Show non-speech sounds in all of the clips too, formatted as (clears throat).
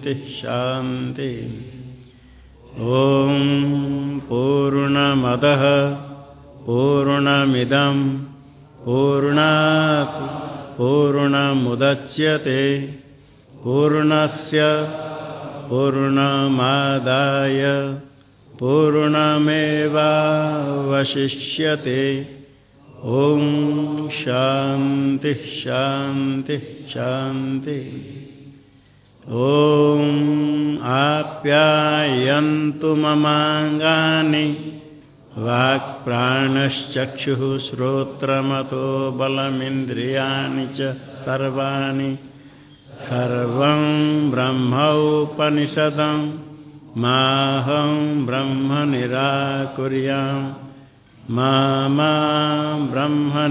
शांति शांति। ॐ पूर्णमदः पूर्णमिदं पूर्णात् पूर्णमुदच्यते। पूर्णस्य पूर्णमादाय पूर्णमेवावशिष्यते। ॐ शान्ति शान्ति शान्ति ॐ आप्यायन्तु ममाङ्गानि वाक्प्राणश्चक्षुः श्रोत्रमतो बलमिन्द्रियाणि च सर्वाणि सर्वं ब्रह्मोपनिषदं माहं ब्रह्म निराकुर्याम् मा ब्रह्म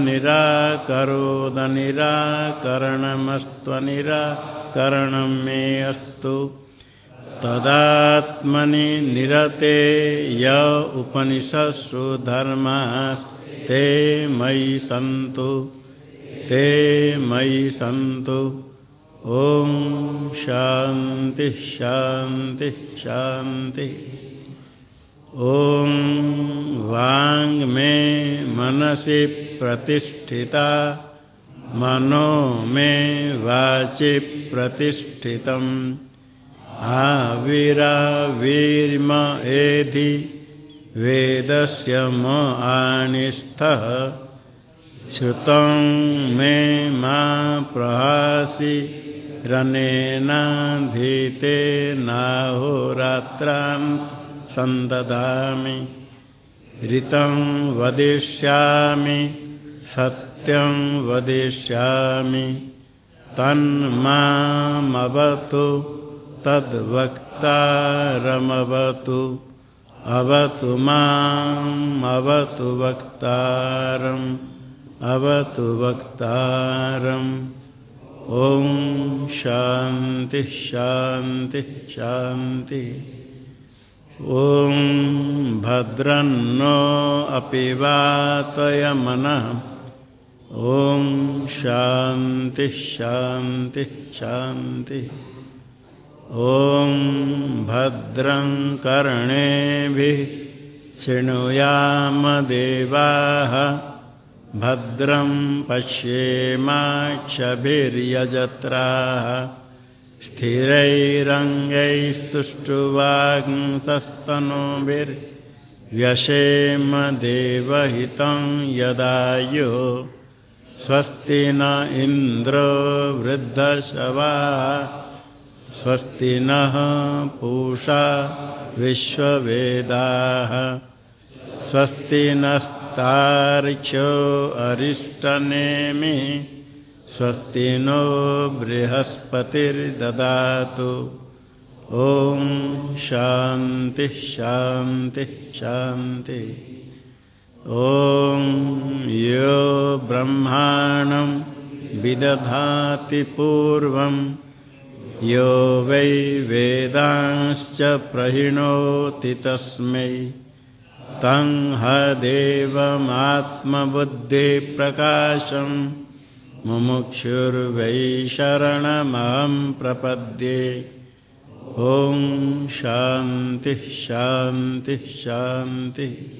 निराकरोदनिराकरणमस्त्वनिराकरणं मे अस्तु। तदात्मनि निरते य उपनिषत्सु ते मयि सन्तु। ते मयि सन्तु। ॐ शान्ति शान्ति शान्ति। ॐ वाङ् मे मनसि प्रतिष्ठिता। मनो मे वाचि प्रतिष्ठितम्। आविरावीर्म एधि वेदस्य म आनिस्थः श्रुतं मे मा प्रहासि रनेनाधीते नाहोरात्रान् सन्ददामि। ऋतं वदिष्यामि सत्यं वदिष्यामि। तन्मामवतु तद्वक्तारमवतु। अवतु माम्, अवतु वक्तारम् अवतु वक्तारम्। ॐ शान्ति शान्ति शान्ति। ॐ भद्रन्नो अपि वातयमनः ॐ शान्ति ॐ भद्रं कर्णेभिः शृणुयामदेवाः भद्रं पश्येमाक्षभिर्यजत्राः। स्थिरैरङ्गैस्तुष्टुवाग्ंसस्तनोभिर्व्यशेम देवहितं यदायो स्वस्ति न इन्द्रो वृद्धशवा स्वस्ति नः पूषा विश्ववेदाः, स्वस्ति नस्तार्क्ष्यो अरिष्टनेमि, स्वस्ति नो बृहस्पतिर्ददातु। ॐ शान्ति शान्ति शान्ति। ॐ यो ब्रह्माणं विदधाति पूर्वम् यो वै वेदांश्च प्रहिणोति तस्मै। तं हदेवमात्मबुद्धिप्रकाशं। मुमुक्षुर्वै शरणमहं प्रपद्ये। ॐ शान्तिः शान्तिः शान्तिः।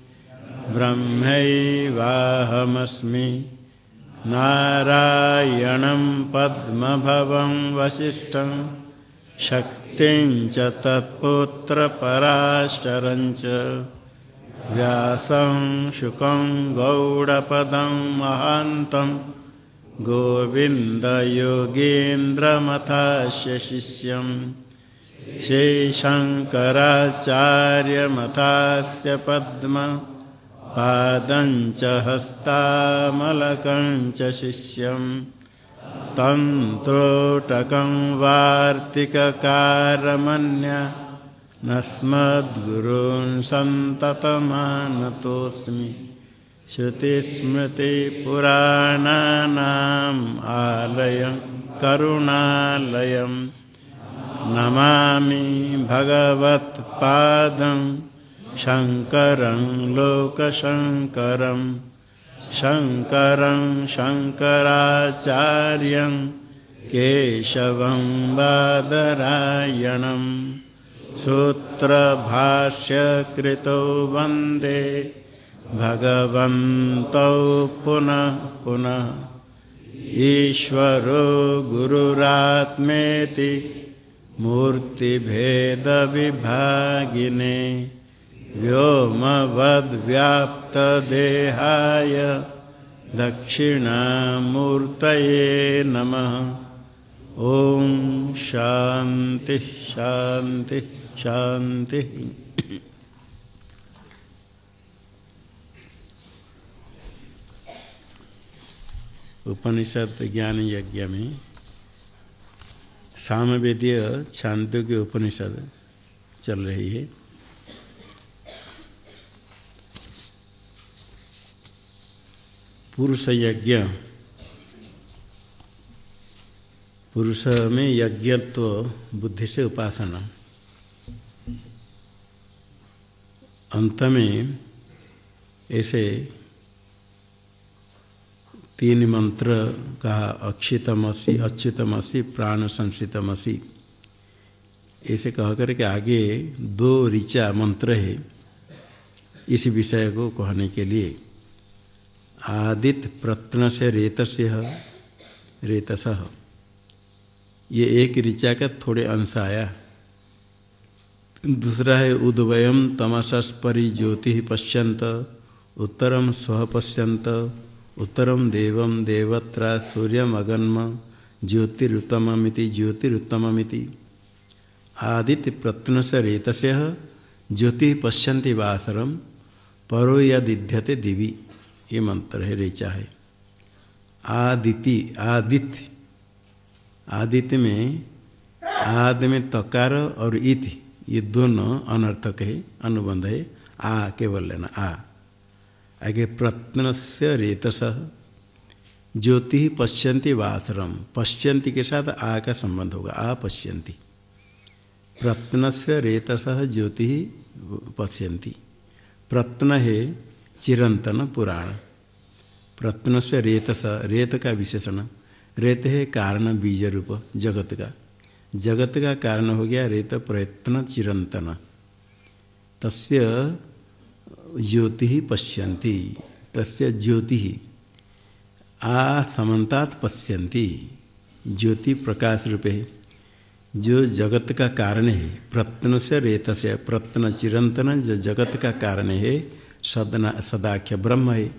ब्रह्मैवाहमस्मि। नारायणं पद्मभवं वसिष्ठं शक्तिं च तत्पुत्रपराशरं च। व्यासं शुकं गौडपदं महान्तं। गोविन्दयोगीन्द्रमथास्य शिष्यं। श्रीशङ्कराचार्यमथास्य पद्म। पादं च हस्तामलकं च शिष्यं तन्त्रोटकं वार्तिककारमन्य नस्मद्गुरून् श्रुतिस्मृतिपुराणानाम् आलयं करुणालयं नमामि भगवत्पादं शङ्करं लोकशङ्करम् शङ्करं शङ्कराचार्यं केशवं बादरायणं। सूत्रभाष्यकृतौ वंदे भगवन्तौ पुनः पुनः। ईश्वरो गुरुरात्मेति मूर्तिभेदविभागिने। व्योमवद्व्याप्तदेहाय दक्षिणामूर्तये नमः। ॐ शान्ति शान्ति, शान्तिः। उपनिषद ज्ञान यज्ञ में सामवेदीय छांदों के उपनिषद चल रही है। पुरुष यज्ञ पुरुष में यज्ञत्व बुद्धि से उपासना। अंत में ऐसे तीन मंत्र कहा अक्षितमसी, अच्युतमसी प्राण संसितमसी ऐसे कह करके आगे दो ऋचा मंत्र है इस विषय को कहने के लिए। आदित प्रत्न से रेतस्य रेतस ये एक ऋचा का थोड़े अंश आया। दूसरा है उद्वयम तमसस परि ज्योति पश्यंत उत्तरम स्व पश्यंत उत्तरम देवम देवत्रा सूर्यम अगन्म, ज्योतिरुत्तममिति ज्योतिरुत्तममिति। आदित्य प्रत्न से रेतस्य ज्योति पश्यन्ति वासरम परो यदिध्यते दिवी। ये मंत्र है रेचा है। आदिति, आदित्य। आदित्य में, आद में तकार और इत, ये दोनों अनर्थक है, अनुबंध है। आ केवल लेना, आ। आगे प्रत्न से रेतस। ज्योति पश्यंती वासरम पश्यंती के साथ आ का संबंध होगा, आ पश्यंती प्रत्न से रेतस ज्योति पश्यंती प्रत्न है चिरंतन पुराण। प्रत्न से रेत स रेत का विशेषण। रेत है कारण बीज रूप, जगत का। जगत का कारण हो गया रेत प्रयत्न चिरंतन। तस्य ज्योति पश्यन्ति। तस्य ज्योति। आ समन्तात पश्यन्ति। ज्योति प्रकाश रूप जो जगत का कारण है प्रत्न से रेत से प्रत्न चिरंतन जो जगत का कारण है सदना सदाख्य ब्रह्म है।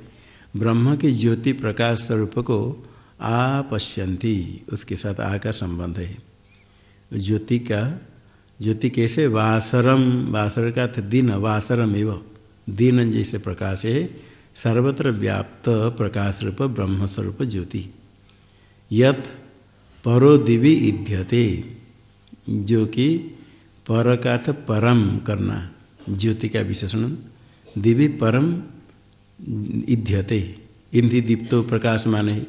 ब्रह्म के ज्योति प्रकाश स्वरूप को आ पश्यंती, उसके साथ आ का संबंध है। ज्योति का, ज्योति कैसे? वासरम, वासर का अर्थ दिन, वासरम एवं दिन जैसे प्रकाश है। सर्वत्र व्याप्त प्रकाश रूप ब्रह्म स्वरूप ज्योति। यत परो दिवी इध्यते जो कि पर का अर्थ परम करना, ज्योति का विशेषण। दिव्य परम इध्यते। इंधि दीप्तो प्रकाशमान। है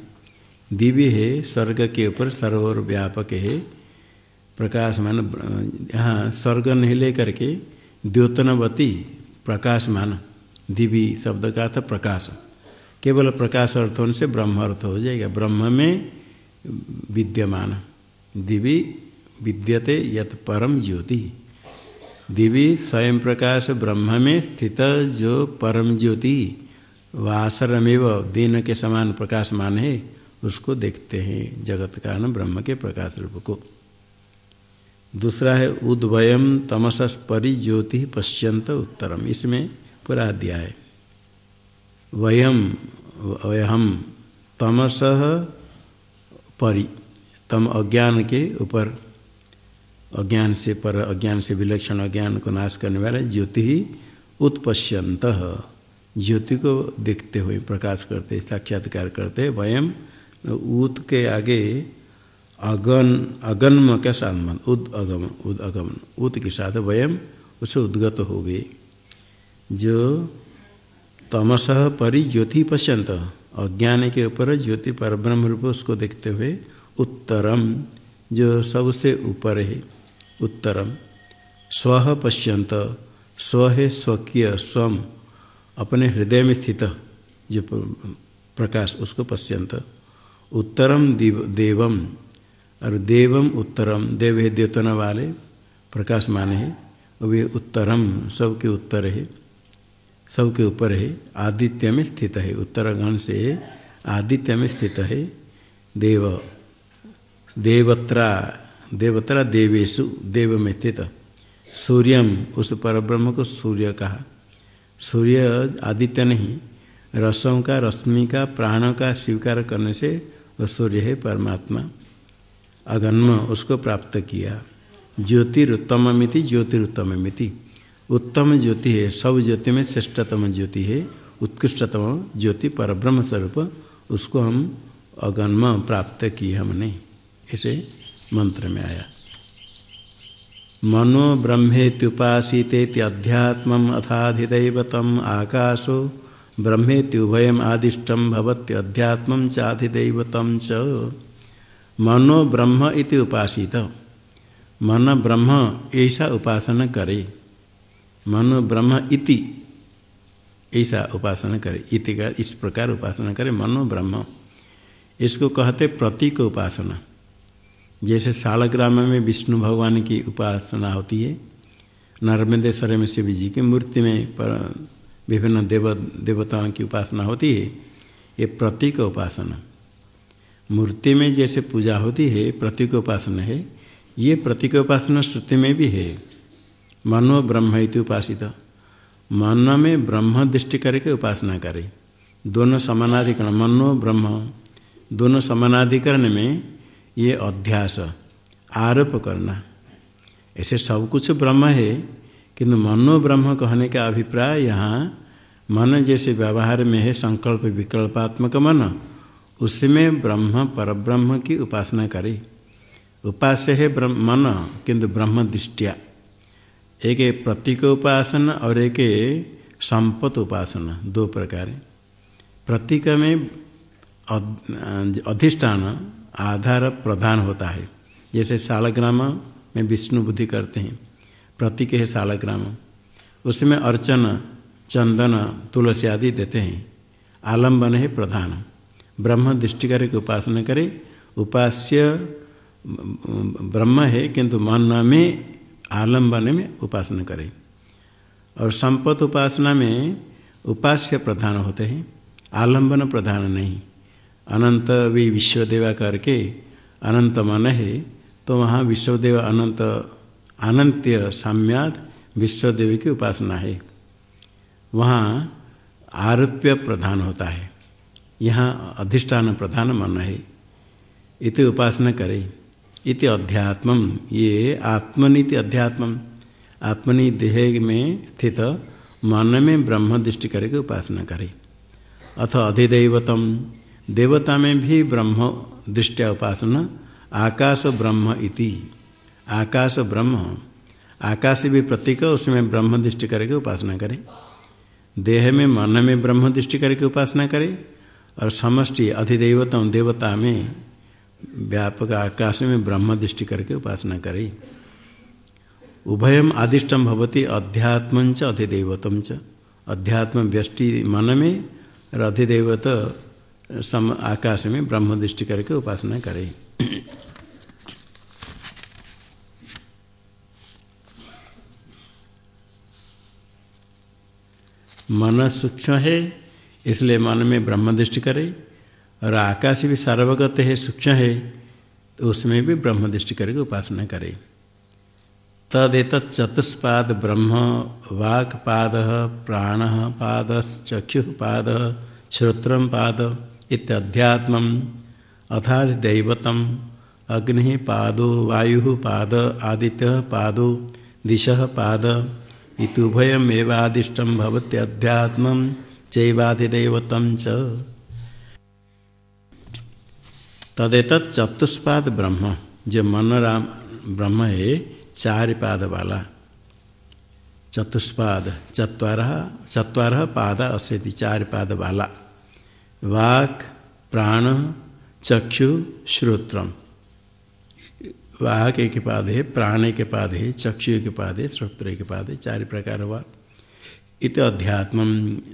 दिव्य है स्वर्ग के ऊपर सर्वर व्यापक है। प्रकाशमान, यहाँ स्वर्ग नहीं लेकर के द्योतनवती प्रकाशमान। दिव्य शब्द का अर्थ प्रकाश। केवल प्रकाश अर्थ होने से ब्रह्म अर्थ हो जाएगा। ब्रह्म में विद्यमान। दिव्य विद्यते यत परम ज्योति। दिव्य स्वयं प्रकाश ब्रह्म में स्थित जो परम ज्योति, वासरमेव दिन के समान प्रकाशमान है, उसको देखते हैं जगत कारण ब्रह्म के प्रकाश रूप को। दूसरा है उद्वयम तमस परि ज्योति पश्यंत उत्तरम। इसमें पूरा अध्याय वयम वयम तमस परि, तम अज्ञान के ऊपर अज्ञान से पर अज्ञान से विलक्षण अज्ञान को नाश करने वाले ज्योति ही उत्पश्यंत ज्योति को देखते हुए प्रकाश करते, साक्षात्कार करते, वयम ऊत के आगे अगन, अगन्म का साधन, उद अगम, उद अगमन उत के साथ वयम उसे उद्गत हो गए। जो तमस परि ज्योति पश्यंत, अज्ञान के ऊपर ज्योति पर ब्रह्म रूप उसको देखते हुए उत्तरम, जो सबसे ऊपर है। उत्तरम स्व पश्यंत स्व है स्वकीय स्वम अपने हृदय में स्थित जो प्रकाश उसको पश्यंत उत्तरम देवम और देवम उत्तरम देव है द्योतना वाले, प्रकाश माने है वे उत्तरम सबके उत्तर है, सबके ऊपर है आदित्य में स्थित है उत्तरागण से आदित्य में स्थित है, देव, देवत्रा देवत्रा देवेशु देव में स्थित सूर्यम उस परब्रह्म को सूर्य कहा। सूर्य आदित्य नहीं रसों का रश्मि का प्राण का स्वीकार करने से वह सूर्य है परमात्मा। अगन्म उसको प्राप्त किया। ज्योतिरुत्तम मिति ज्योतिरुत्तम मिति उत्तम ज्योति है, सब ज्योति में श्रेष्ठतम ज्योति है, उत्कृष्टतम ज्योति पर ब्रह्म स्वरूप उसको हम अगन्म प्राप्त किए हमने। ऐसे मंत्र में आया। मनो ब्रह्मेत्युपासीते अध्यात्म अथाधिदैवतम आकाशो, ब्रह्मेत्युभयम आदिष्टम भवत्यध्यात्म चाधिदैवतम च। मनो ब्रह्म इति उपासित। मन ब्रह्म ऐसा उपासना करे। मनो ब्रह्म इति ऐसा उपासना करे। इति का इस प्रकार उपासना करे मनो ब्रह्म। इसको कहते प्रतीक उपासना। जैसे सालग्राम में विष्णु भगवान की उपासना होती है, नर्मदेश्वर में शिव जी की मूर्ति में पर विभिन्न देव, देवताओं की उपासना होती है, ये प्रतीक उपासना। मूर्ति में जैसे पूजा होती है, प्रतीक उपासना है, ये प्रतीक उपासना श्रुति में भी है। मनो ब्रह्म इति उपासित। मन में ब्रह्म दृष्टि करके उपासना करे। दोनों समानाधिकरण मनो ब्रह्म, दोनों समानाधिकरण में ये अध्यास, आरोप करना। ऐसे सब कुछ ब्रह्म है, किंतु मनो ब्रह्म कहने का अभिप्राय यहाँ, मन जैसे व्यवहार में है, संकल्प विकल्पात्मक मन, उसमें ब्रह्म परब्रह्म की उपासना करे। उपास्य है ब्रह्म, मन, किंतु ब्रह्म दृष्टिया। एक प्रतीक उपासना और एक संपत उपासना, दो प्रकार। प्रतीक में अधिष्ठान आधार प्रधान होता है। जैसे सालग्राम में विष्णु बुद्धि करते हैं, प्रतीक है सालग्राम। उसमें अर्चन, चंदन, तुलसी आदि देते हैं। आलंबन है प्रधान। ब्रह्म दृष्टि करके उपासना करे। उपास्य, ब्रह्म है किंतु मन में आलंबन में उपासना करे। और संपत उपासना में उपास्य प्रधान होते हैं। आलंबन प्रधान नहीं। अनंत भी विश्वदेवा करके अनंत मन है तो वहाँ विश्वदेव अनंत, अनंत्य साम्यात विश्वदेव की उपासना है। वहाँ आरोप्य प्रधान होता है। यहाँ अधिष्ठान प्रधान मन है। इति उपासना करे। इति अध्यात्म। ये आत्मनीति अध्यात्म। आत्मनि देह में स्थित मन में ब्रह्म दृष्टि करके उपासना करे। अथ अधिदेवतम। देवता में भी ब्रह्म दृष्टिया उपासना, आकाश ब्रह्म इति। आकाश ब्रह्म, आकाश भी प्रतीक, उसमें ब्रह्म दृष्टि करके उपासना करें। देह में, मन में ब्रह्म दृष्टि करके उपासना करें। और समष्टि अधिदेवतम देवता में व्यापक आकाश में ब्रह्म दृष्टि करके उपासना करें। उभयम आदिष्टम भवती अध्यात्म च अधिदेवतम च अध्यात्म व्यष्टि मन में और अधिदेवत सम आकाश में ब्रह्म दृष्टि करके उपासना करे। मन सूक्ष्म है, इसलिए मन में ब्रह्म दृष्टि करे। और आकाश भी सार्वगत है सूक्ष्म है तो उसमें भी ब्रह्म दृष्टि करके उपासना करे। तदेत चतुष्पाद ब्रह्म, वाक्पाद, प्राण पाद चक्षु पाद, श्रोत्र पाद। इत्याध्यात्म अथाधिदैवतम अग्नि पादो, वायु पाद, आदित्य पादो, दिश पाद। इतुभयमेवादिष्टम भवत्यध्यात्म चैवाधिदेवतम च। तदेत चतुष्पाद ब्रह्म, जो मनोराम, ब्रह्म है चार पाद वाला चतुष्पाद चतर चतर पाद अस्थि चार पाद वाला वाक, प्राण, चक्षु, श्रोत्रम। वाक एक पाद है, प्राण के पाद है, चक्षु के पाद है, श्रोत्र के पाद है, चार प्रकार हुआ। इत अध्यात्म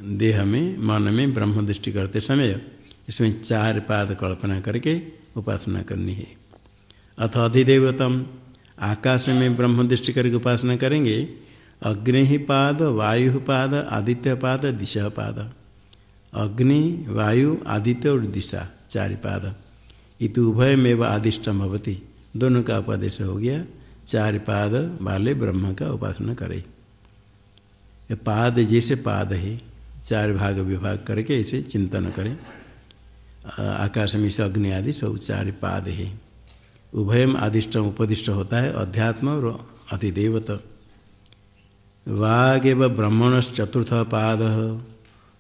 देह में मन में ब्रह्म दृष्टि करते समय इसमें चार पाद कल्पना करके उपासना करनी है। अथ अधिदेवतम आकाश में ब्रह्म दृष्टि करके उपासना करेंगे, अग्नि पाद, वायु पाद, आदित्य पाद, दिशा पाद। अग्नि, वायु, आदित्य और दिशा चार पाद इत उभय में आदिष्टम भवती। दोनों का उपदेश हो गया। चार पाद वाले ब्रह्म का उपासना करे। पाद जैसे पाद है, चार भाग विभाग करके इसे चिंतन करें। आकाश में से अग्नि आदि सब चार पाद है। उभयम आदिष्टम उपदिष्ट होता है, अध्यात्म और अधिदेवत वागेव ब्रह्मणश्चतुर्थ पाद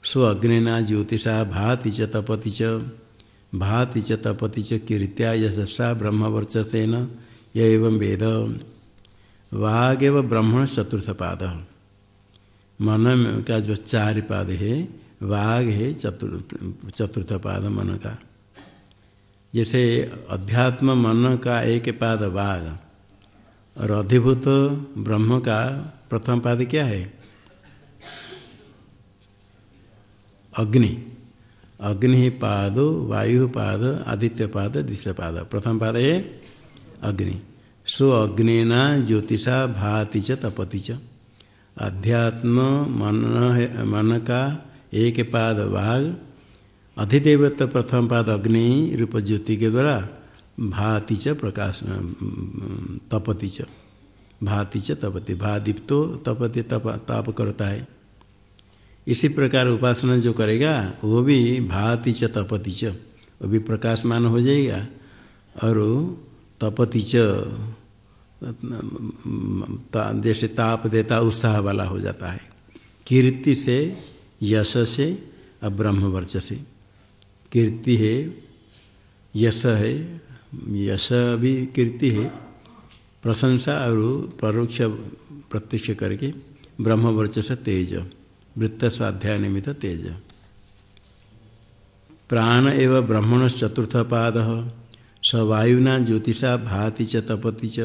स्व अग्निना ज्योतिषा भाति च तपति च। भाति च तपति च कीर्त्या यशस्सा ब्रह्मवर्चसेन एवं वेद। वागेव ब्रह्मण चतुर्थ पाद मन का जो चार पाद है वाघ है चतुर् चतुर्थ पाद मन का। जैसे अध्यात्म मन का एक पाद वाघ और अधिभूत ब्रह्म का प्रथम पाद क्या है? अग्नि। अग्नि पाद, वायु पाद, आदित्य पाद, दिशा पाद। प्रथम पाद है अग्नि। सो अग्निना ज्योतिषा भाति च तपति च। अध्यात्म मन मन का एक पाद वाघ अधिदेवत प्रथम पाद अग्नि, रूप ज्योति के द्वारा भाति च प्रकाश तपति च। भाति च तपति। भादीप्तो तपति तप, ताप करता है। इसी प्रकार उपासना जो करेगा, वो भी भाति च, तपति च। वो भी प्रकाशमान हो जाएगा। और तपति च जैसे ताप देता, उत्साह वाला हो जाता है। कीर्ति से, यश से और ब्रह्मवर्च से। कीर्ति है, यश है, यश भी कीर्ति है। प्रशंसा और परोक्ष प्रत्यक्ष करके ब्रह्म वर्चस तेज। वृत्त स्वाध्याय निमित्त तेज। प्राण एवं ब्रह्मण चतुर्थ पाद, स वायुना ज्योतिषा भाति च तपति च।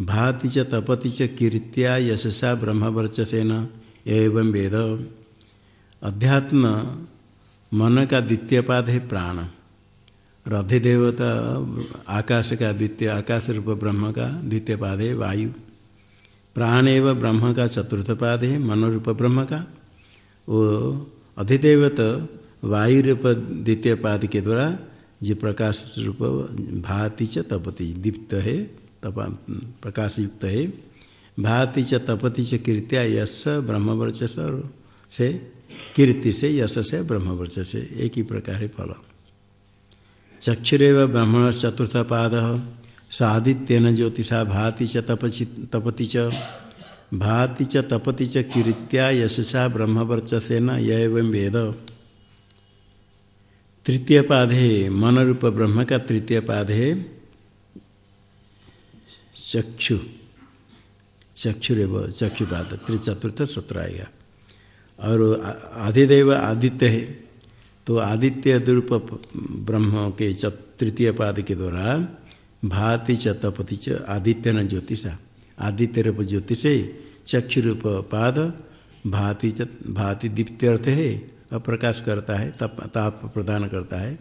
भाति च तपति च कीर्त्या यशसा ब्रह्मवर्चसेन एवं वेद। अध्यात्म मन का द्वितीय पाद है प्राण। और अधिदेवता आकाश का द्वितीय आकाश रूप ब्रह्म का द्वितीय पाद है वायु। प्राण एवं ब्रह्म का चतुर्थ पाद है मनोरूप ब्रह्म का वो अधिदेवत वायु रूप द्वितीय पाद के द्वारा जो प्रकाश रूप भाति च तपति, दीप्त है, तपा प्रकाश युक्त है। भाति च तपति च कीर्त्या यश ब्रह्मवर्चस से, कीर्ति से यश से ब्रह्मवर्चस से एक ही प्रकार है फल। चक्षुरव ब्रह्मण चतुर्थ पाद, सादित्यन ज्योतिषा भाति च तपचि, तपति च। भाति च तपति च कीर्त्या यशसा ब्रह्मवर्चसेन यम वेद। तृतीय है मन रूप ब्रह्म का तृतीय है चक्षु। चक्षुरेव, चक्षुपाद, त्रिचतुर्थ सूत्र आएगा और आदिदेव आदित्य है। तो आदित्य रूप ब्रह्म के तृतीय पाद के द्वारा भाति च तपति च आदित्य न ज्योतिषा। आदित्य रूप ज्योतिष चक्षु रूप पाद, भाति भाति दीप्त अर्थ है, अप्रकाश करता है, तप, ताप प्रदान करता है।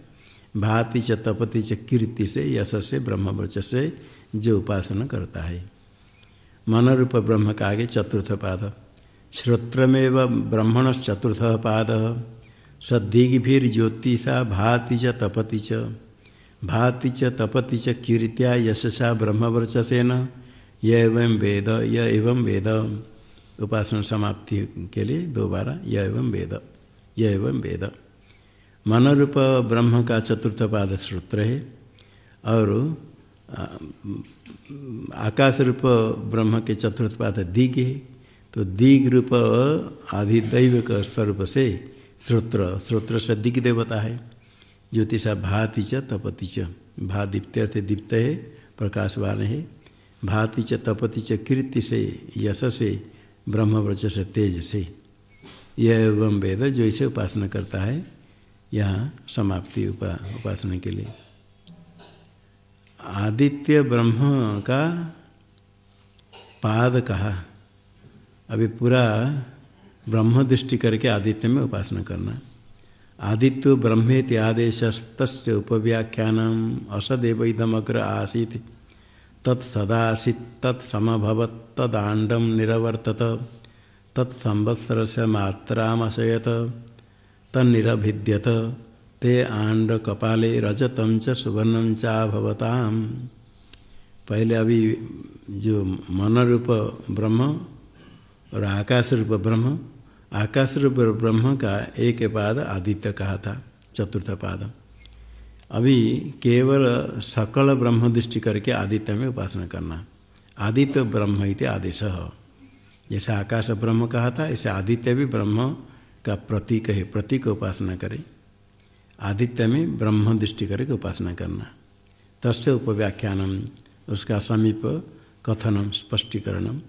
भाति च तपति च कीर्ति से, यश से ब्रह्म से, जो उपासना करता है। मन रूप ब्रह्म का आगे चतुर्थ पाद। श्रोत्रमेव ब्रह्मण चतुर्थ पाद। सद्दिग्भिर ज्योतिषा भाति च तपति च। भाति च तपति च कीर्त्या यशसा ब्रह्मवर्चसेन य एवं वेद, य एवं वेद। उपासना समाप्ति के लिए दोबारा, य एवं वेद, य एवं वेद। मन रूप ब्रह्म का चतुर्थ पाद सूत्र है, और आकाश रूप ब्रह्म के चतुर्थ पाद दिग है। तो दिग रूप आधिदैव स्वरूप से श्रोत्र श्रोत्र से दिग्देवता है। ज्योतिषा भाति च, तपति च। भा दीप्त दीप्त है, प्रकाशवान है। भाति च तपति च कीर्ति से, यश से ब्रह्मव्रच से, तेज से। यह एवं वेद जो इसे उपासना करता है, यहाँ समाप्ति उपा, उपासना के लिए। आदित्य ब्रह्म का पाद कहा। अभी पूरा ब्रह्म दृष्टि करके आदित्य में उपासना करना। आदित्य ब्रह्मेति आदेश तस्य उपव्याख्यान असदेव इदमग्र आसीत। तत्सदासीत तत्समभवत तदांडम निरवर्तत तत्संवत्सर से मात्रामशयत तन्निरभिद्यत, ते आंड कपाले रजतम च सुवर्णम चाभवताम। पहले अभी जो मन रूप ब्रह्म और आकाश रूप ब्रह्म आकाश रूप ब्रह्म का एक पाद आदित्य कहा था, चतुर्थ पाद। अभी केवल सकल ब्रह्म दृष्टि करके आदित्य में उपासना करना। आदित्य ब्रह्म इति आदेश। जैसे आकाश ब्रह्म कहा था, ऐसे आदित्य भी ब्रह्म का प्रतीक है, प्रतीक उपासना करे। आदित्य में ब्रह्म दृष्टि करके उपासना करना। तस्य उपव्याख्यानम, उसका समीप कथनम, स्पष्टीकरणम,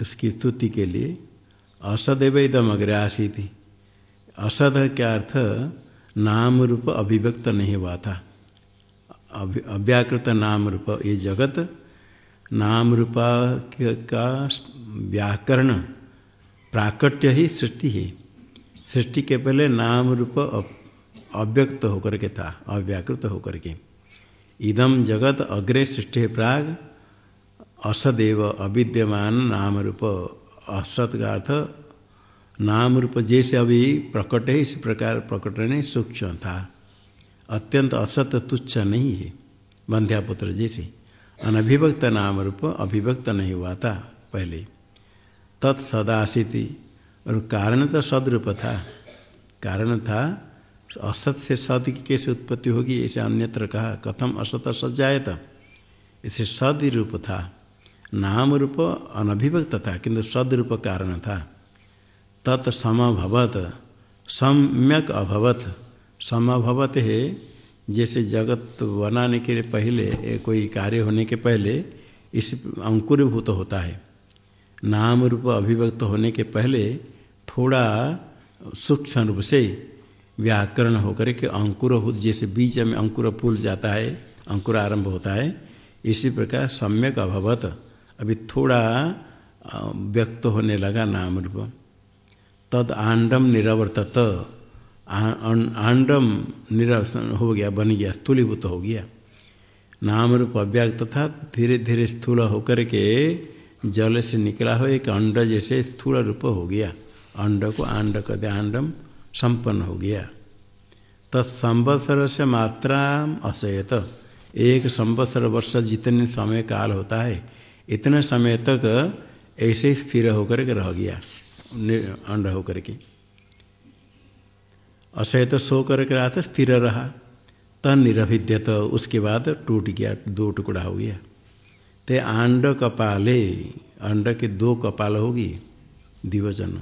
उसकी स्तुति के लिए असदेव इदम अग्र आसी थी असद क्या अर्थ नाम रूप अभिव्यक्त नहीं हुआ था। अव्याकृत नाम रूप ये जगत नाम रूप का व्याकरण प्राकट्य ही सृष्टि है। सृष्टि के पहले नाम रूप अव्यक्त होकर के था, अव्याकृत होकर के। इदम जगत अग्रे सृष्टि प्राग असदेव अविद्यमान नाम रूप असत का अर्थ नाम रूप जैसे अभी प्रकट है इस प्रकार प्रकट नहीं सूक्ष्म था। अत्यंत असत तुच्छ नहीं है, बंध्यापुत्र जैसे। अनभिभक्त नाम रूप अभिभक्त नहीं हुआ था पहले। तत्सदासीति और कारण तो सदरूप था। कारण था, असत से सद की कैसे उत्पत्ति होगी ऐसे अन्यत्र कहा, कथम असत सज्जायत इसे सद रूप था। नाम रूप अनभिभक्त था, किंतु सदरूप कारण था। तत्समभवत सम्यक अभवत। समभवत है, जैसे जगत बनाने के पहले कोई कार्य होने के पहले, इस अंकुरभूत होता है। नाम रूप अभिव्यक्त होने के पहले, थोड़ा सूक्ष्म रूप से व्याकरण होकर के अंकुरभूत जैसे बीज में अंकुर फूल जाता है, अंकुर आरंभ होता है, इसी प्रकार सम्यक अभवत। अभी थोड़ा व्यक्त होने लगा नाम रूप। तद आंडम निरवर्तत। आंडम निरसन हो गया, बन गया, स्थूलीभूत हो गया। नाम रूप अव्यक्त था धीरे धीरे स्थूल होकर के जल से निकला हो एक अंड जैसे स्थूल रूप हो गया। अंड को आंड कदे आंडम संपन्न हो गया। तत्संवत्सर से मात्रा असयत। एक संवत्सर वर्ष जितने समय काल होता है, इतने समय तक ऐसे स्थिर होकर के रह गया। अंड होकर के। असह तो सो करके रहा था स्थिर रहा। तन निरभिद्यत, उसके बाद टूट गया, दो टुकड़ा हो गया। ते आंड कपाले, अंड के दो कपाल होगी दिवचन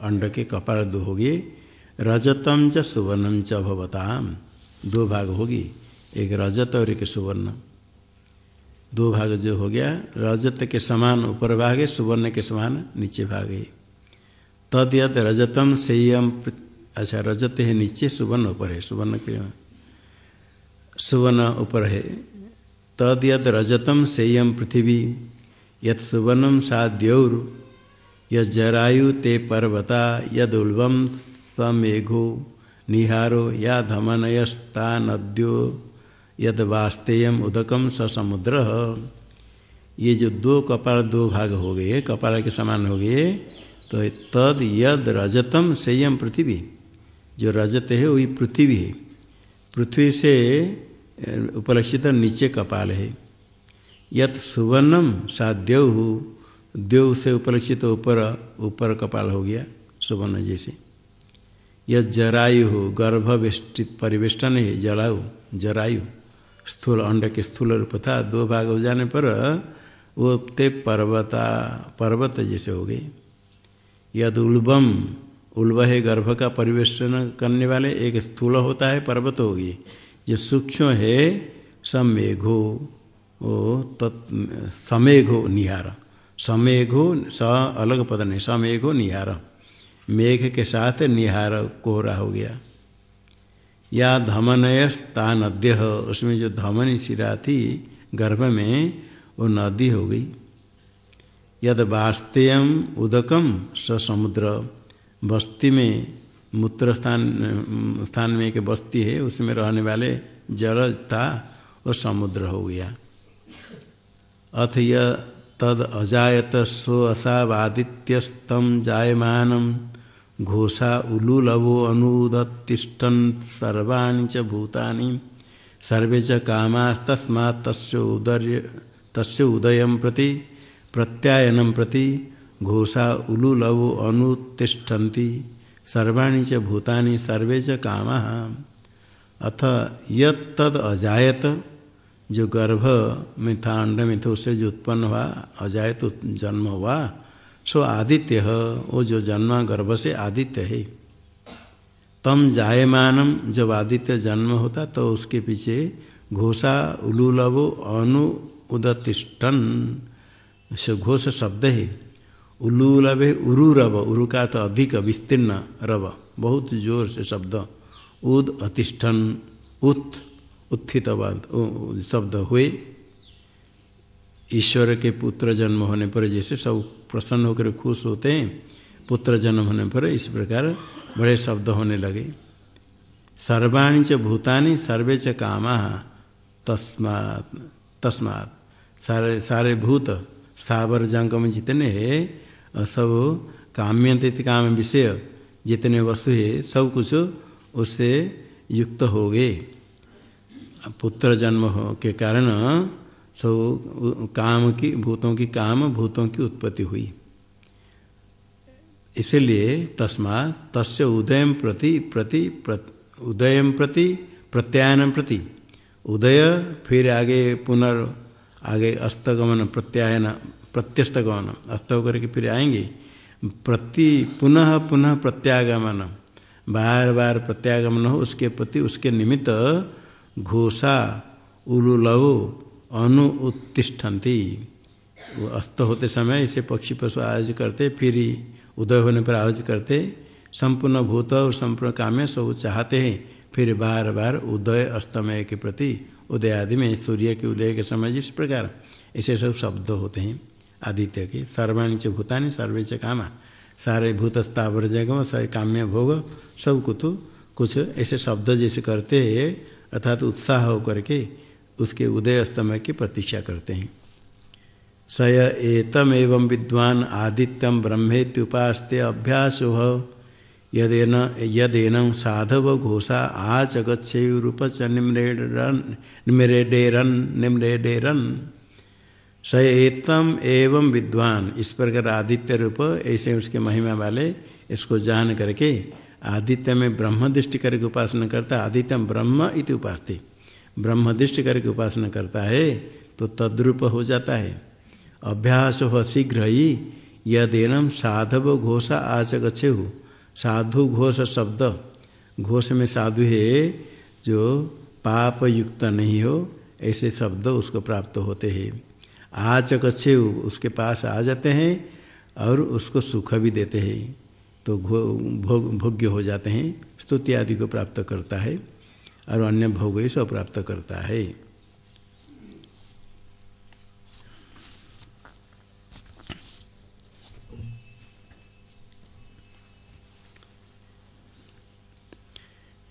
अंड के कपाल दो होगी रजतम च सुवर्णम च भवताम। दो भाग होगी एक रजत और एक सुवर्ण। दो भाग जो हो गया, रजत के समान ऊपर भाग है सुवर्ण के समान नीचे भाग। है तद यद रजतम संयम अच्छा रजत है नीचे, सुवर्ण ऊपर है। सुवर्ण के सुवर्ण ऊपर है। तद यद रजतम संयम पृथ्वी यद सुवर्णम सा द्यौर यद जरायु ते पर्वता, यद उल्वम समेघो, निहारो, या धमनयस्ता नद्यो यद वास्तेयम उदकम स समुद्र। ये जो दो कपाल, दो भाग हो गए, कपाल के समान हो गए तो तद यद रजतम संयम पृथ्वी। जो रजत है, वही पृथ्वी है। पृथ्वी से उपलक्षित नीचे कपाल है। यत सुवर्णम सा देव देव से उपलक्षित ऊपर ऊपर कपाल हो गया, सुवर्ण जैसे। यह जरायु हो गर्भवेष्टित परिवेष्टन है, जलायु, जरायु। स्थूल अंड के स्थूल रूप था, दो भाग हो जाने पर, वो ते पर्वता, पर्वत जैसे हो गए। यद उल्बम उल्ब है गर्भ का परिवेशन करने वाले एक स्थूल होता है पर्वत होगी, जो सूक्ष्म है, समेघो, ओ, तत्, समेघो निहार। समेघो स अलग पद नहीं, समेघो निहार। मेघ के साथ निहार कोहरा हो गया। या धमनय ता नद्य उसमें जो धमनी सिरा थी गर्भ में वो नदी हो गई। यद वास्तेयम उदकम स समुद्र। बस्ती में, मूत्र स्थान स्थान में एक बस्ती है, उसमें रहने वाले जल था, वो समुद्र हो गया। अथ य तद अजायत सो असावादित्यस्तम जायमान घोषा उलुलवो अनुदतिष्ठन सर्वाणी च भूतानि। सर्वे च कामास्तस्मात् तस्य उदर्य, तस्य उदय प्रति प्रत्यायन प्रति घोषा उलुलवो अनुतिष्ठन्ति। सर्वाणी च भूतानि, सर्वे च काम। अथ यद जो गर्भ में था अंड में थे उससे जो उत्पन्न हुआ, अजायत जन्म हुआ, सो आदित्य, वो जो जन्म गर्भ से आदित्य है। तम जायमानम, जब आदित्य जन्म होता तो उसके पीछे घोषा उलूलव अनु उदतिष्ठन। घोष शब्द है। उलूलव उरु रव उरु का तो अधिक विस्तीर्ण रव। बहुत ज़ोर से शब्द। उद अतिष्ठन उत उत्थित शब्द हुए। ईश्वर के पुत्र जन्म होने पर जैसे सब प्रसन्न होकर खुश होते हैं, पुत्र जन्म होने पर इस प्रकार बड़े शब्द होने लगे। सर्वाणी च भूतानि, सर्वे च कामा, तस्मात् तस्मात्। सारे सारे भूत स्थावर जंगम जितने हैं सब काम्य काम विषय जितने वस्तु है, सब कुछ उससे युक्त हो गए। पुत्र जन्म हो के कारण सब काम की, भूतों की काम, भूतों की उत्पत्ति हुई। इसलिए तस्मा तस्य उदय प्रति प्रति उदय प्रति प्रत्यायन प्रति, उदय फिर आगे पुनर् आगे अस्तगमन प्रत्यायन प्रत्यस्तगमन अस्त होकर के फिर आएँगे। प्रति पुनः पुनः प्रत्यागमन, बार बार प्रत्यागमन हो, उसके प्रति उसके निमित्त घोषा, उलुलव, अनु उत्तिष्ठन्ति। अस्त होते समय इसे पक्षी पशु आयोज करते, फिर उदय होने पर आयोज करते। संपूर्ण भूत और संपूर्ण काम्य सब चाहते हैं, फिर बार बार उदय अस्तमय के प्रति उदय आदि में सूर्य के उदय के समय जिस प्रकार ऐसे सब शब्द होते हैं, आदित्य के, सर्वाणी च भूतानी, सर्वे च कामा, सारे भूत स्थावर जगम सारे काम्य भोग, सब कुछ कुछ ऐसे शब्द जैसे करते हैं, अर्थात उत्साह होकर के उसके उदय स्तमय की प्रतीक्षा करते हैं। स एतम एवं विद्वान आदित्यम ब्रह्मेत्युपास्ते अभ्यास यदेन यदेन साधव घोषा आच गच्छेरूप च निम्रेडरन, निम्रेडेरन। निम्रेडेरन स एतम एवं विद्वान। इस प्रकार आदित्य रूप, ऐसे उसके महिमा वाले, इसको जान करके आदित्य में ब्रह्म दृष्टि करके उपासना करता आदित्य ब्रह्म इति उपासते। ब्रह्म दृष्टि करके उपासना करता है तो तद्रूप हो जाता है। अभ्यास हो शीघ्र ही यदेनम साधव घोषा आच गच्छे हो साधु घोष शब्द। घोष में साधु है जो पाप युक्त नहीं हो, ऐसे शब्द उसको प्राप्त होते हैं। आचक गच्छे उसके पास आ जाते हैं और उसको सुख भी देते हैं। तो भोग, भोग्य हो जाते हैं, स्तुति आदि को प्राप्त करता है और अन्य भोग ही सब प्राप्त करता है।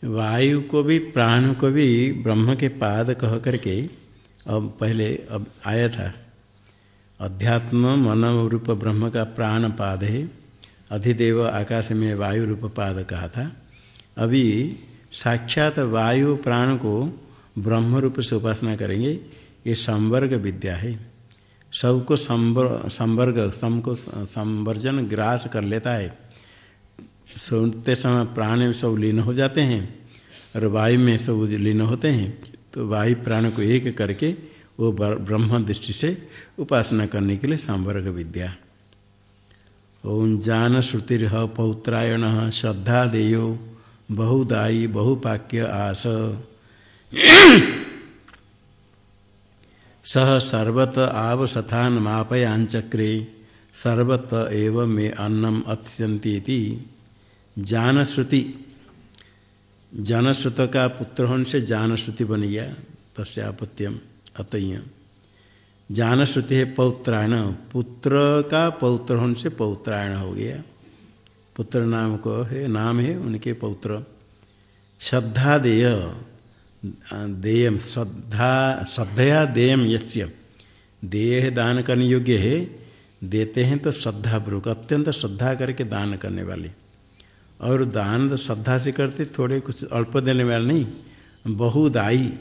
वायु को भी, प्राण को भी ब्रह्म के पाद कह करके अब पहले अब आया था। अध्यात्म मन रूप ब्रह्म का प्राण पाद है। अधिदेव आकाश में वायु रूप पाद कहा था। अभी साक्षात वायु प्राण को ब्रह्म रूप से उपासना करेंगे। ये संवर्ग विद्या है। सबको संवर्ग, सबको संवर्जन ग्रास कर लेता है। सुनते समय प्राण में सब लीन हो जाते हैं और वायु में सब लीन होते हैं। तो वायु प्राण को एक करके वो ब्रह्म दृष्टि से उपासना करने के लिए संवर्ग विद्या। ओं जान श्रुतिर पौत्रायण श्रद्धा देयो बहुदायी बहुपाक्य आस। (clears throat) सह सर्वत आवसथान मापयांचक्रे सर्वत एव मे अन्नम अत्यंती जानश्रुति। जनश्रुत का पुत्र होने से जानश्रुति बन गया। तस्यापत्यम अतय जानश्रुति है पौत्रायण। पुत्र का पौत्र होने से पौत्रायण हो गया। पुत्र नाम को है, नाम है उनके पौत्र। श्रद्धा देय देयम, श्रद्धा, श्रद्धया देयम यस्य। देय दान करने योग्य है। देते हैं तो श्रद्धा पूर्वक, अत्यंत श्रद्धा करके दान करने वाले। और दान श्रद्धा से करते, थोड़े कुछ अल्प देने वाले नहीं बहुदायी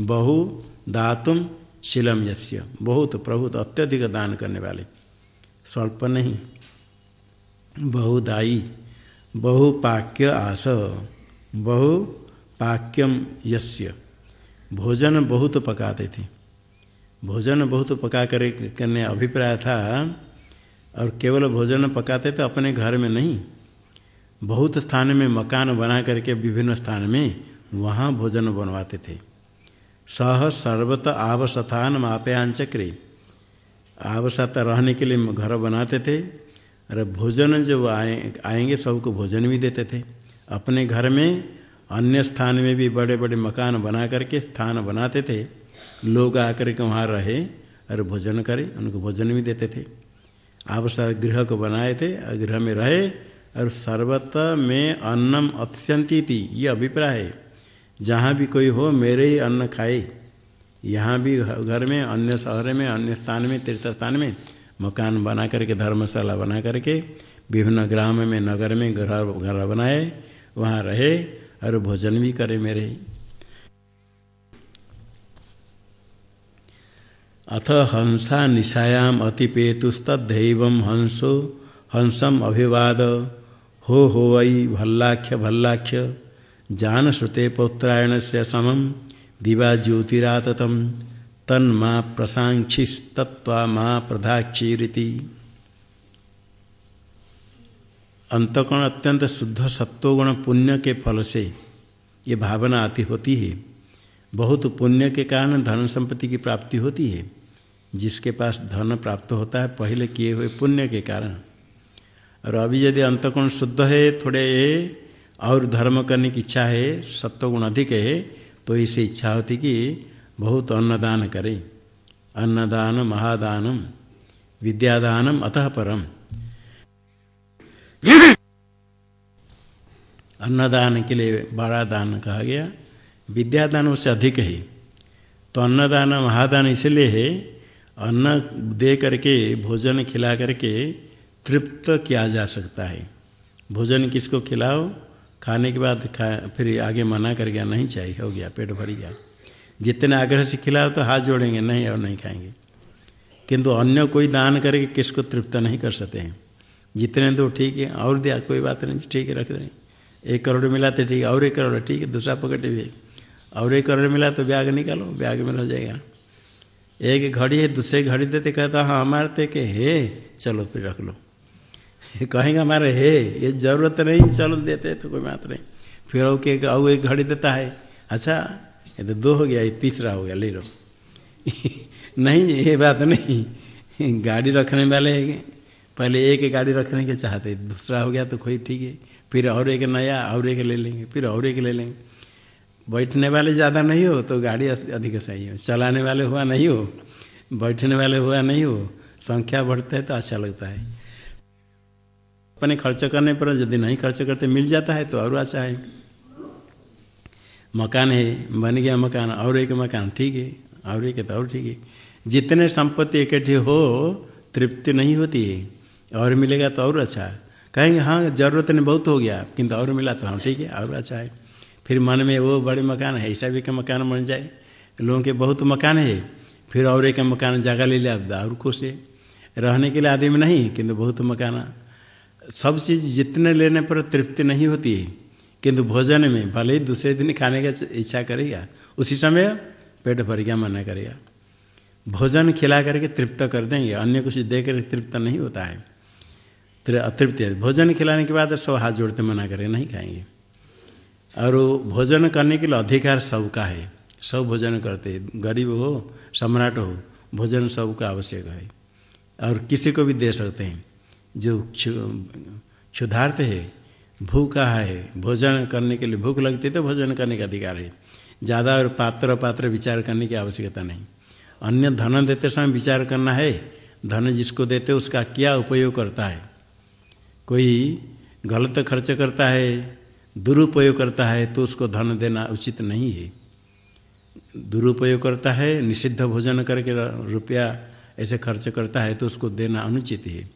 बहु दातुम शिलम यस्य। बहुत प्रभुत, अत्यधिक दान करने वाले। स्वल्प नहीं। बहुदायी बहुपाक्य आस। बहु पाक्यम यस्य। भोजन बहुत पकाते थे। भोजन बहुत पका कर, करने अभिप्राय था और केवल भोजन पकाते थे अपने घर में नहीं, बहुत स्थान में मकान बना करके विभिन्न स्थान में वहाँ भोजन बनवाते थे। सह सर्वत आवसथान मापयांचक्रे। आवसता रहने के लिए घर बनाते थे और भोजन जो आए, आएँगे सबको भोजन भी देते थे। अपने घर में अन्य स्थान में भी बड़े बड़े मकान बना करके स्थान बनाते थे। लोग आकर के वहाँ रहे और भोजन करें, उनको भोजन भी देते थे। आवश्यक गृह को बनाए थे, गृह में रहे, और सर्वत में अन्नम अत्यंती थी, ये अभिप्राय है। जहाँ भी कोई हो, मेरे ही अन्न खाए। यहाँ भी घर में, अन्य शहर में, अन्य स्थान में तीर्थ स्थान में मकान बना करके, धर्मशाला बना करके, विभिन्न ग्राम में, नगर में, घर घर बनाए, वहाँ रहे, और भोजन भी करे मेरे ही। अथ हंसा निशायाम अतिपेतुस्तैव हंसो, हंसम अभिवाद। हो हो, वै, भल्लाख्य भल्लाख्य। जान श्रुते पौत्रायण से समम, दिवा ज्योतिराततम। तन्मा प्रसाक्षिस्तत्वा माँ प्रधाक्षीरिति। अंतकोण अत्यंत शुद्ध सत्वगुण पुण्य के फल से ये भावना आती होती है। बहुत पुण्य के कारण धन संपत्ति की प्राप्ति होती है। जिसके पास धन प्राप्त होता है, पहले किए हुए पुण्य के कारण। और अभी यदि अंतकोण शुद्ध है, थोड़े और धर्म करने की इच्छा है, सत्वगुण अधिक है तो इसे इच्छा होती कि बहुत अन्नदान करे। अन्नदान महादानम, विद्यादानम अतः परम। अन्नदान के लिए बड़ा दान कहा गया। विद्यादान उससे अधिक है। तो अन्नदान, महादान इसलिए है, अन्न दे करके, भोजन खिला करके तृप्त किया जा सकता है। भोजन किसको खिलाओ? खाने के बाद खा, फिर आगे मना कर गया, नहीं चाहिए, हो गया, पेट भर गया। जितने आग्रह से खिलाओ तो हाथ जोड़ेंगे, नहीं और नहीं खाएँगे। किंतु अन्य कोई दान करके किसको तृप्त नहीं कर सकते हैं। जितने तो ठीक है, और दिया, कोई बात नहीं, ठीक है, रख दें। एक करोड़ मिला तो ठीक है, और एक करोड़, ठीक है, दूसरा पकड़े भी और एक करोड़ मिला तो ब्याग निकालो ब्याग में हो जाएगा। एक घड़ी है, दूसरे घड़ी देते कहता हाँ हमारे ते के हे, चलो फिर रख लो। (laughs) कहेंगे, हमारे हे, ये ज़रूरत नहीं, चलो देते तो कोई बात नहीं। फिर और के, और एक घड़ी देता है अच्छा ये तो दो हो गया, ये तीसरा हो गया, ले लो। (laughs) नहीं, ये बात नहीं, गाड़ी रखने वाले पहले एक गाड़ी रखने के चाहते दूसरा हो गया तो कोई ठीक है, फिर और एक नया, और एक ले लेंगे, फिर और एक ले लेंगे। बैठने वाले ज़्यादा नहीं हो तो गाड़ी अधिक सही हो। चलाने वाले हुआ नहीं हो, बैठने वाले हुआ नहीं हो, संख्या बढ़ता है तो अच्छा लगता है। अपने खर्च करने पर यदि नहीं खर्च करते, मिल जाता है तो और अच्छा है। मकान है, बन गया मकान, और एक मकान ठीक है, और एक तो और ठीक है। जितने संपत्ति इकट्ठी हो, तृप्ति नहीं होती है। और मिलेगा तो और अच्छा। कहेंगे हाँ ज़रूरत नहीं बहुत हो गया, किंतु और मिला तो हाँ ठीक है, और अच्छा है। फिर मन में वो बड़े मकान है, ऐसा भी का मकान बन जाए। लोगों के बहुत मकान है, फिर और एक मकान जगह ले लिया और खुश है रहने के लिए आदमी नहीं, किंतु बहुत मकान। सब चीज़ जितने लेने पर तृप्ति नहीं होती है, किंतु भोजन में भले ही दूसरे दिन खाने का इच्छा करेगा, उसी समय पेट भर गया, मना करेगा। भोजन खिला करके तृप्त कर देंगे, अन्य कुछ दे कर तृप्त नहीं होता है। अतृप्त भोजन खिलाने के बाद सब हाथ जोड़ते मना करें नहीं खाएँगे। और भोजन करने के लिए अधिकार सबका है। सब भोजन करते गरीब हो, सम्राट हो, भोजन सबका आवश्यक है। और किसी को भी दे सकते हैं। जो क्षुधार्थ है, भूखा है, भोजन करने के लिए भूख लगती तो भोजन करने का अधिकार है। ज़्यादा और पात्र पात्र विचार करने की आवश्यकता नहीं। अन्य धन देते समय विचार करना है। धन जिसको देते उसका क्या उपयोग करता है? कोई गलत खर्च करता है दुरुपयोग करता है तो उसको धन देना उचित नहीं है। दुरुपयोग करता है, निषिद्ध भोजन करके रुपया ऐसे खर्च करता है तो उसको देना अनुचित है।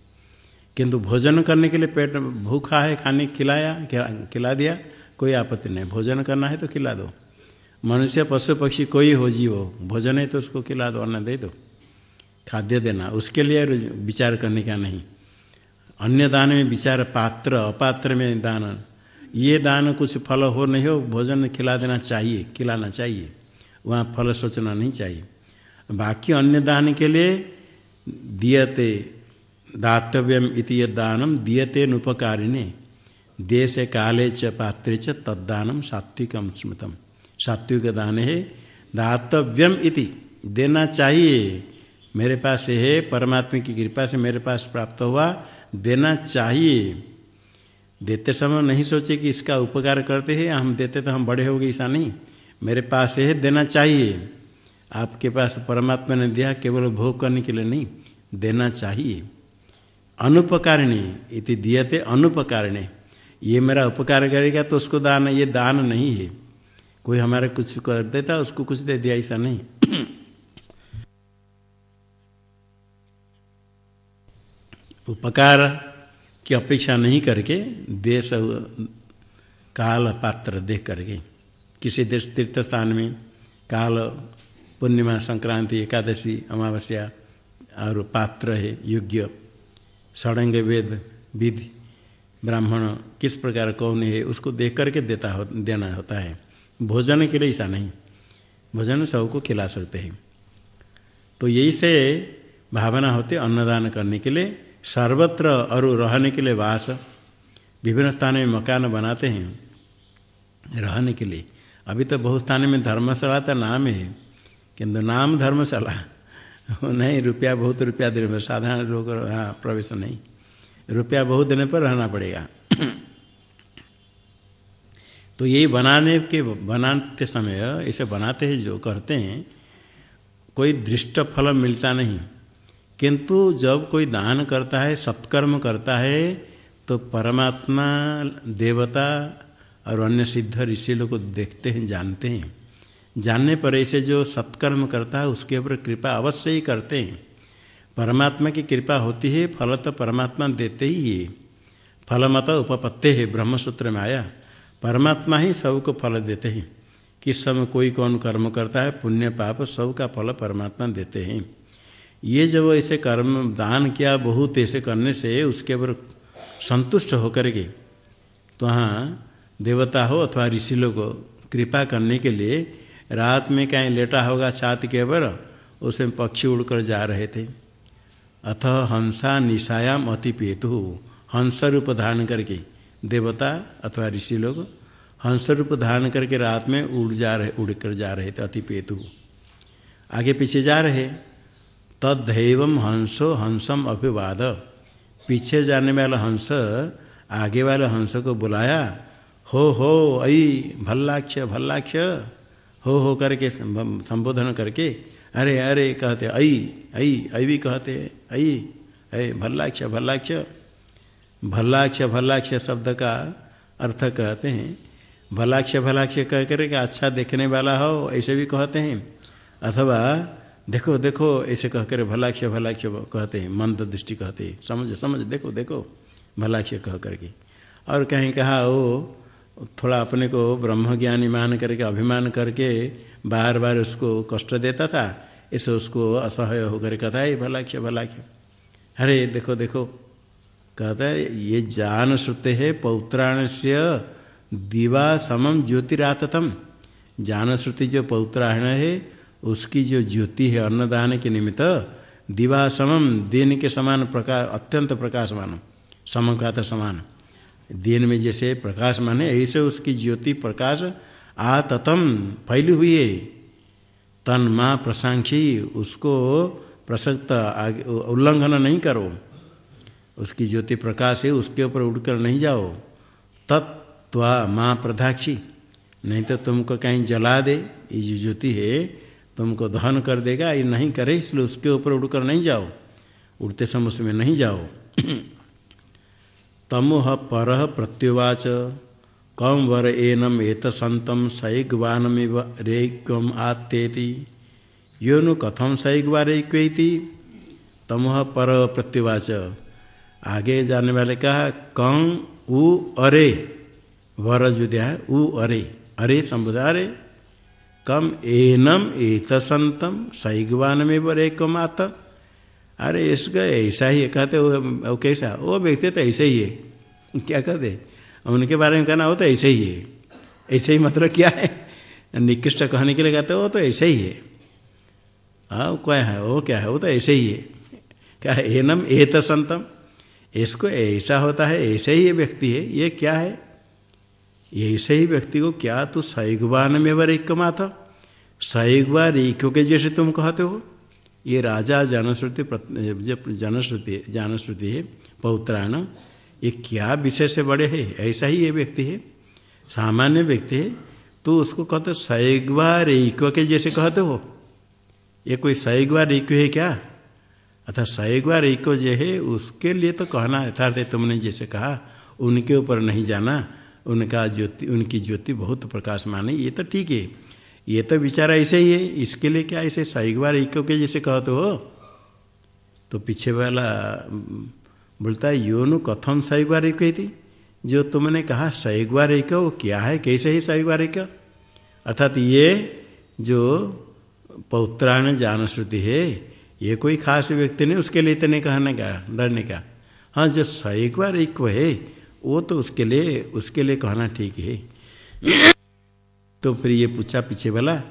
किंतु भोजन करने के लिए पेट भूखा है, खाने खिलाया, खिला खिला दिया, कोई आपत्ति नहीं। भोजन करना है तो खिला दो। मनुष्य, पशु, पक्षी, कोई हो जीव हो भोजन है तो उसको खिला दो, अन्न दे दो। खाद्य देना, उसके लिए विचार करने का नहीं। अन्य दान में विचार, पात्र, अपात्र में दान ये दान कुछ फल हो नहीं हो, भोजन खिला देना चाहिए, खिलाना चाहिए। वहाँ फल सोचना नहीं चाहिए। बाकी अन्य दान के लिए दियते, दातव्यम इति दानम, दियते नुपकारिणे। देश काले च, पात्रे च तद्दानम सात्विकम स्मृतम। सात्विक दान है, दातव्यम इति। देना चाहिए। मेरे पास है, परमात्मा की कृपा से मेरे पास प्राप्त हुआ। देना चाहिए। देते समय नहीं सोचे कि इसका उपकार करते हैं, हम देते तो हम बड़े हो गए, ऐसा नहीं। मेरे पास है देना चाहिए। आपके पास परमात्मा ने दिया, केवल भोग करने के लिए नहीं, देना चाहिए। अनुपकारिणी, इति दियते अनुपकारिणी। ये मेरा उपकार करेगा तो उसको दान, ये दान नहीं है। कोई हमारे कुछ कर देता, उसको कुछ दे दिया, ऐसा नहीं। उपकार की अपेक्षा नहीं करके देश काल पात्र देख करके, किसी देश तीर्थ स्थान में काल पूर्णिमा संक्रांति, एकादशी, अमावस्या और पात्र है, योग्य, षडंग वेद, विधि, ब्राह्मण, किस प्रकार कौन है, उसको देख करके देता हो, देना होता है। भोजन के लिए ऐसा नहीं। भोजन सबको खिला सकते हैं। तो यही से भावना होती अन्नदान करने के लिए। सर्वत्र और रहने के लिए वास, विभिन्न स्थान में मकान बनाते हैं। रहने के लिए। अभी तो बहुत स्थान में धर्मशाला तो नाम है, किंतु नाम धर्मशाला नहीं, रुपया बहुत रुपया देने पर साधारण लोग यहाँ प्रवेश नहीं। रुपया बहुत देने पर रहना पड़ेगा। तो यही बनाने के, बनाते समय इसे बनाते हैं जो करते हैं, कोई दृष्ट फल मिलता नहीं। किंतु जब कोई दान करता है, सत्कर्म करता है तो परमात्मा, देवता और अन्य सिद्ध ऋषि लोग को देखते हैं, जानते हैं। जानने पर ऐसे जो सत्कर्म करता है, उसके ऊपर कृपा अवश्य ही करते हैं। परमात्मा की कृपा होती है, फल तो परमात्मा देते ही है। फल मत उपपत्ति है, ब्रह्मसूत्र में आया। परमात्मा ही सबको फल देते हैं। किस समय कोई कौन कर्म करता है, पुण्य पाप सब का फल परमात्मा देते हैं। ये जब ऐसे कर्म दान किया, बहुत ऐसे करने से उसके ऊपर संतुष्ट होकर के तो हाँ देवता हो अथवा ऋषि लोग कृपा करने के लिए रात में कहीं लेटा होगा छात के ऊपर, उसमें पक्षी उड़कर जा रहे थे। अथ हंसा निशायाम अति पेतु हंस रूप धारण करके, देवता अथवा ऋषि लोग हंस रूप धारण करके रात में उड़ जा रहे उड़ कर जा रहे थे अति पेतु। आगे पीछे जा रहे तदैव हंसो, हंसम अभिवाद। पीछे जाने वाला हंस, आगे वाले हंस को बुलाया, हो हो ऐ भल्लाक्ष भल्लाक्ष। हो हो, करके संबोधन करके, अरे अरे, कहते ऐ अई अई भी कहते, अई ऐ भल्लाक्ष भल्लाक्ष। भल्लाक्ष भल्लाक्ष शब्द का अर्थ कहते हैं भलाक्ष भलाक्ष कह करके अच्छा देखने वाला हो, ऐसे भी कहते हैं। अथवा देखो देखो, ऐसे कह कर भलाक्ष भलाक्ष कहते हैं, मंद दृष्टि कहते हैं। समझ समझ, देखो देखो भलाक्ष कह करके और कहीं कहा वो थोड़ा अपने को ब्रह्म ज्ञानी मान करके, अभिमान करके बार बार उसको कष्ट देता था इसे उसको असह्य होकर कहता है भलाक्ष भलाक्ष अरे, देखो देखो, कहता है, ये जान श्रुते है पौत्राण से दिवा समम ज्योतिराततम। जान श्रुति जो पौत्राहण है उसकी जो ज्योति है अन्नदान के निमित्त दिवा समम दिन के समान प्रकाश, अत्यंत प्रकाशमान सम का समान। दिन में जैसे प्रकाशमान है, ऐसे उसकी ज्योति प्रकाश आ ततम फैली हुई है। तन माँ प्रसांक्षी, उसको प्रसक्त उल्लंघन नहीं करो। उसकी ज्योति प्रकाश है, उसके ऊपर उड़कर नहीं जाओ। तत्वा माँ प्रधाक्षी, नहीं तो तुमको कहीं जला दे। ये जो ज्योति है तुमको दहन कर देगा, ये नहीं करे, इसलिए उसके ऊपर उड़कर नहीं जाओ। उड़ते समय उसमें नहीं जाओ। तमोह पर प्रत्युवाच, कम वर एनम एत संतम सैग्वानमिव रेक्यम आत्तेति यो नु कथम सैग्वा रेक्वेति? तमोह पर प्रत्युवाच। आगे जाने वाले कहा कं उ अरे, वर जो दिया उ अरे अरे संबुधा अरे कम एनम एत संतम सैगवान में वर एक मात अरे, इसका ऐसा ही है, कहते वो कैसा? वो व्यक्ति तो ऐसे ही है। क्या कहते उनके बारे में कहना हो तो ऐसे ही है। ऐसे ही मतलब क्या है? निकृष्ट कहने के लिए कहते वो तो ऐसे ही है। हाँ क्या है? वो क्या है? वो तो ऐसे ही है। क्या है? एनम एत संतम इसको ऐसा होता है, ऐसे ही व्यक्ति है। ये क्या है? ऐसे ही व्यक्ति को, क्या तो सैगवान में वर एक था सैगवा रेखों के जैसे तुम कहते हो? ये राजा जनश्रुति जनश्रुति, जानश्रुति है, पौत्राण, ये क्या विषय से बड़े है? ऐसा ही ये व्यक्ति है। सामान्य व्यक्ति है। तो उसको कहते सैगवा रेखो के जैसे कहते हो? ये कोई सैगवा रेखो है क्या? अर्थात सैगवार एक जो है, उसके लिए तो कहना यथार्थ तुमने जैसे कहा, उनके ऊपर नहीं जाना। उनका ज्योति, उनकी ज्योति बहुत प्रकाश माने, ये तो ठीक है। ये तो विचार ऐसे ही है, इसके लिए क्या ऐसे सैगवार एक के जैसे कहते हो? तो पीछे वाला बोलता है, योनु कथम सैगवार एक थी जो तुमने कहा सैगवार एक वो क्या है, कैसे ही सैगवार एक अर्थात ये जो पौत्राण जान श्रुति है, ये कोई खास व्यक्ति नहीं, उसके लिए इतने कहने का, डरने का। हाँ जो सैक बार एक है वो तो उसके लिए उसके लिए कहना ठीक है। तो फिर ये पूछा पीछे वाला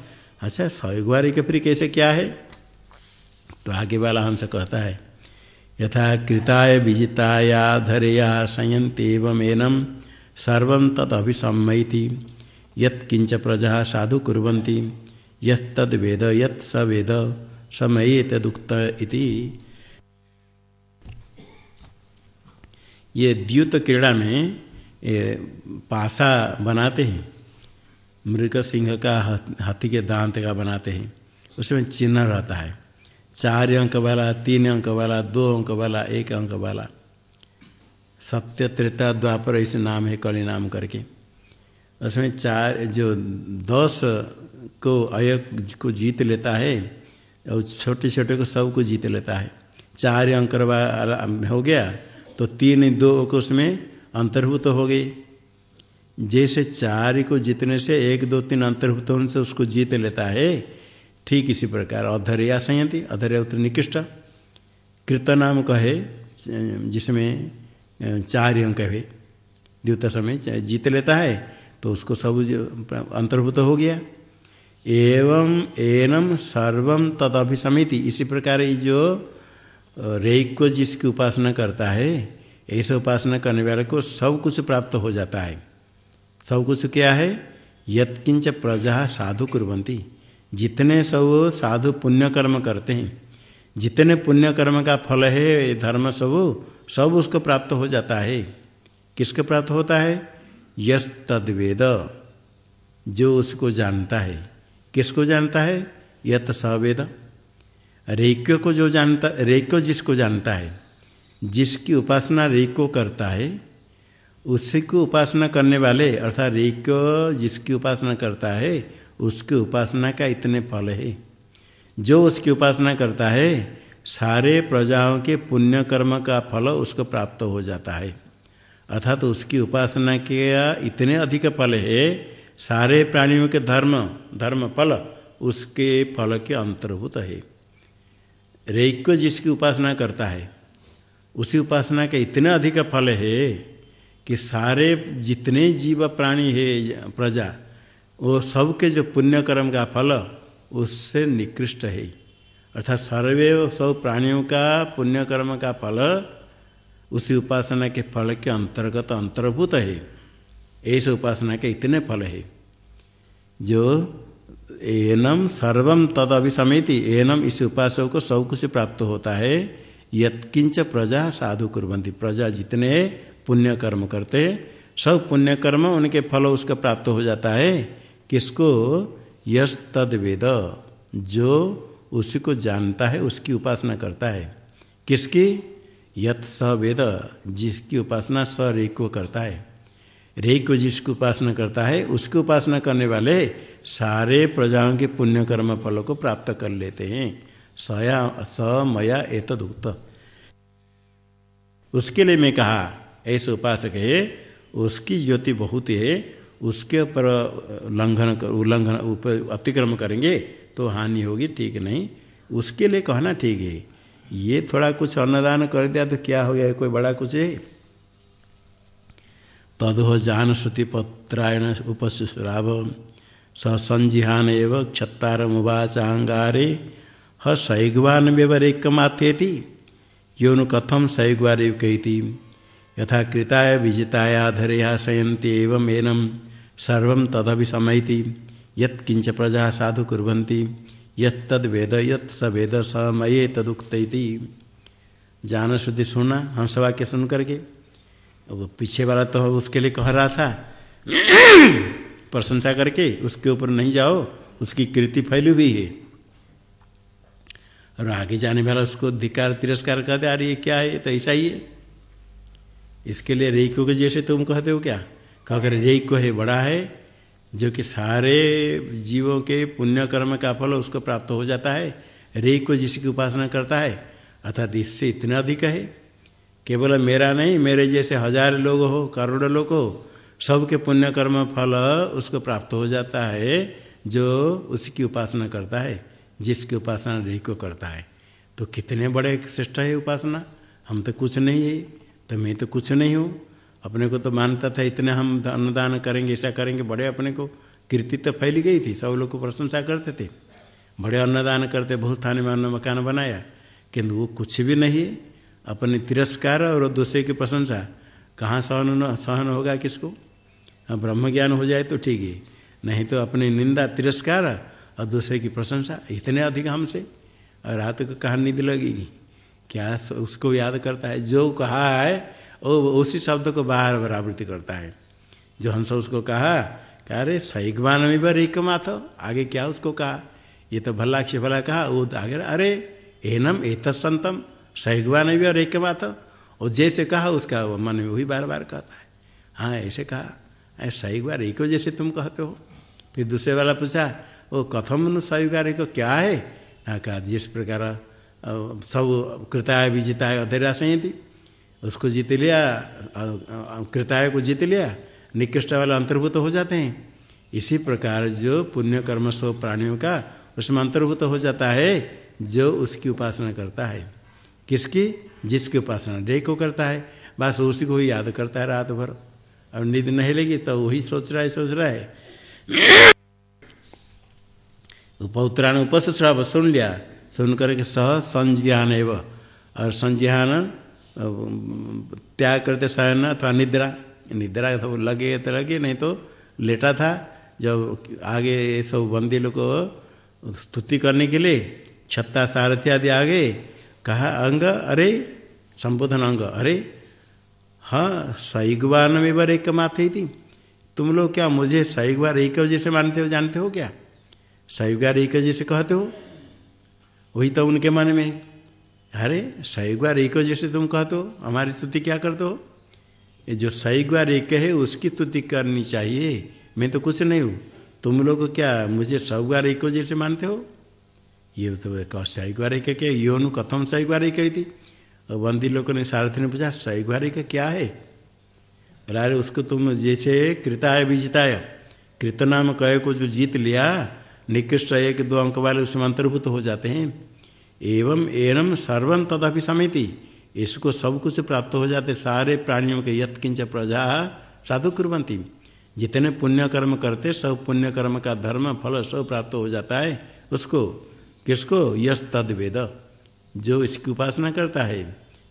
अच्छा सैक के फिर कैसे क्या है? तो आगे वाला हमसे कहता है, यथा कृताय विजिताया धरया संयंतेवमेनम सर्व तद अभिसम्मति यत्किंच प्रजा साधु कुरंती यद वेद यत् स वेद समय तदुक्त इति ये द्युत क्रीड़ा में ये पासा बनाते हैं। मृग सिंह का हाथी के दांत का बनाते हैं। उसमें चिन्ह रहता है। चार अंक वाला, तीन अंक वाला, दो अंक वाला, एक अंक वाला। सत्य त्रेता द्वापर ऐसे नाम है कली नाम करके। उसमें चार, जो दस को अय को जीत लेता है, और छोटे छोटे को सबको जीत लेता है। चार अंक वाला हो गया तो तीन दो को उसमें अंतर्भूत हो गई। जैसे चार को जीतने से एक, दो, तीन अंतर्भूत होने से उसको जीत लेता है, ठीक इसी प्रकार। अधर्या संयंती, अधर्या उत्तर निकृष्ट। कृत नाम कहे, जिसमें, चार अंक है द्वित समय जीत लेता है तो उसको सब अंतर्भूत हो गया। एवं एनम सर्वम तद अभिसमिति इसी प्रकार ये जो रेक को जिसकी उपासना करता है, ऐसे उपासना करने वाले को सब कुछ प्राप्त हो जाता है। सब कुछ क्या है? यत्किंच प्रजा साधु कुरंती जितने सब साधु पुण्य कर्म करते हैं, जितने पुण्य कर्म का फल है, धर्म सब सब उसको प्राप्त हो जाता है। किसको प्राप्त होता है? यस तद्वेद जो उसको जानता है। किसको जानता है? यत सवेद रेक्यो को जो जानता, रेक्यो जिसको जानता है, जिसकी उपासना रेक्यो करता है उसी को उपासना करने वाले, अर्थात रेक्यो जिसकी उपासना करता है, उसकी उपासना का इतने फल है। जो उसकी उपासना करता है, सारे प्रजाओं के पुण्य कर्म का फल उसको प्राप्त हो जाता है। अर्थात तो उसकी उपासना के इतने अधिक फल है, सारे प्राणियों के धर्म धर्म फल उसके फल के अंतर्भूत है। रेक्य जिसकी उपासना करता है, उसी उपासना के इतने अधिक फल है कि सारे जितने जीव प्राणी है, प्रजा, वो सबके जो पुण्य कर्म का फल, उससे निकृष्ट है। अर्थात सर्वे सब प्राणियों का पुण्य कर्म का फल, उसी उपासना के फल के अंतर्गत अंतर्भूत है। ऐसे उपासना के इतने फल है, जो एनम सर्वम तद अभिसमिति एनम इस उपासक को सब कुछ प्राप्त होता है। यत्किंच प्रजा साधु कुरबंती प्रजा जितने पुण्य कर्म करते सब पुण्य कर्म उनके फल उसका प्राप्त हो जाता है। किसको? यश तद वेद जो उसी को जानता है, उसकी उपासना करता है। किसकी? यत स वेद जिसकी उपासना स रे को करता है। रे को जिसकी उपासना करता है, उसकी उपासना करने वाले सारे प्रजाओं के पुण्य कर्म फलों को प्राप्त कर लेते हैं। सया स मया एतदुक्त। उसके लिए मैं कहा, ऐसे उपासक है, उसकी ज्योति बहुत है उसके ऊपर उल्लंघन उल्लंघन, ऊपर अतिक्रम करेंगे तो हानि होगी, ठीक नहीं। उसके लिए कहना ठीक है, ये थोड़ा कुछ अन्नदान कर दिया तो क्या हो गया, कोई बड़ा कुछ है? तदो जान श्रुति पत्रायण उपशुराव स संजिहान एवं क्षत्तार मुवाचांगारे ह सैग्वान व्यवरेक व्यवरेकमाथेति यो कथम सैग्वार कहती यथा कृताय विजितायाधरया शयन्ति एवं एनम सर्व तदभि समयति यत्किंच प्रजा साधु कुर्वन्ति। यद वेद स मये तदुक्त जान शुद्धि सुना हंस वाक्य सुन करके वो पीछे वाला तो उसके लिए कह रहा था, प्रशंसा करके उसके ऊपर नहीं जाओ, उसकी कृति फैली हुई है। और आगे जाने वाला उसको धिकार तिरस्कार कहते आ रही है क्या है? तो ऐसा ही है। इसके लिए रेको के जैसे तुम कहते हो क्या? कहकर रेको है, बड़ा है, जो कि सारे जीवों के पुण्य कर्म का फल उसको प्राप्त हो जाता है। रे को जिसकी उपासना करता है, अर्थात इससे इतना अधिक है केवल मेरा नहीं, मेरे जैसे हज़ार लोग हो, करोड़ लोग हो, सबके पुण्य कर्म फल उसको प्राप्त हो जाता है, जो उसकी उपासना करता है, जिसकी उपासना रही को करता है। तो कितने बड़े श्रेष्ठ है उपासना? हम तो कुछ नहीं है तो मैं तो कुछ नहीं हूँ। अपने को तो मानता था, इतने हम अन्नदान करेंगे, ऐसा करेंगे, बड़े अपने को। कीर्ति तो फैली गई थी, सब लोग को प्रशंसा करते थे। बड़े अन्नदान करते, बहुत थाने में अन्न मकान बनाया, किंतु वो कुछ भी नहीं है। अपने तिरस्कार और दूसरे की प्रशंसा। कहाँ सहन सहन होगा किसको? हाँ ब्रह्म ज्ञान हो जाए तो ठीक है। नहीं तो अपनी निंदा, तिरस्कार और दूसरे की प्रशंसा इतने अधिक हमसे। और रात को कहाँ नींद लगेगी? क्या उसको याद करता है? जो कहा है, वो उसी शब्द को बाहर बार आवृत्ति करता है। जो हंस उसको कहा, कह, अरे, सैगवान में बर एक माथ आगे क्या उसको कहा? ये तो भला भला कहा, वो तो आगे अरे, एनम एत में भी एक माथ और जैसे कहा उसका वो मन में वही बार बार कहता है। हाँ ऐसे कहा अरे सैगवार एक जैसे तुम कहते हो। फिर दूसरे वाला पूछा वो कथम सैगवार एक क्या है? हाँ कहा, जिस प्रकार सब कृताय विजिताय अधेरा संयति। उसको जीत लिया कृताय को जीत लिया, निकृष्ट वाले अंतर्भूत हो जाते हैं। इसी प्रकार जो पुण्य कर्म स्व प्राणियों का, उसमें अंतर्भूत हो जाता है, जो उसकी उपासना करता है। किसकी? जिसकी उपासना डे को करता है। बस उसी को ही याद करता है रात भर। अब नींद नहीं लेगी तो वही सोच रहा है, सोच रहा है। उपउत्राण उपश्राव सुन लिया। सुन करके सह संज्ञान एवं। और संज्ञान त्याग करते शयन अथवा निद्रा। निद्रा तो लगे तो लगे, नहीं तो लेटा था। जब आगे सब बंदी लोग को स्तुति करने के लिए, छत्ता, सारथी आदि आगे कहा, अंग, अरे, संबोधन अंग, अरे हाँ सैगवान में बार एक माथे थी तुम लोग क्या मुझे सैगवार एक जैसे मानते हो, जानते हो क्या? सैगवार एक जैसे कहते हो? वही तो उनके मन में। अरे सैगवार एक जैसे तुम कहते हो, हमारी स्तुति क्या करते हो? ये जो सैगवार एक है, उसकी स्तुति करनी चाहिए। मैं तो कुछ नहीं हूँ। तुम लोग क्या मुझे सैगवार एक जैसे मानते हो? ये तो सैगवार एक क्या योनु कथम सैगवार एक थी और बंदी लोगों ने सारथी ने पूछा सैगवार एक क्या है? बोला, अरे उसको तुम जैसे कृताय विजिताय कृत नाम कह को जो जीत लिया, निकृष्ट एक दो अंक वाले उसमें अंतर्भूत हो जाते हैं। एवं एनम सर्वम तदपि समिति, इसको सब कुछ प्राप्त हो जाते, सारे प्राणियों के यत किंच प्रजा साधु कुरंती जितने पुण्य कर्म करते, सब पुण्य कर्म का धर्म, फल सब प्राप्त हो जाता है उसको। किसको? यश तद वेद जो इसकी उपासना करता है,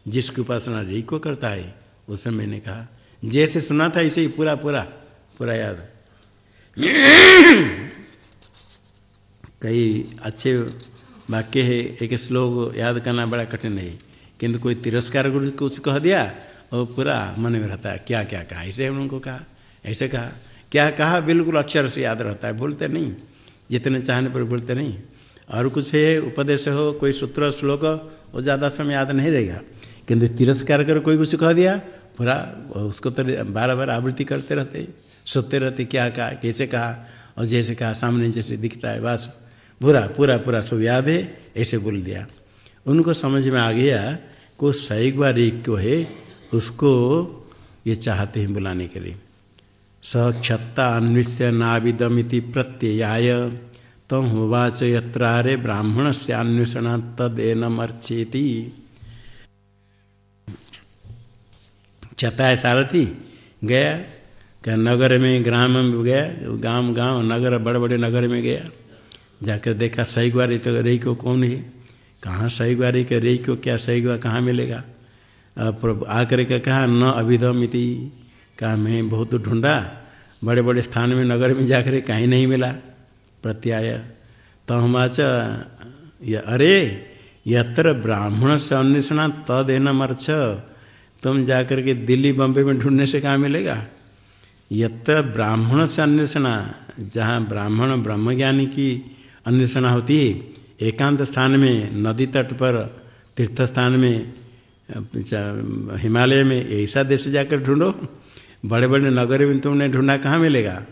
जिसकी उपासना रे को करता है, उसे मैंने कहा, जैसे सुना था इसे ही पूरा पूरा पूरा याद। कई अच्छे वाक्य है, एक श्लोक याद करना बड़ा कठिन है, किंतु कोई तिरस्कार गुरु कुछ कह दिया और पूरा मन में रहता है, क्या क्या कहा? ऐसे उनको कहा, ऐसे कहा। क्या कहा? बिल्कुल अक्षर से याद रहता है, भूलते नहीं, जितने चाहने पर भूलते नहीं। और कुछ है उपदेश हो, कोई सूत्र, श्लोक, वो ज़्यादा समय याद नहीं रहेगा। किंतु तिरस्कार कर कोई कुछ कह दिया, पूरा उसको तो बार बार आवृत्ति करते रहते सोते रहते, क्या कहा, कैसे कहा, और जैसे कहा, सामने जैसे दिखता है, बस। पूरा पूरा पूरा सब याद है, ऐसे बोल दिया। उनको समझ में आ गया, को सैगवा रेख को है, उसको ये चाहते हैं बुलाने के लिए। सक्षत्ता अन्विष्य नाविदमिति प्रत्ययाय। तम होवाच यत्रारे ब्राह्मण से अन्वेषण तदेनमर्चेति चता सारथी, गया? क्या नगर में, ग्राम में गया? गाँव गाँव, नगर बड़े बड़े नगर में गया? जाकर देखा सही ग्वारी तो रही को कौन है? कहाँ सही ग्वारी के रही को क्या सही ग्वा कहाँ मिलेगा? आकर के कहा, न अभिधम इति। कहा, मैं बहुत ढूंढा बड़े बड़े स्थान में, नगर में जाकर कहीं नहीं मिला। प्रत्याय। तो हमाच अरे, यत्र ब्राह्मण से अन्वेषण तद न मर्छ तुम जाकर के दिल्ली बम्बे में ढूँढने से कहाँ मिलेगा? यत्र ब्राह्मण से अन्वेषण, जहाँ ब्राह्मण ब्रह्मज्ञानी की अन्वेषणा होती है, एकांत स्थान में, नदी तट पर तीर्थ स्थान में हिमालय में, ऐसा देश जाकर ढूंढो। बड़े बड़े नगर में तुमने ढूंढा कहाँ मिलेगा?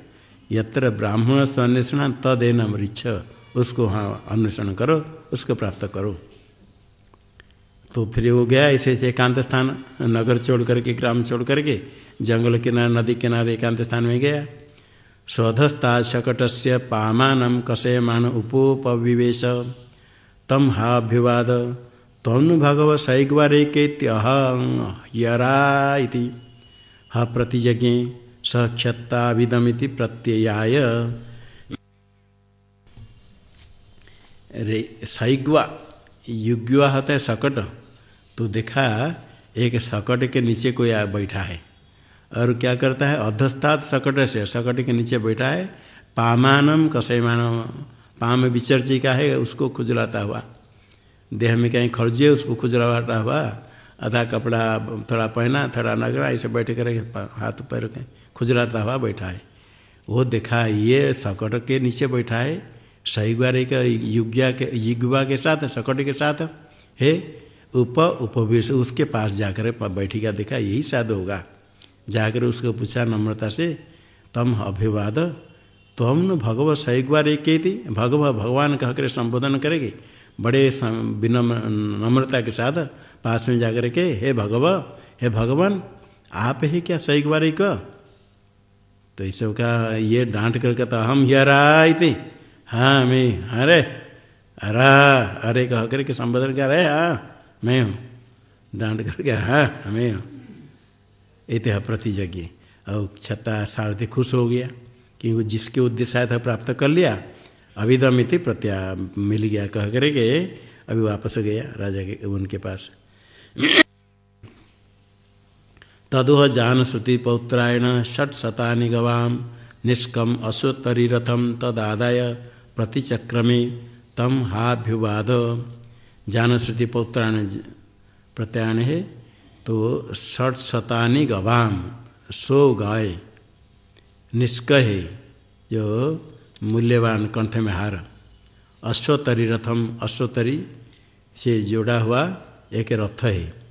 यत्र ब्राह्मण से अन्वेषण तदेन मृक्ष उसको हाँ अन्वेषण करो, उसको प्राप्त करो। तो फिर वो गया ऐसे ऐसे एकांत स्थान, नगर छोड़ करके, ग्राम छोड़ करके, जंगल किनारे, नदी किनारे एकांत स्थान में गया। स्वधस्ता शकट से पामान कसयमान उपोपविवेश। तम हाभ्युवाद तनु भगव सैग्वरे के सैग्वारेकेत्यहरा ह प्रतिज्ञे सक्षत्ताविदमिति प्रत्ययाय। सैग्वा, युग्वा होता है सकट। तो देखा, एक सकट के नीचे कोई बैठा है। और क्या करता है? अधस्तात सकट से सकट के नीचे बैठा है। पामानम कसयमानम पाम विचर्ची का है, उसको खुजलाता हुआ। देह में कहीं खर्जे उसको खुजलाता हुआ। आधा कपड़ा थोड़ा पहना, थोड़ा नगरा, ऐसे बैठे कर हाथ पैर के खुजलाता हुआ बैठा है वो देखा, ये सकट के नीचे बैठा है। सही ग्वारे का युग्या के, युगवा के साथ, सकट के साथ है। उप उपवेश उसके पास जाकर बैठेगा देखा, यही शायद होगा। जाकर उसको पूछा नम्रता से, तम अभिवाद, तम न भगव सैग्वार एक थी? भगव, भगवान कहकर संबोधन करेंगे? बड़े विनम्र, नम्रता के साथ पास में जाकर के, हे भगव, हे भगवान, आप ही क्या सही सैग्वारी का तो इसे कहा, ये डांट कर कहता, हम यरा थे हाँ मैं अरे अरा, अरे, कह करके संबोधन कर रहे हाँ मैं हूँ। डांट करके हाँ मैं हूँ। इत प्रतिजज्ञ और छता सारथी खुश हो गया, क्योंकि जिसके उद्देश्य था प्राप्त कर लिया। अभिदम इति प्रत्या मिल गया, कह करके अभी वापस गया राजा के, उनके पास। तदुह जान श्रुति पौत्रायण षट शता गवाम निष्कम अश्वतरी रथम तदादाय प्रतिचक्रमे तम हाभ्युवाद। जान श्रुति पौत्रायण प्रत्यायन है तो षट गवाम सो गाय, निष्कह जो मूल्यवान कंठ में हार। अश्वतरी रथम अश्वतरी से जोड़ा हुआ एक रथ है।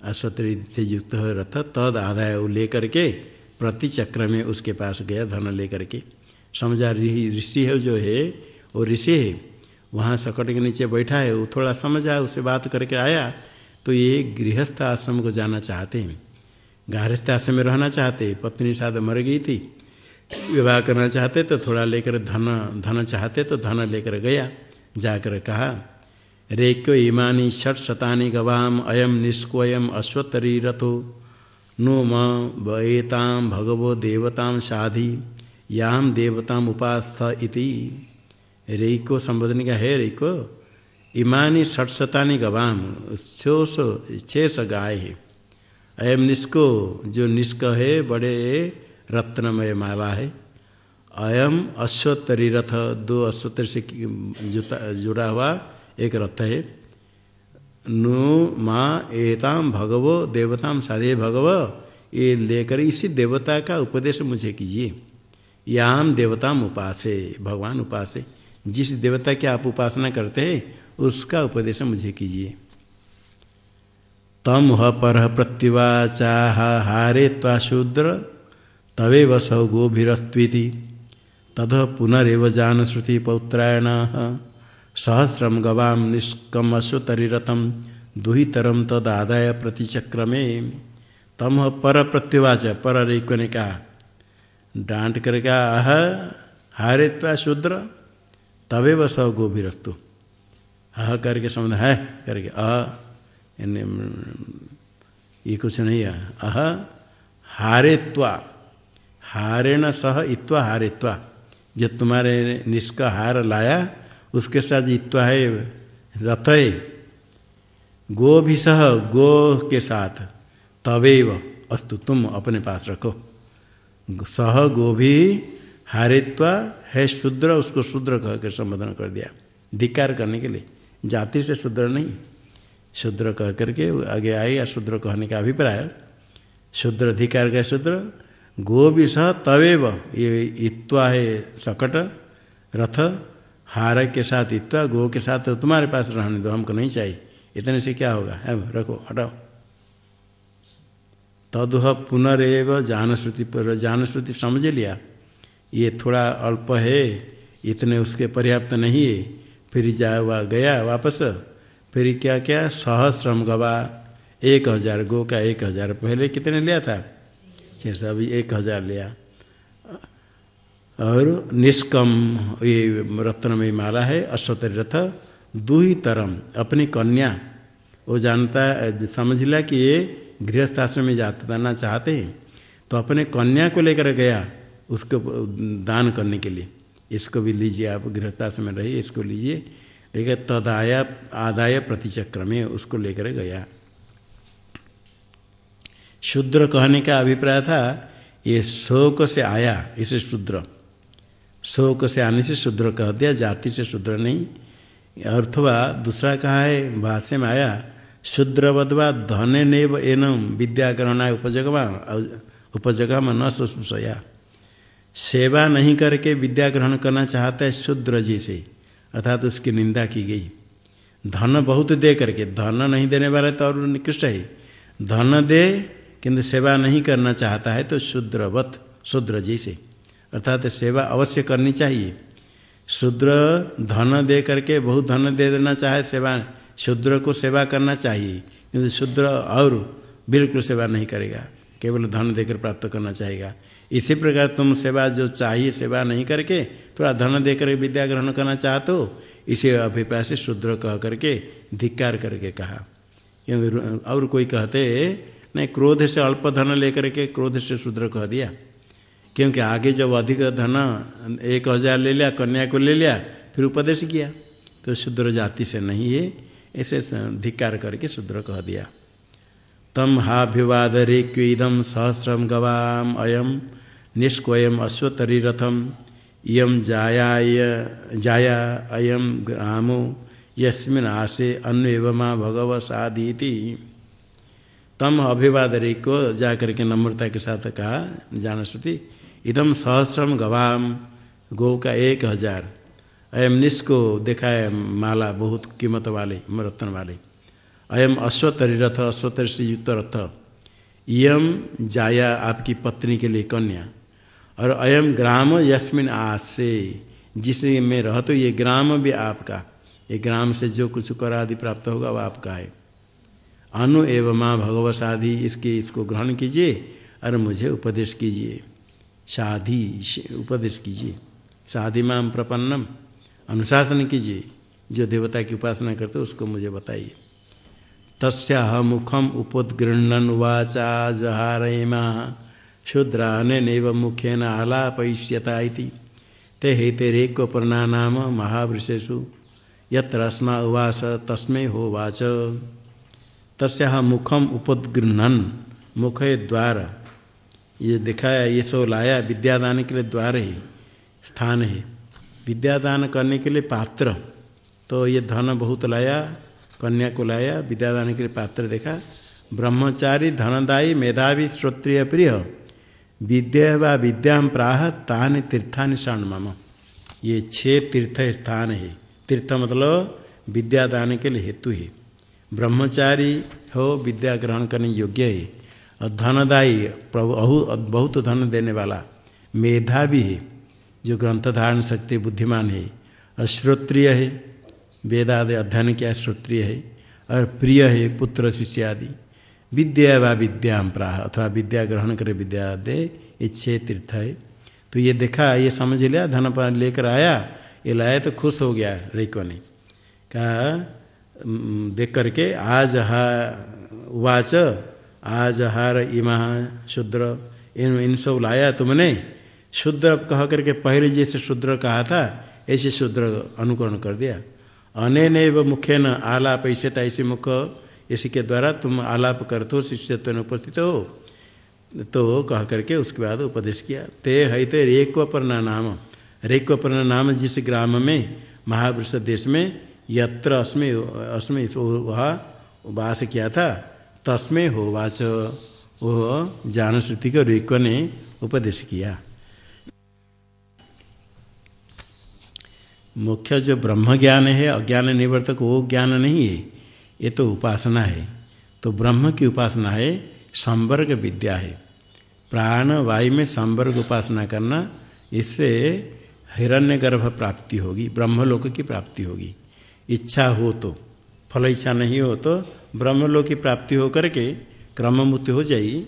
अश्वतरी से युक्त हुआ रथ, तद आदाय लेकर के प्रति चक्र में उसके पास गया धन लेकर के। समझा ऋषि है, जो है, वो ऋषि है, वहाँ सकट के नीचे बैठा है, वो थोड़ा समझा, उससे बात करके आया तो ये गृहस्थ आश्रम को जाना चाहते हैं। गृहस्थ आश्रम में रहना चाहते पत्नी शायद मर गई थी, विवाह करना चाहते तो थोड़ा लेकर धन धन चाहते तो धन लेकर गया, जाकर कहा रेक्यो ईमानी षट शतानी गवाम अयम निष्कोयम अश्वतरी रथो नो मेताम भगवो देवताम साधि याम देवताम उपास्थ इति। रेको संबोधन का है रेको इमानी षटशतानी गवाम छो सौ छः सौ गाय है। अयम निष्को, जो निष्क है, बड़े रत्नमय माला है। अयम अश्वतरी रथ दो अश्वतर से जुड़ा हुआ एक रथ है। नु माँ एताम भगवो देवताम साधे भगव, ये लेकर इसी देवता का उपदेश मुझे कीजिए। याम देवताम उपासे, भगवान उपासे। जिस देवता की आप उपासना करते हैं, उसका उपदेश मुझे कीजिए। तम ह पर प्रत्युवाचा हारे शूद्र तवे वसौ गोभिरस्वी तद पुनरव जान श्रुति पौत्रायण। सहस्रम गवाम निष्कम अश्वतरीरथम दुहितरम तदादाय प्रतिचक्रमे। तम पर प्रत्युवाच, पर रेक ने कहा डांट कर कहा अह, हारे त्वा शूद्र तवे व स गोभिरस्तु। अह करके समझ है करके अह ये कुछ नहीं है। अह, हारे त्वा, हारेण सह इत्वा हारे त्वा जो तुम्हारे निष्का हार लाया उसके साथ इत्वा है रथ है गो भी सह, गो के साथ। तवेव, अस्तु, तुम अपने पास रखो। सह, गो भी हारित्वा, है शूद्र, उसको शूद्र कह कर संबोधन कर दिया। धिकार करने के लिए। जाति से शूद्र नहीं। शूद्र कह करके आगे आए या शूद्र कहने का अभिप्राय। शूद्र धिकार का शूद्र। गो भी सह, तवेव, ये इत्वा है सकट, रथ। हार के साथ इत्वा गो के साथ तो तुम्हारे पास रहने दो, हमको नहीं चाहिए। इतने से क्या होगा? है रखो, हटाओ। तदुह पुनरेव जानश्रुति पर जानश्रुति समझ लिया। ये थोड़ा अल्प है, इतने उसके पर्याप्त नहीं है। फिर जा हुआ गया वापस। फिर क्या क्या? सहस्रम गवा। एक हज़ार गो का एक हज़ार पहले कितने लिया था? छः सौ, अभी एक हज़ार लिया। और निष्कम, ये रत्नमय माला है अश्वतर रथ, दुही तरम, अपनी कन्या। वो जानता समझ लिया कि ये गृहस्थाश्रम में जाना चाहते हैं। तो अपने कन्या को लेकर गया, उसको दान करने के लिए। इसको भी लीजिए, आप गृहस्थाश्रम में रहिए, इसको लीजिए। लेकिन तदाया, आदाय प्रतिचक्र में उसको लेकर गया। शूद्र कहने का अभिप्राय था, ये शोक से आया, इसे शूद्र। शोक से आने से शूद्र कह दिया, जाति से शूद्र नहीं। अर्थवा दूसरा कहा है, भाष्य में आया शूद्रवधवा धन नेव एनम, विद्या ग्रहणा उपजगवा उपजगम न सुसया सेवा नहीं करके विद्या ग्रहण करना चाहता है शूद्र जी से, अर्थात तो उसकी निंदा की गई। धन बहुत दे करके, धन नहीं देने वाले तो और निकृष्ट है। धन दे, किंतु सेवा नहीं करना चाहता है तो शूद्रवत, शूद्र जी से। अर्थात सेवा अवश्य करनी चाहिए। शूद्र धन दे करके बहुत धन दे देना चाहे, सेवा, शूद्र को सेवा करना चाहिए। किंतु शूद्र और बिल्कुल सेवा नहीं करेगा, केवल धन देकर प्राप्त करना चाहेगा। इसी प्रकार तुम सेवा जो चाहिए, सेवा नहीं करके, थोड़ा धन देकर विद्या ग्रहण करना चाहते हो, इसी अभिप्राय से शूद्र कह करके, धिक्कार करके कहा। क्योंकि और कोई कहते, नहीं, क्रोध से अल्प धन लेकर के क्रोध से शूद्र कह दिया। क्योंकि आगे जब अधिक धन, एक हज़ार ले लिया, कन्या को ले लिया, फिर उपदेश किया। तो शूद्र जाति से नहीं है ऐसे धिक्कार करके शूद्र कह दिया। तम हाभिवादरे क्वेदम सहस्रम गवाम अयम निष्कोयम अश्वतरी रथम इयम जायाय जाया अयम ग्रामो यस्मिन आसे अन्वेवमा भगव साधीति तम अभिवादरी को जाकर के नम्रता के साथ कहा जान श्रुति इदम सहस्रम गवाम गो का एक हज़ार। अयम निष्को देखा है माला बहुत कीमत वाले, रत्न वाले। अयम अश्वतरी रथ, अश्वतरी से युक्त रथ। यम जाया आपकी पत्नी के लिए कन्या। और अयम ग्राम यस्मिन आसे जिसे में रह तो ये ग्राम भी आपका। ये ग्राम से जो कुछ कर आदि प्राप्त होगा वो आपका है। अनु एवं माँ भगवत आदि इसके, इसको ग्रहण कीजिए और मुझे उपदेश कीजिए। शादी उपदेश कीजिए। शादी माम प्रपन्नम, अनुशासन कीजिए। जो देवता की उपासना करते उसको मुझे बताइए। तस्या मुखम उपदगृहण वाचा जहारेमा, शूद्रान मुखेन आलापयिष्यता ते हेतेरेक नाम महावृषेशु यत्र अस्मा उवास तस्में हो वाच। तस्या मुखम उपदगृहन मुख द्वार ये दिखाया, ये सब लाया, विद्यादान के लिए द्वार है, स्थान है। विद्यादान करने के लिए पात्र। तो ये धन बहुत लाया, कन्या को लाया, विद्यादान के लिए पात्र देखा। ब्रह्मचारी, धनदायी, मेधावी, श्रोत्रिय, प्रिय। विद्या व विद्या प्राह, तान तीर्थानि शरण मम। ये छह तीर्थ स्थान है। तीर्थ मतलब विद्यादान के लिए हेतु है। ब्रह्मचारी हो, विद्या ग्रहण करने योग्य है। धनदायी बहुत धन देने वाला। मेधावी है, जो ग्रंथ धारण शक्ति बुद्धिमान है। अश्रोत्रिय है, वेदादि अध्ययन किया श्रोत्रिय है, और प्रिय है, पुत्र, शिष्य आदि। विद्या व विद्याम प्राह, अथवा विद्या ग्रहण करे विद्या दे ये छः तीर्थ है। तो ये देखा, ये समझ लिया, धन लेकर आया, ये लाया तो खुश हो गया रेको ने। कहा देख करके आज हा, वाच आज हार इमा शूद्र, इन इन सब लाया तुमने। शूद्र कह करके पहले जैसे शूद्र कहा था, ऐसे शूद्र अनुकरण कर दिया। अनेन मुख्य न आलाप, ऐसे ऐसे मुख, इसी के द्वारा तुम आलाप करते हो शिष्यत्व उपस्थित हो। तो कह करके उसके बाद उपदेश किया। ते हईते रेक्वपर्णा नाम। रेक्वपर्णा नाम जिस ग्राम में महावृष देश में, यत्र अस्मे अस्मे वहाँ वास किया था तस्में हो वाच वो ज्ञान श्रुति को रेक्व ने उपदेश किया। मुख्य जो ब्रह्म ज्ञान है, अज्ञान निवर्तक, वो ज्ञान नहीं है, ये तो उपासना है। तो ब्रह्म की उपासना है, संवर्ग विद्या है। प्राण वायु में संवर्ग उपासना करना, इससे हिरण्यगर्भ प्राप्ति होगी, ब्रह्मलोक की प्राप्ति होगी। इच्छा हो तो फल इच्छा नहीं हो तो ब्रह्मलोक की प्राप्ति हो करके क्रम मुक्ति हो जाए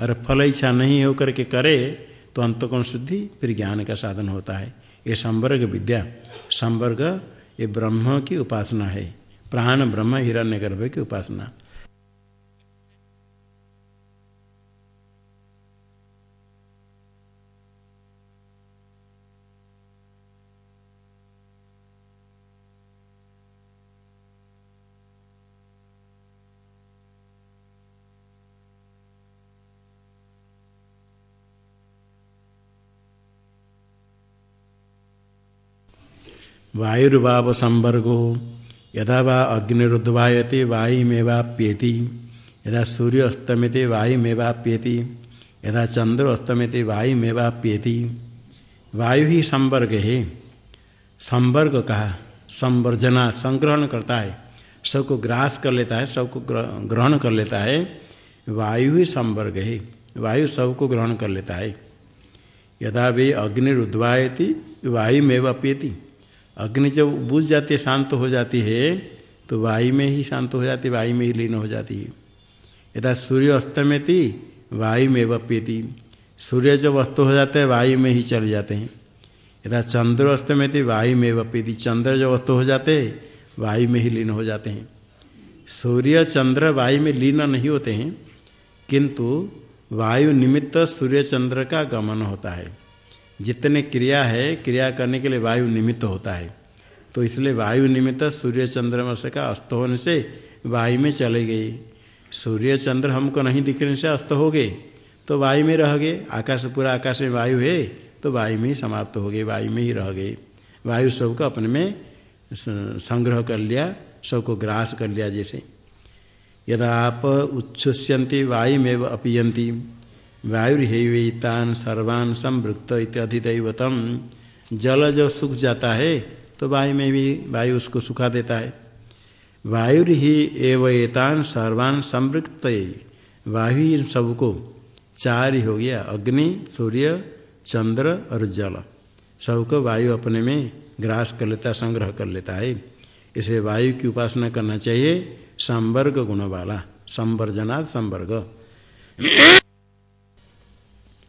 और फल इच्छा नहीं हो करके करे तो अंतकोण शुद्धि फिर ज्ञान का साधन होता है। ये संवर्ग विद्या। संवर्ग, ये ब्रह्म की उपासना है। प्राण ब्रह्म हिरण्य गर्भ की उपासना। वायुर्वाव संवर्गो यदा वा अग्निरुद्वायते वायुमेवाप्येति। यदा सूर्य अस्तमेते वायुमेवाप्येति। यदा चंद्र अस्तमेते वायुमेवाप्येति। वायु ही संवर्ग। है संवर्ग कहा संवर्जना संग्रहण करता है। सबको ग्रास कर लेता है, सबको ग्रहण कर लेता है। वायु ही संवर्ग। है वायु सबको ग्रहण कर लेता है। यदा वे अग्निरुद्वायती वायुमेव अप्येति अग्नि जब बुझ जाती है, शांत हो जाती है तो वायु में ही शांत हो जाती वायु में ही लीन हो जाती है। यदा सूर्य अस्त में थी वायु में वप्यती। सूर्य जब अस्त हो जाते हैं, वायु में ही चले जाते हैं। यदा चंद्र अस्त में थी वायु में वप्यती। चंद्र जब अस्त हो जाते वायु में ही लीन हो जाते हैं। सूर्य, चंद्र, वायु में लीन नहीं होते हैं, किंतु वायु निमित्त सूर्य, चंद्र का गमन होता है। जितने क्रिया है, क्रिया करने के लिए वायु निमित्त होता है। तो इसलिए वायु निमित्त सूर्य चंद्रमा का अस्त होने से वायु में चले गए। सूर्य चंद्र हमको नहीं दिखने से अस्त हो गए तो वायु में रह गए। आकाश पूरा आकाश में वायु है तो वायु में ही समाप्त हो गए, वायु में ही रह गए। वायु सबको अपने में संग्रह कर लिया, सबको ग्रास कर लिया जैसे। यदा आप उच्छुष्यंती वायु में अपीयंती वायुर्हेतान सर्वान संवृक्त इत्याधिदैवतम जल जो सूख जाता है तो वायु में भी वायु उसको सुखा देता है। वायु ही सर्वान संवृक्त वायु इन सबको चार ही हो गया, अग्नि, सूर्य, चंद्र और जल। सबको वायु अपने में ग्रास कर लेता, संग्रह कर लेता है। इसलिए वायु की उपासना करना चाहिए, संवर्ग गुण वाला संवर्जना संवर्ग।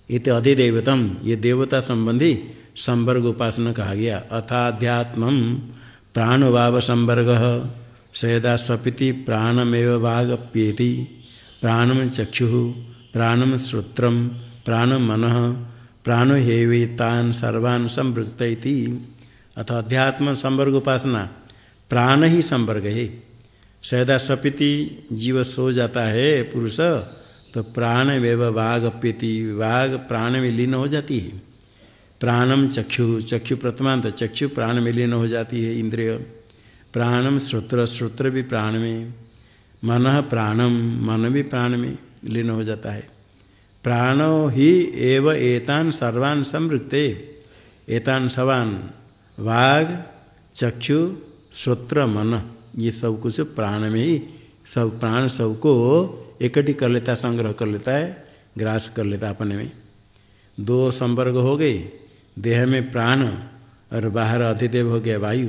इत अधिदेवतम। ये देवता संबंधी संवर्ग उपासना कहा गया। अथाध्यात्म प्राणवाव संवर्ग। सयदा स्वपिति प्राणमेव वागप्येति। प्राणम चक्षु प्राणम श्रोत्र प्राणम मन, प्राणो हेवेतान सर्वान् संवृक्त अथ अध्यात्म संवर्ग उपासना। प्राण ही संवर्ग है सदा सपिति जीव सो जाता है, पुरुष तो प्राण वेव वाघ अप्यति वाघ प्राण में लीन हो जाती है। प्राणम चक्षु चक्षु प्रथमांत चक्षु प्राण में लीन हो जाती है इंद्रिय। प्राणम श्रोत्र श्रोत्र भी प्राण में, मन प्राणम, मन भी प्राण में लीन हो जाता है। प्राणो ही एव एतान सर्वान समृत्ते एतान सवान वाघ चक्षु, श्रोत्र, मन, ये सब कुछ प्राण में ही, सब प्राण सबको इकट्ठी कर लेता संग्रह कर लेता है, ग्रास कर लेता अपने में। दो संवर्ग हो गए, देह में प्राण और बाहर अधिदेव हो गया वायु।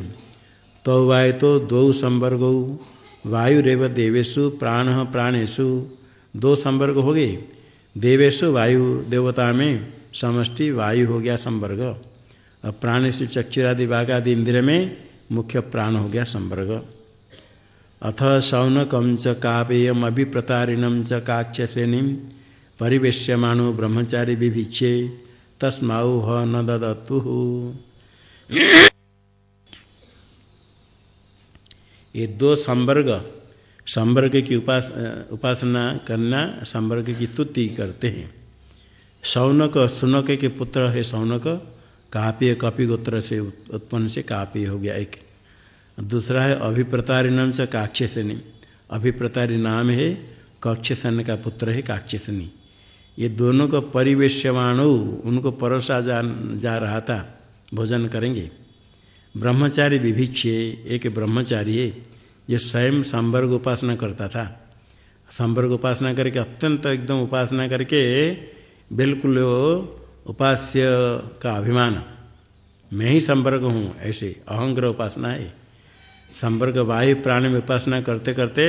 तो वायु तो दो संवर्ग वायु रेव देवेशु, प्राण प्राणेशु। दो संवर्ग हो गए, देवेशु वायु देवता में समष्टि वायु हो गया संवर्ग। और प्राण से चक्षुरादि बाघ आदि इंद्र में मुख्य प्राण हो गया संवर्ग। अथ शौनकम च अभिप्रतारिणम च काक्षसेनी परिवेश्यमाणो ब्रह्मचारी विभिक्षे तस्माऊ ह न ददतु ये दो संवर्ग संवर्ग की उपास, उपासना करना, संवर्ग की तुति करते हैं। शौनक, सुनक के पुत्र है शौनक काप्य कपिगोत्र से उत्पन्न से काप्य हो गया एक। दूसरा है अभिप्रतारिणम से काक्षसनी। अभिप्रतारी नाम है कक्षसन का पुत्र है काक्षसनी। ये दोनों को परिवेश्यमाणु उनको परोसा जा जा रहा था, भोजन करेंगे। ब्रह्मचारी विभिक्षे एक ब्रह्मचारी है, ये स्वयं संवर्ग उपासना करता था। संवर्ग उपासना करके अत्यंत एकदम उपासना करके बिल्कुल उपास्य का अभिमान। मैं ही संवर्ग हूँ, ऐसे अहंग्रह उपासना है। संवर्ग वायु प्राण में उपासना करते करते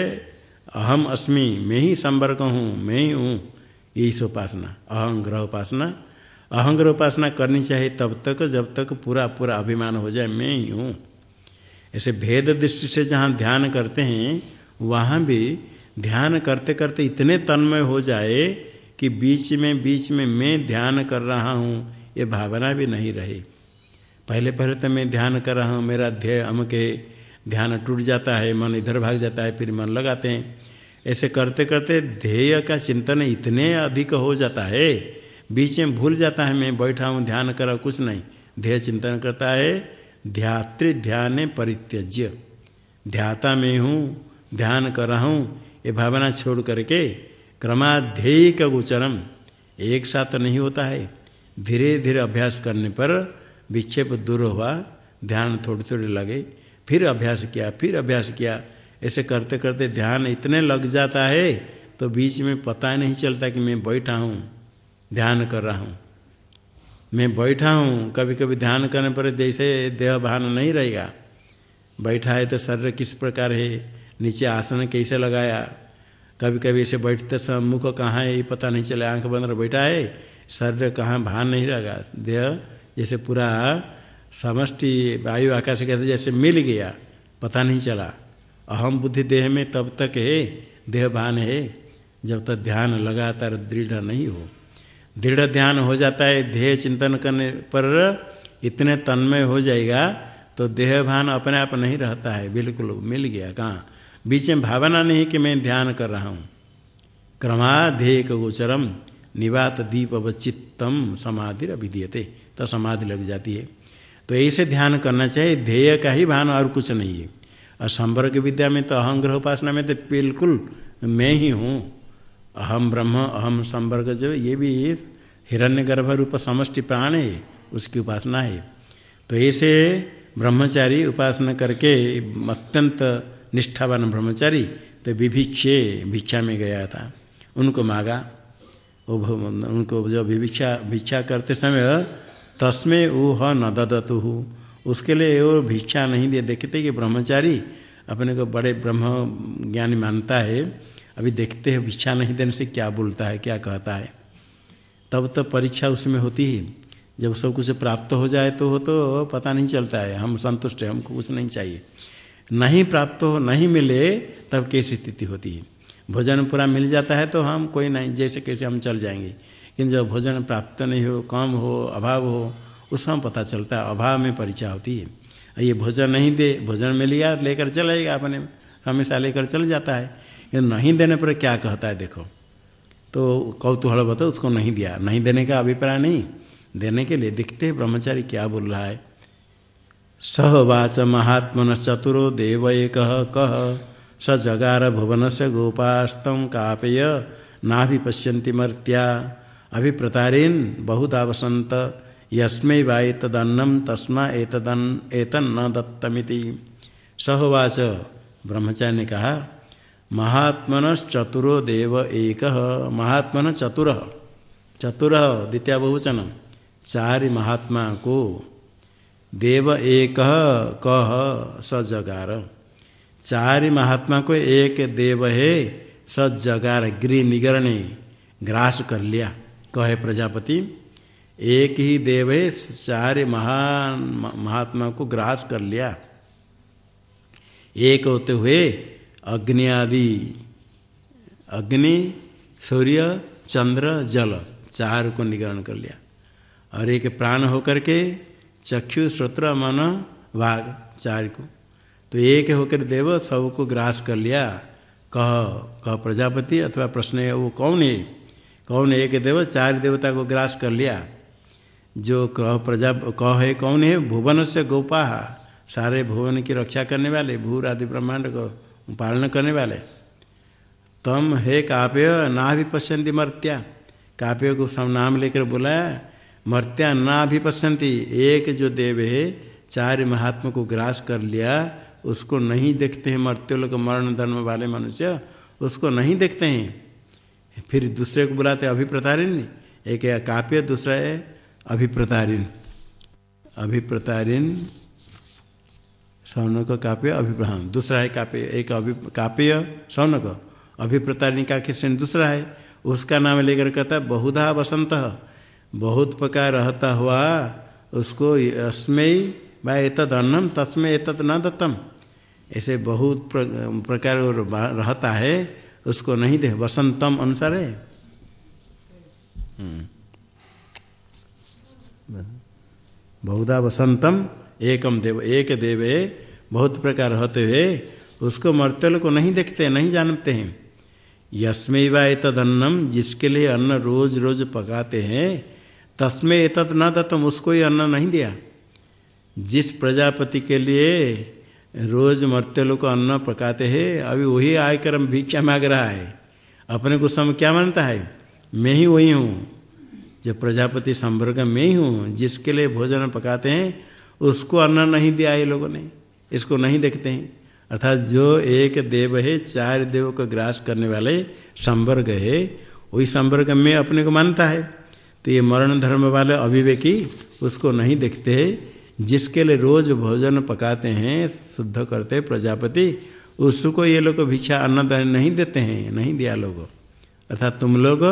अहम अस्मि, मैं ही संवर्ग हूँ, मैं ही हूँ, यही उपासना। अहंग्रह उपासना। अहंग्रह उपासना करनी चाहिए तब तक, जब तक पूरा पूरा अभिमान हो जाए, मैं ही हूँ। ऐसे भेद दृष्टि से जहाँ ध्यान करते हैं, वहाँ भी ध्यान करते करते इतने तन्मय हो जाए कि बीच में बीच में मैं ध्यान कर रहा हूँ, ये भावना भी नहीं रहे। पहले पहले तो मैं ध्यान कर रहा हूँ, मेरा ध्येय अमके ध्यान टूट जाता है, मन इधर भाग जाता है, फिर मन लगाते हैं। ऐसे करते करते ध्येय का चिंतन इतने अधिक हो जाता है, बीच में भूल जाता है, मैं बैठा हूँ, ध्यान कर, कुछ नहीं। ध्येय चिंतन करता है ध्यातृ ध्यान परित्यज्य। ध्याता में हूँ, ध्यान कर रहा हूँ, ये भावना छोड़ करके क्रमाध्येय का गोचरम, एक साथ नहीं होता है। धीरे धीरे अभ्यास करने पर विक्षेप दूर हुआ, ध्यान थोड़े थोड़े लगे। फिर अभ्यास किया, फिर अभ्यास किया। ऐसे करते करते ध्यान इतने लग जाता है तो बीच में पता नहीं चलता कि मैं बैठा हूँ, ध्यान कर रहा हूँ। मैं बैठा हूँ कभी कभी ध्यान करने पर जैसे देह भान नहीं रहेगा। बैठा है तो शरीर किस प्रकार है, नीचे आसन कैसे लगाया? कभी कभी ऐसे बैठते समय मुख कहाँ है, ये पता नहीं चले, आँख बंद बैठा है, शरीर कहाँ भान नहीं रहेगा। देह जैसे पूरा समष्टि वायु आकाश कहते जैसे मिल गया, पता नहीं चला। अहम बुद्धि देह में तब तक है, देह भान है, जब तक ध्यान लगातार दृढ़ नहीं हो। दृढ़ ध्यान हो जाता है ध्येय चिंतन करने पर इतने तन्मय हो जाएगा तो देह भान अपने आप नहीं रहता है, बिल्कुल मिल गया। कहाँ? बीच में भावना नहीं कि मैं ध्यान कर रहा हूँ। क्रमाध्येय गोचरम, निवात दीप अवचित्तम समाधि अभिधीयते। तो समाधि लग जाती है। तो ऐसे ध्यान करना चाहिए, ध्येय का ही भान और कुछ नहीं है। और संवर्ग विद्या में तो अहम ग्रह उपासना में तो बिल्कुल मैं ही हूँ। अहम ब्रह्म अहम संवर्ग जो, ये भी हिरण्य गर्भ रूप समष्टि प्राण है, उसकी उपासना है। तो ऐसे ब्रह्मचारी उपासना करके अत्यंत निष्ठावान ब्रह्मचारी तो विभिक्षे भिक्षा में गया था। उनको मांगा। वो उनको जो विभिक्षा, भिक्षा करते समय तस्में ऊह न ददतु। उसके लिए वो भिक्षा नहीं दे, देखते कि ब्रह्मचारी अपने को बड़े ब्रह्म ज्ञानी मानता है। अभी देखते हैं, भिक्षा नहीं देने से क्या बोलता है, क्या कहता है। तब तो परीक्षा उसमें होती है। जब सब कुछ प्राप्त हो जाए तो हो तो पता नहीं चलता है। हम संतुष्ट हैं, हमको कुछ नहीं चाहिए। नहीं प्राप्त हो, नहीं मिले, तब कैसी स्थिति होती है? भोजन पूरा मिल जाता है तो हम कोई नहीं जैसे कैसे हम चल जाएँगे। लेकिन जब भोजन प्राप्त नहीं हो, कम हो, अभाव हो, उस समय पता चलता है अभाव में परिचय होती है। ये भोजन नहीं दे, भोजन में लिया, लेकर चलेगा अपने हमेशा लेकर चल जाता है। ये नहीं देने पर क्या कहता है देखो। तो कौतूहल बता उसको नहीं दिया। नहीं देने का अभिप्राय नहीं। देने के लिए दिखते ब्रह्मचारी क्या बोल रहा है? सहवाच महात्मन चतुरो देव एक कह स जगार भुवन से गोपास्तम कापय ना भी पश्यंती मर्त्या। अभिप्रतारेन बहुधा वसंत यस्मै वा एतदन्नम तस्मा एतदन, एतन न दत्तमिति। सहवाच, ब्रह्मचार्य ने कहा महात्मन चतुरो देव एक महात्मन चतुर चतुर द्वितीय बहुवचन चार महात्मा को, देव एक कह सजगार चार महात्मा को एक देव है सजगार गृह निगरणे ग्रास कर लिया। कहे प्रजापति, एक ही देव है चार महान महात्मा को ग्रास कर लिया। एक होते हुए अग्नि आदि, अग्नि, सूर्य, चंद्र, जल, चार को निगरण कर लिया। और एक प्राण होकर के चक्षु, श्रोत्र, मन वाघ चार को। तो एक होकर देव सबको ग्रास कर लिया। कह कह प्रजापति अथवा प्रश्न है, वो कौन है? कौन एक देव, चार देवता को ग्रास कर लिया। जो कह प्रजा, कह है कौन है? भुवन से गोपा सारे भुवन की रक्षा करने वाले, भूर आदि ब्रह्मांड को पालन करने वाले। तम हे काव्य ना भी पश्यंती मर्त्या। काव्य को सब नाम लेकर बुलाया। मर्त्या ना भी पश्यंती एक जो देव है, चार महात्मा को ग्रास कर लिया। उसको नहीं देखते हैं मर्त्य लोग मरण धर्म वाले मनुष्य। उसको नहीं देखते हैं। फिर दूसरे को बुलाते अभिप्रतारिण। एक है काव्य, दूसरा है अभिप्रतारिण। अभिप्रतारिण, सौनक काव्य अभिप्राण दूसरा है काव्य, एक अभि, काव्य, सौनक। अभिप्रतारिणी का किसी दूसरा है। उसका नाम लेकर कहता है, बहुधा वसंत। बहुत प्रकार रहता हुआ उसको अस्मय व एतद अन्नम, तस्में एतद न दत्तम। ऐसे बहुत प्रकार रहता है। उसको नहीं दे वसंतम अनुसार। है हम्म। बहुधा वसंतम एकम देव एक देव बहुत प्रकार होते हुए उसको मर्तल को नहीं देखते नहीं जानते हैं। यस्मय व एतद अन्नम जिसके लिए अन्न रोज रोज पकाते हैं तस्में एतत् न दत्तम उसको ही अन्न नहीं दिया। जिस प्रजापति के लिए रोज मरते लोग को अन्न पकाते हैं, अभी वही आयकर भिक्षा मांग रहा है। अपने को सम क्या मानता है? मैं ही वही हूँ। जो प्रजापति संवर्ग में ही हूँ, जिसके लिए भोजन पकाते हैं, उसको अन्न नहीं दिया ये लोगों ने, इसको नहीं देखते हैं। अर्थात जो एक देव है, चार देव को ग्रास करने वाले संवर्ग है, वही संवर्ग में अपने को मानता है। तो ये मरण धर्म वाले अभिवेकी उसको नहीं देखते जिसके लिए रोज भोजन पकाते हैं, शुद्ध करते प्रजापति, उसको ये लोग भिक्षा अन्न नहीं देते हैं, नहीं दिया लोग। अर्थात तुम लोग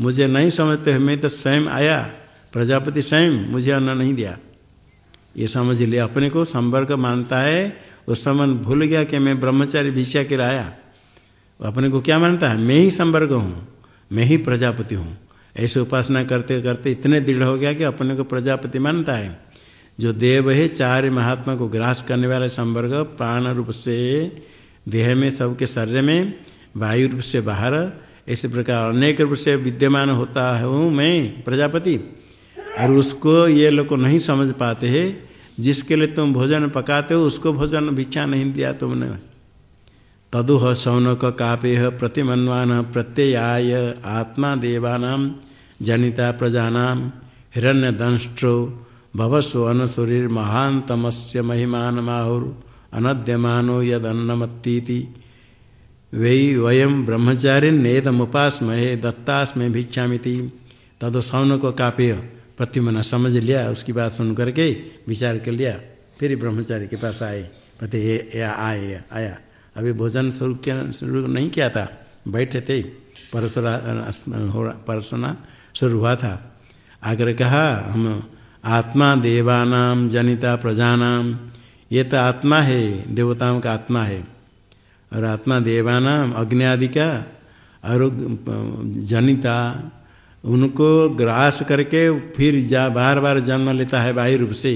मुझे नहीं समझते मैं तो स्वयं आया, प्रजापति स्वयं मुझे अन्न नहीं दिया। ये समझ लिया अपने को संवर्ग मानता है, उस समय भूल गया कि मैं ब्रह्मचारी भिक्षा के लाया अपने को क्या मानता है? मैं ही संवर्ग हूँ, मैं ही प्रजापति हूँ। ऐसे उपासना करते करते इतने दृढ़ हो गया कि अपने को प्रजापति मानता है। जो देव है, चार महात्मा को ग्रास करने वाले संवर्ग, प्राण रूप से देह में, सबके शरीर में, वायु रूप से बाहर ऐसे प्रकार अनेक रूप से विद्यमान होता हूँ मैं, प्रजापति। और उसको ये लोग नहीं समझ पाते हैं, जिसके लिए तुम भोजन पकाते हो, उसको भोजन भिक्षा नहीं दिया तुमने। तदुह शौनक कापेह प्रतिमन्वान प्रत्ययाय आत्मा देवानाम जनिता प्रजानाम हिरण्यदंष्ट्रो भवस्व अनसुरीर महान तमस्य महिमान माहुर, अनद्यमानो यदन्नमत्ती वै वयम ब्रह्मचारी नेदमुपास्महे दत्तास्मे भिक्षामिति। तद सौन को कापेय प्रतिमना समझ लिया उसकी बात सुन करके विचार कर लिया। फिर ब्रह्मचारी के पास आए। पते आए आया। अभी भोजन शुरू शुरू नहीं किया था? बैठे थे। परसरा परसना शुरू हुआ था। आकर कहा, हम आत्मा देवानाम जनिता प्रजानाम ये तो आत्मा है, देवताओं का आत्मा है। और आत्मा देवानाम अग्नि आदि का और जनिता, उनको ग्रास करके फिर जा बार बार जन्म लेता है वायु रूप से।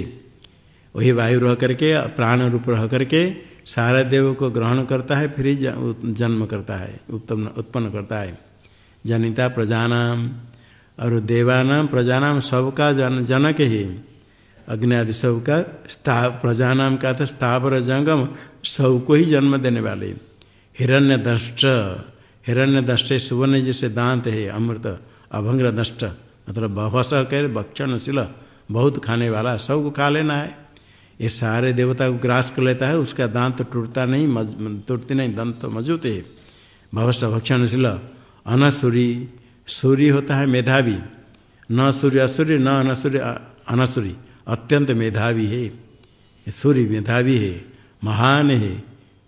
वही वायु रह करके, प्राण रूप रह करके, सारे देव को ग्रहण करता है, फिर जन्म करता है, उत्तम, उत्पन्न करता है। जनिता प्रजानाम और देवानाम, प्रजानाम सबका जन, जनक ही। अग्नि आदि सबका स्था, प्रजानाम का था स्थावर जंगम, सबको ही जन्म देने वाले। हिरण्य दष्ट हिरण्य दष्ट सुवर्ण जैसे दांत है, अमृत अभंग्र दष्ट मतलब बहस कह भक्षणशील बहुत खाने वाला सबको खा लेना है। ये सारे देवता को ग्रास कर लेता है, उसका दांत टूटता नहीं, मज, टूटती नहीं, दंत मज़बूत है। भवस भक्षणशील अनसुरी सूर्य होता है मेधावी। न सूर्य असूर्य न अनसूर्य अनसूरी। अत्यंत मेधावी है। सूर्य मेधावी है, महान है,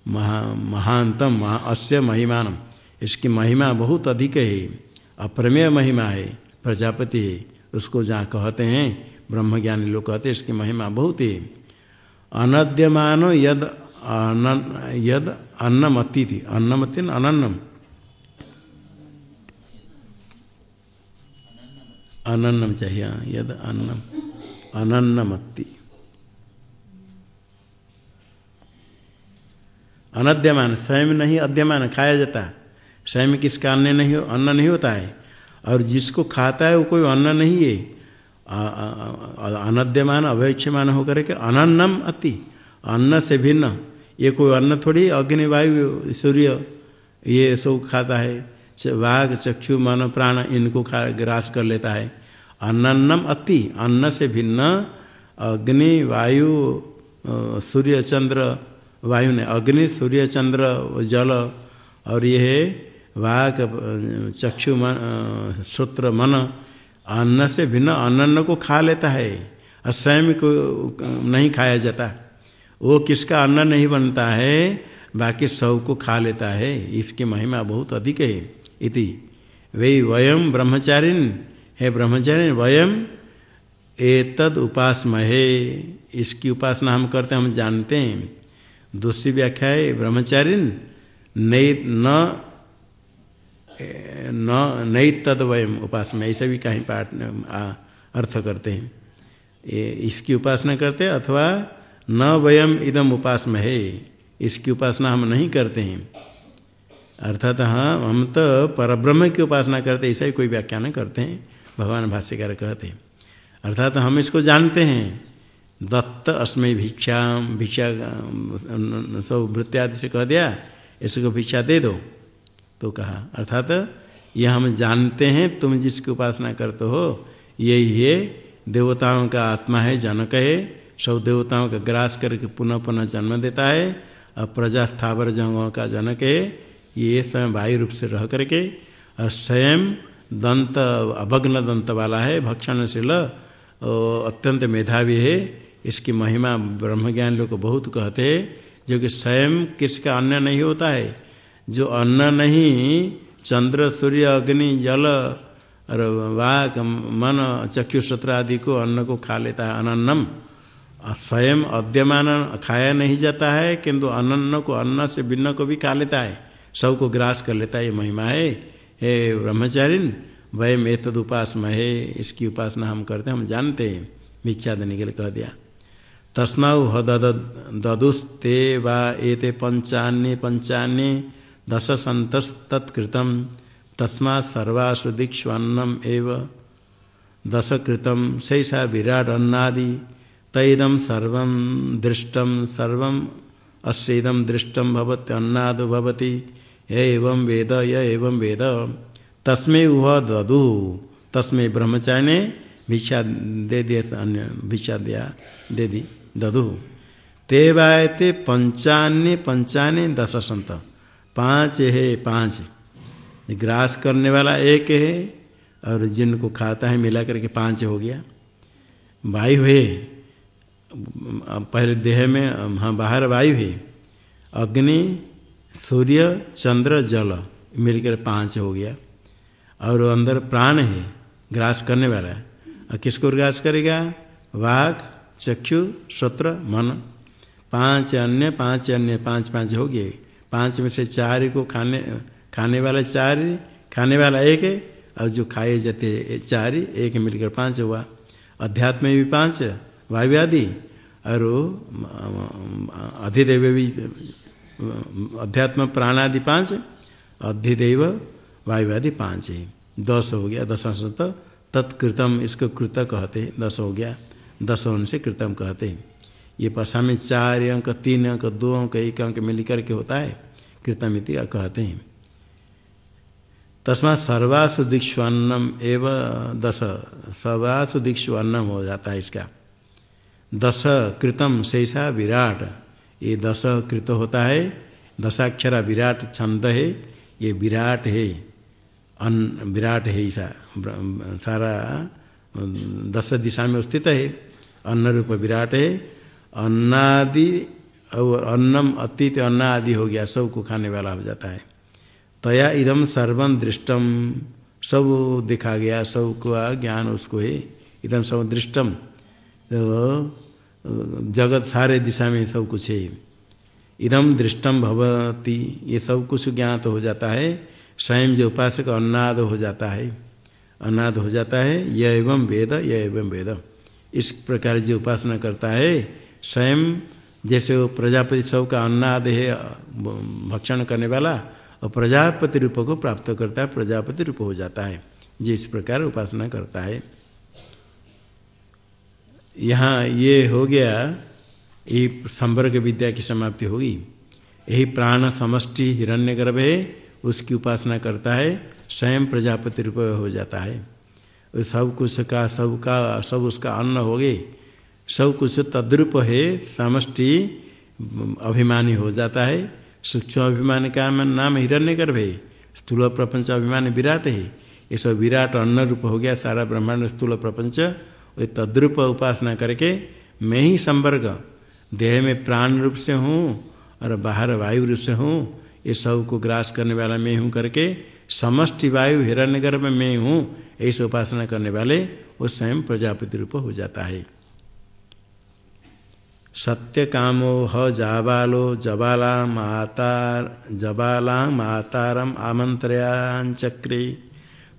महा, महानतम, महा, अस्य महिमान इसकी महिमा बहुत अधिक है, अप्रमेय महिमा है, प्रजापति है। उसको जहाँ कहते हैं, ब्रह्मज्ञानी लोग कहते हैं, इसकी महिमा बहुत है। अनद्यमानो यद अन यद अन्नमति थी अन्नमति अनन्नम अनन्नम चाहिए यद अन्नम अनन्नमत्ति अनद्यमान स्वयं नहीं अद्यमान खाया जाता स्वयं किसका अन्न नहीं हो अन्न नहीं होता है और जिसको खाता है वो कोई अन्न नहीं है अनद्यमान अवैक्षमान होकर के अनन्नम अति अन्न से भिन्न ये कोई अन्न थोड़ी अग्नि वायु सूर्य ये सब खाता है वाघ चक्षु मन प्राण इनको खा ग्रास कर लेता है अन्नम अति। अन्न से भिन्न, अग्नि, वायु सूर्य, चंद्र, वायु ने अग्नि, सूर्य, चंद्र, जल, और यह वाक चक्षु, मन सूत्र, मन। अन्न से भिन्न अन्न को खा लेता है, और स्वयं को नहीं खाया जाता। वो किसका अन्न नहीं बनता है, बाकी सबको खा लेता है। इसकी महिमा बहुत अधिक है। इति। वही वयम ब्रह्मचारिण हे ब्रह्मचारी वयम एतद उपासमहे। इसकी उपासना हम करते हम जानते हैं। दूसरी व्याख्या है ब्रह्मचारी नई न न नई तद वयम उपासना ऐसा भी कहीं पाठ अर्थ करते हैं। इसकी उपासना करते अथवा न वयम इदम उपासना है इसकी उपासना हम नहीं करते हैं। अर्थात हाँ हम तो परब्रह्म की उपासना करते ऐसा ही कोई व्याख्यान करते हैं। भगवान भाष्यकार कहते अर्थात तो हम इसको जानते हैं। दत्त अस्मय भिक्षा भिक्षा, सब वृत्त्यादि से कह दिया, इसको भिक्षा दे दो। तो कहा, अर्थात यह हम जानते हैं, तुम जिसकी उपासना करते हो, यही ये देवताओं का आत्मा है, जनक है, सब देवताओं का ग्रास करके पुनः पुनः जन्म देता है और प्रजा स्थावर जंगों का जनक है, ये स्वयं वायु रूप से रह करके, और स्वयं दंत, अभग्न दंत वाला है, भक्षणशील अत्यंत मेधावी है। इसकी महिमा ब्रह्मज्ञान लोग बहुत कहते हैं, जो कि स्वयं किसका अन्न नहीं होता है। जो अन्न नहीं, चंद्र, सूर्य, अग्नि, जल, और वाक, मन चक्षुश्रोत्र आदि को अन्न को खा लेता है अनन्नम। स्वयं अद्यमान, खाया नहीं जाता है, किंतु अनन्न को, अन्न से भिन्न को भी खा लेता है। सबको ग्रास कर लेता है, ये महिमा है। हे ब्रह्मचारिण वयम एतद उपासना है, इसकी उपासना हम करते हैं, हम जानते हैं, भिक्षा देने के लिए कह दिया। तस्मा ददुस्ते वा एते पंचान्य पंचान्य दश संतस तत्कृतम तस्मा सर्वासु दीक्षन्नम एव। दश कृतम सैषा विराट अन्नादि तैदम सर्व दृष्टम सर्व अस्दम दृष्टम भवती भवती। एवं वेद य एवं वेद। तस्में वह ददु। तस्में ब्रह्मचारी ने भिक्षा दे दिया, अन्य भिक्षा दिया, दे दी, ददु। ते वायते पंचान्य पंचान्य दस संत। पाँच है, पाँच। ग्रास करने वाला एक है, और जिनको खाता है, मिला करके पाँच हो गया। वायु है। पहले देह में हाँ बाहर वायु है। अग्नि सूर्य, चंद्र, जल मिलकर पाँच हो गया। और अंदर प्राण है, ग्रास करने वाला है। और किसको ग्रास करेगा? वाघ चक्षु, श्रोत्र, मन। पाँच अन्य पाँच अन्य, पाँच पाँच हो गए। पाँच में से चार को खाने खाने वाला चार, खाने वाला एक है। और जो खाए जाते चार, एक मिलकर पाँच हुआ। अध्यात्म भी पाँच वायु आदि और अधिदेव भी अध्यात्म प्राणादि पाँच अधिदेव वायु आदि पाँच है। दस हो गया दस तो तत्कृतम, इसको कृत कहते दस हो गया, दस होने से कृतम कहते हैं। ये पशा में चार अंक, तीन अंक, दो अंक, एक अंक मिल करके होता है। कृतम इति कहते हैं। तस्मा सर्वासु दीक्षुअन्नम एवं दस सर्वासु दीक्षुअन्नम हो जाता है इसका। दस कृतम, शेषा विराट। ये दस कृत होता है। दशाक्षरा विराट छंद है। ये विराट है। अन विराट है ऐसा सारा दस दिशा में स्थित है। अन्न रूप विराट है। अन्नादि और अन्नम अतीत अन्ना आदि हो गया। सबको खाने वाला हो जाता है। तया इदम सर्वम दृष्टम सब देखा गया। सबको ज्ञान उसको है। इदम सब दृष्टम तो जगत सारे दिशा में सब कुछ है। इदम दृष्टम भवती, ये सब कुछ ज्ञात हो जाता है। स्वयं जो उपासक अन्नाद हो जाता है। अनाद हो जाता है यह एवं वेद यह एवं वेद। इस प्रकार जो उपासना करता है, स्वयं जैसे वो प्रजापति सब का अन्नाद है, भक्षण करने वाला और प्रजापति रूप को प्राप्त करता है, प्रजापति रूप हो जाता है। जिस प्रकार उपासना करता है। यहाँ ये हो गया, ये संवर्ग विद्या की समाप्ति होगी। यही प्राण समष्टि हिरण्य गर्भ है, उसकी उपासना करता है, स्वयं प्रजापति रूप हो जाता है। सब कुछ का, सब का, सब उसका अन्न हो गए। सब कुछ तद्रूप है, समष्टि अभिमानी हो जाता है। सूक्ष्म अभिमान का नाम हिरण्य गर्भ है। स्थूल प्रपंच अभिमान विराट है। ये सब विराट अन्न रूप हो गया, सारा ब्रह्मांड स्थूल प्रपंच तद्रूप उपासना करके मैं ही संवर्ग, देह में प्राण रूप से हूँ और बाहर वायु रूप से हूँ, ये सबको ग्रास करने वाला मैं हूँ करके समष्टि वायु हिरण्य गर्भ में मैं हूँ, ऐसे उपासना करने वाले वो स्वयं प्रजापति रूप हो जाता है। सत्य कामो ह जाबालो जबाला माता जबाला मातारम आमंत्रयाचक्रे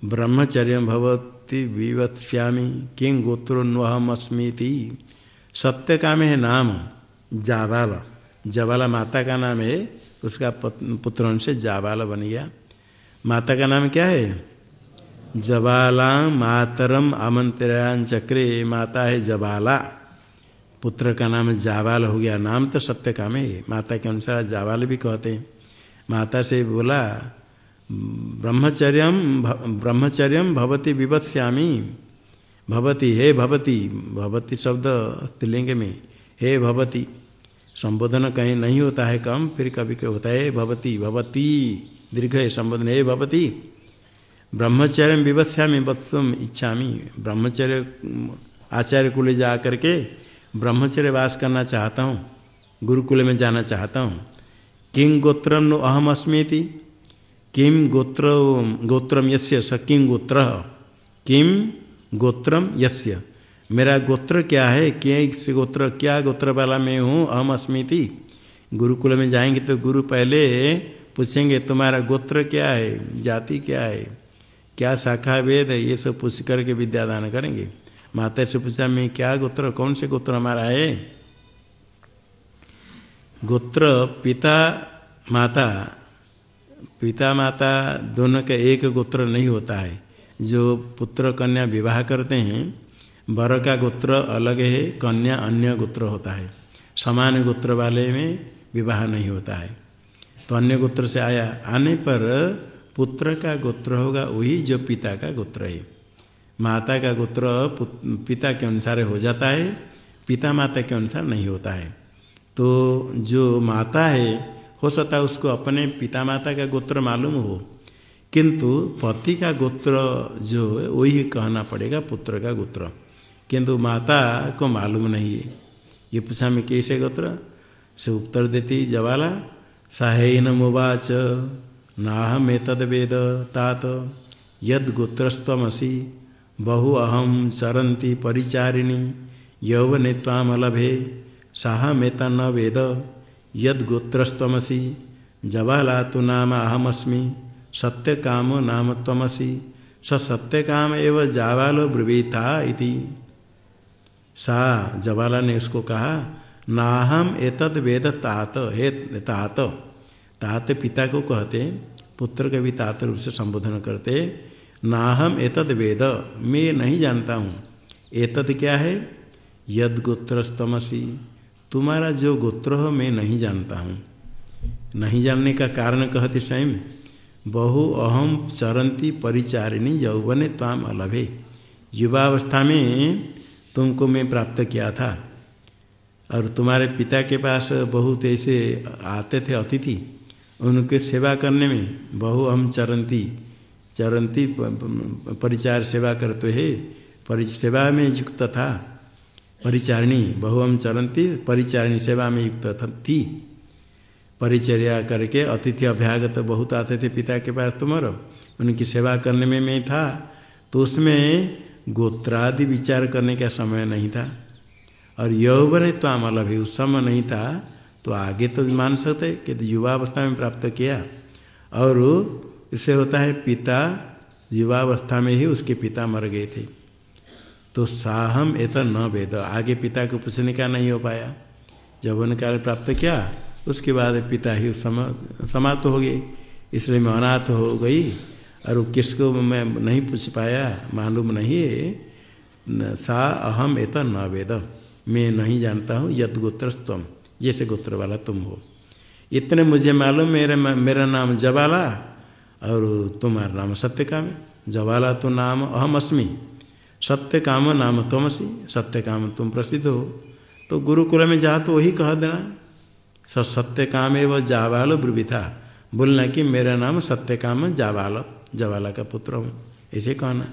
ब्रह्मचर्य भवती। विवत्स्यामी, किं गोत्रोन्वहमस्मीति। सत्य काम है नाम जाबाला। जबाला माता का नाम है उसका पुत्र से जाबाला बन गया। माता का नाम क्या है? जबाला मातरम आमंत्रयाचक्रे माता है जबाला। पुत्र का नाम जावाल हो गया। नाम तो सत्य काम है माता के अनुसार जावाल भी कहते हैं। माता से बोला ब्रह्मचर्य ब्रह्मचर्य भवती विवत्स्यामी भवती, हे भवती भवती शब्द स्त्रीलिंग में, हे भवती। संबोधन कहीं नहीं होता है कम, फिर कभी कभी होता है भवती भवती। दीर्घ है संबोधन, हे भवती। ब्रह्मचर्य विवत्स्यामी वत्सम इच्छामी। ब्रह्मचर्य, आचार्य को ले जा करके ब्रह्मचर्य वास करना चाहता हूँ, गुरुकुल में जाना चाहता हूँ। किं गोत्रम नो अहम अस्मीति किम गोत्र गोत्रम यस्य, स किं गोत्र? किम गोत्रम यस्य? मेरा गोत्र क्या है? क्या गोत्र क्या गोत्र वाला मैं हूँ? अहम अस्मीति। गुरुकुल में जाएँगे तो गुरु पहले पूछेंगे, तुम्हारा गोत्र क्या है? जाति क्या है? क्या शाखा वेद है? ये सब पूछ करके विद्यादान करेंगे। माता से पूछा, मैं क्या गोत्र, कौन से गोत्र हमारा है? गोत्र, पिता, माता पिता माता दोनों का एक गोत्र नहीं होता है। जो पुत्र कन्या विवाह करते हैं वर का गोत्र अलग है, कन्या अन्य गोत्र होता है। समान गोत्र वाले में विवाह नहीं होता है। तो अन्य गोत्र से आया, आने पर पुत्र का गोत्र होगा, वही जो पिता का गोत्र है। माता का गोत्र पिता के अनुसार हो जाता है पिता माता के अनुसार नहीं होता है। तो जो माता है हो सकता है उसको अपने पिता माता का गोत्र मालूम हो। किंतु पति का गोत्र जो वही कहना पड़ेगा पुत्र का गोत्र। किंतु माता को मालूम नहीं है। ये पूछा मैं कैसे गोत्र? से उत्तर देती जवाला, साहेन मुवाच नाहम तद वेद तात, यद गोत्रस्वसी बहु अहम चरंती परिचारिणी, यौवने तामलभे साह मेता न वेद। यद गोत्रस्तमसी जवाला तो नाम अहमस्मी सत्य काम नाम तमसी स सत्य काम एवं जावालो ब्रवीता इति। सा जवाला ने उसको कहा, नाहम एतद वेद तात, हे तात। तात पिता को कहते, पुत्र के भी तात रूप से संबोधन करते, नाहम एतद वेद, मैं नहीं जानता हूँ। एतद क्या है? यद गोत्रस्तमसी तुम्हारा जो गोत्र हो मैं नहीं जानता हूँ। नहीं जानने का कारण कहते स्वयं, बहु अहम चरंती परिचारिणी यौवन ताम अलभे। युवावस्था में तुमको मैं प्राप्त किया था। और तुम्हारे पिता के पास बहुत ऐसे आते थे अतिथि, उनके सेवा करने में बहु अहम चरंती चरंती परिचार सेवा करते है परि सेवा में युक्त था। परिचारिणी बहु अहम चरंती परिचारिणी सेवा में युक्त थी परिचर्या करके अतिथि अभ्यागत तो बहुत आते थे पिता के पास तुम्हारा। उनकी सेवा करने में मैं था तो उसमें गोत्रादि विचार करने का समय नहीं था। और यौवन तो अमल भी उस समय नहीं था तो आगे तो मान सकते कि तो युवावस्था में प्राप्त किया। और इससे होता है पिता, युवावस्था में ही उसके पिता मर गए थे। तो साहम ए तो न वेद। आगे पिता को पूछने का नहीं हो पाया। जब उनका प्राप्त किया, उसके बाद पिता ही समाप्त हो गए। इसलिए मैं अनाथ हो गई। और किसको मैं नहीं पूछ पाया, मालूम नहीं है। सा अहम एत न वेद। मैं नहीं जानता हूँ, यद गोत्र तुम जैसे गोत्र वाला तुम हो। इतने मुझे मालूम, मेरे मेरा नाम जवाला, और तुम्हारा नाम सत्य काम जवाला तो नाम अहम अस्मि। सत्य काम नाम तुमसी सत्य काम तुम प्रसिद्ध। हो तो गुरुकुल में जा तो वही कह देना, स सत्य काम एवं जावाल ब्रुविथा बोलना कि मेरा नाम सत्य काम जावाल, जवाला का पुत्र हूँ, ऐसे कहना।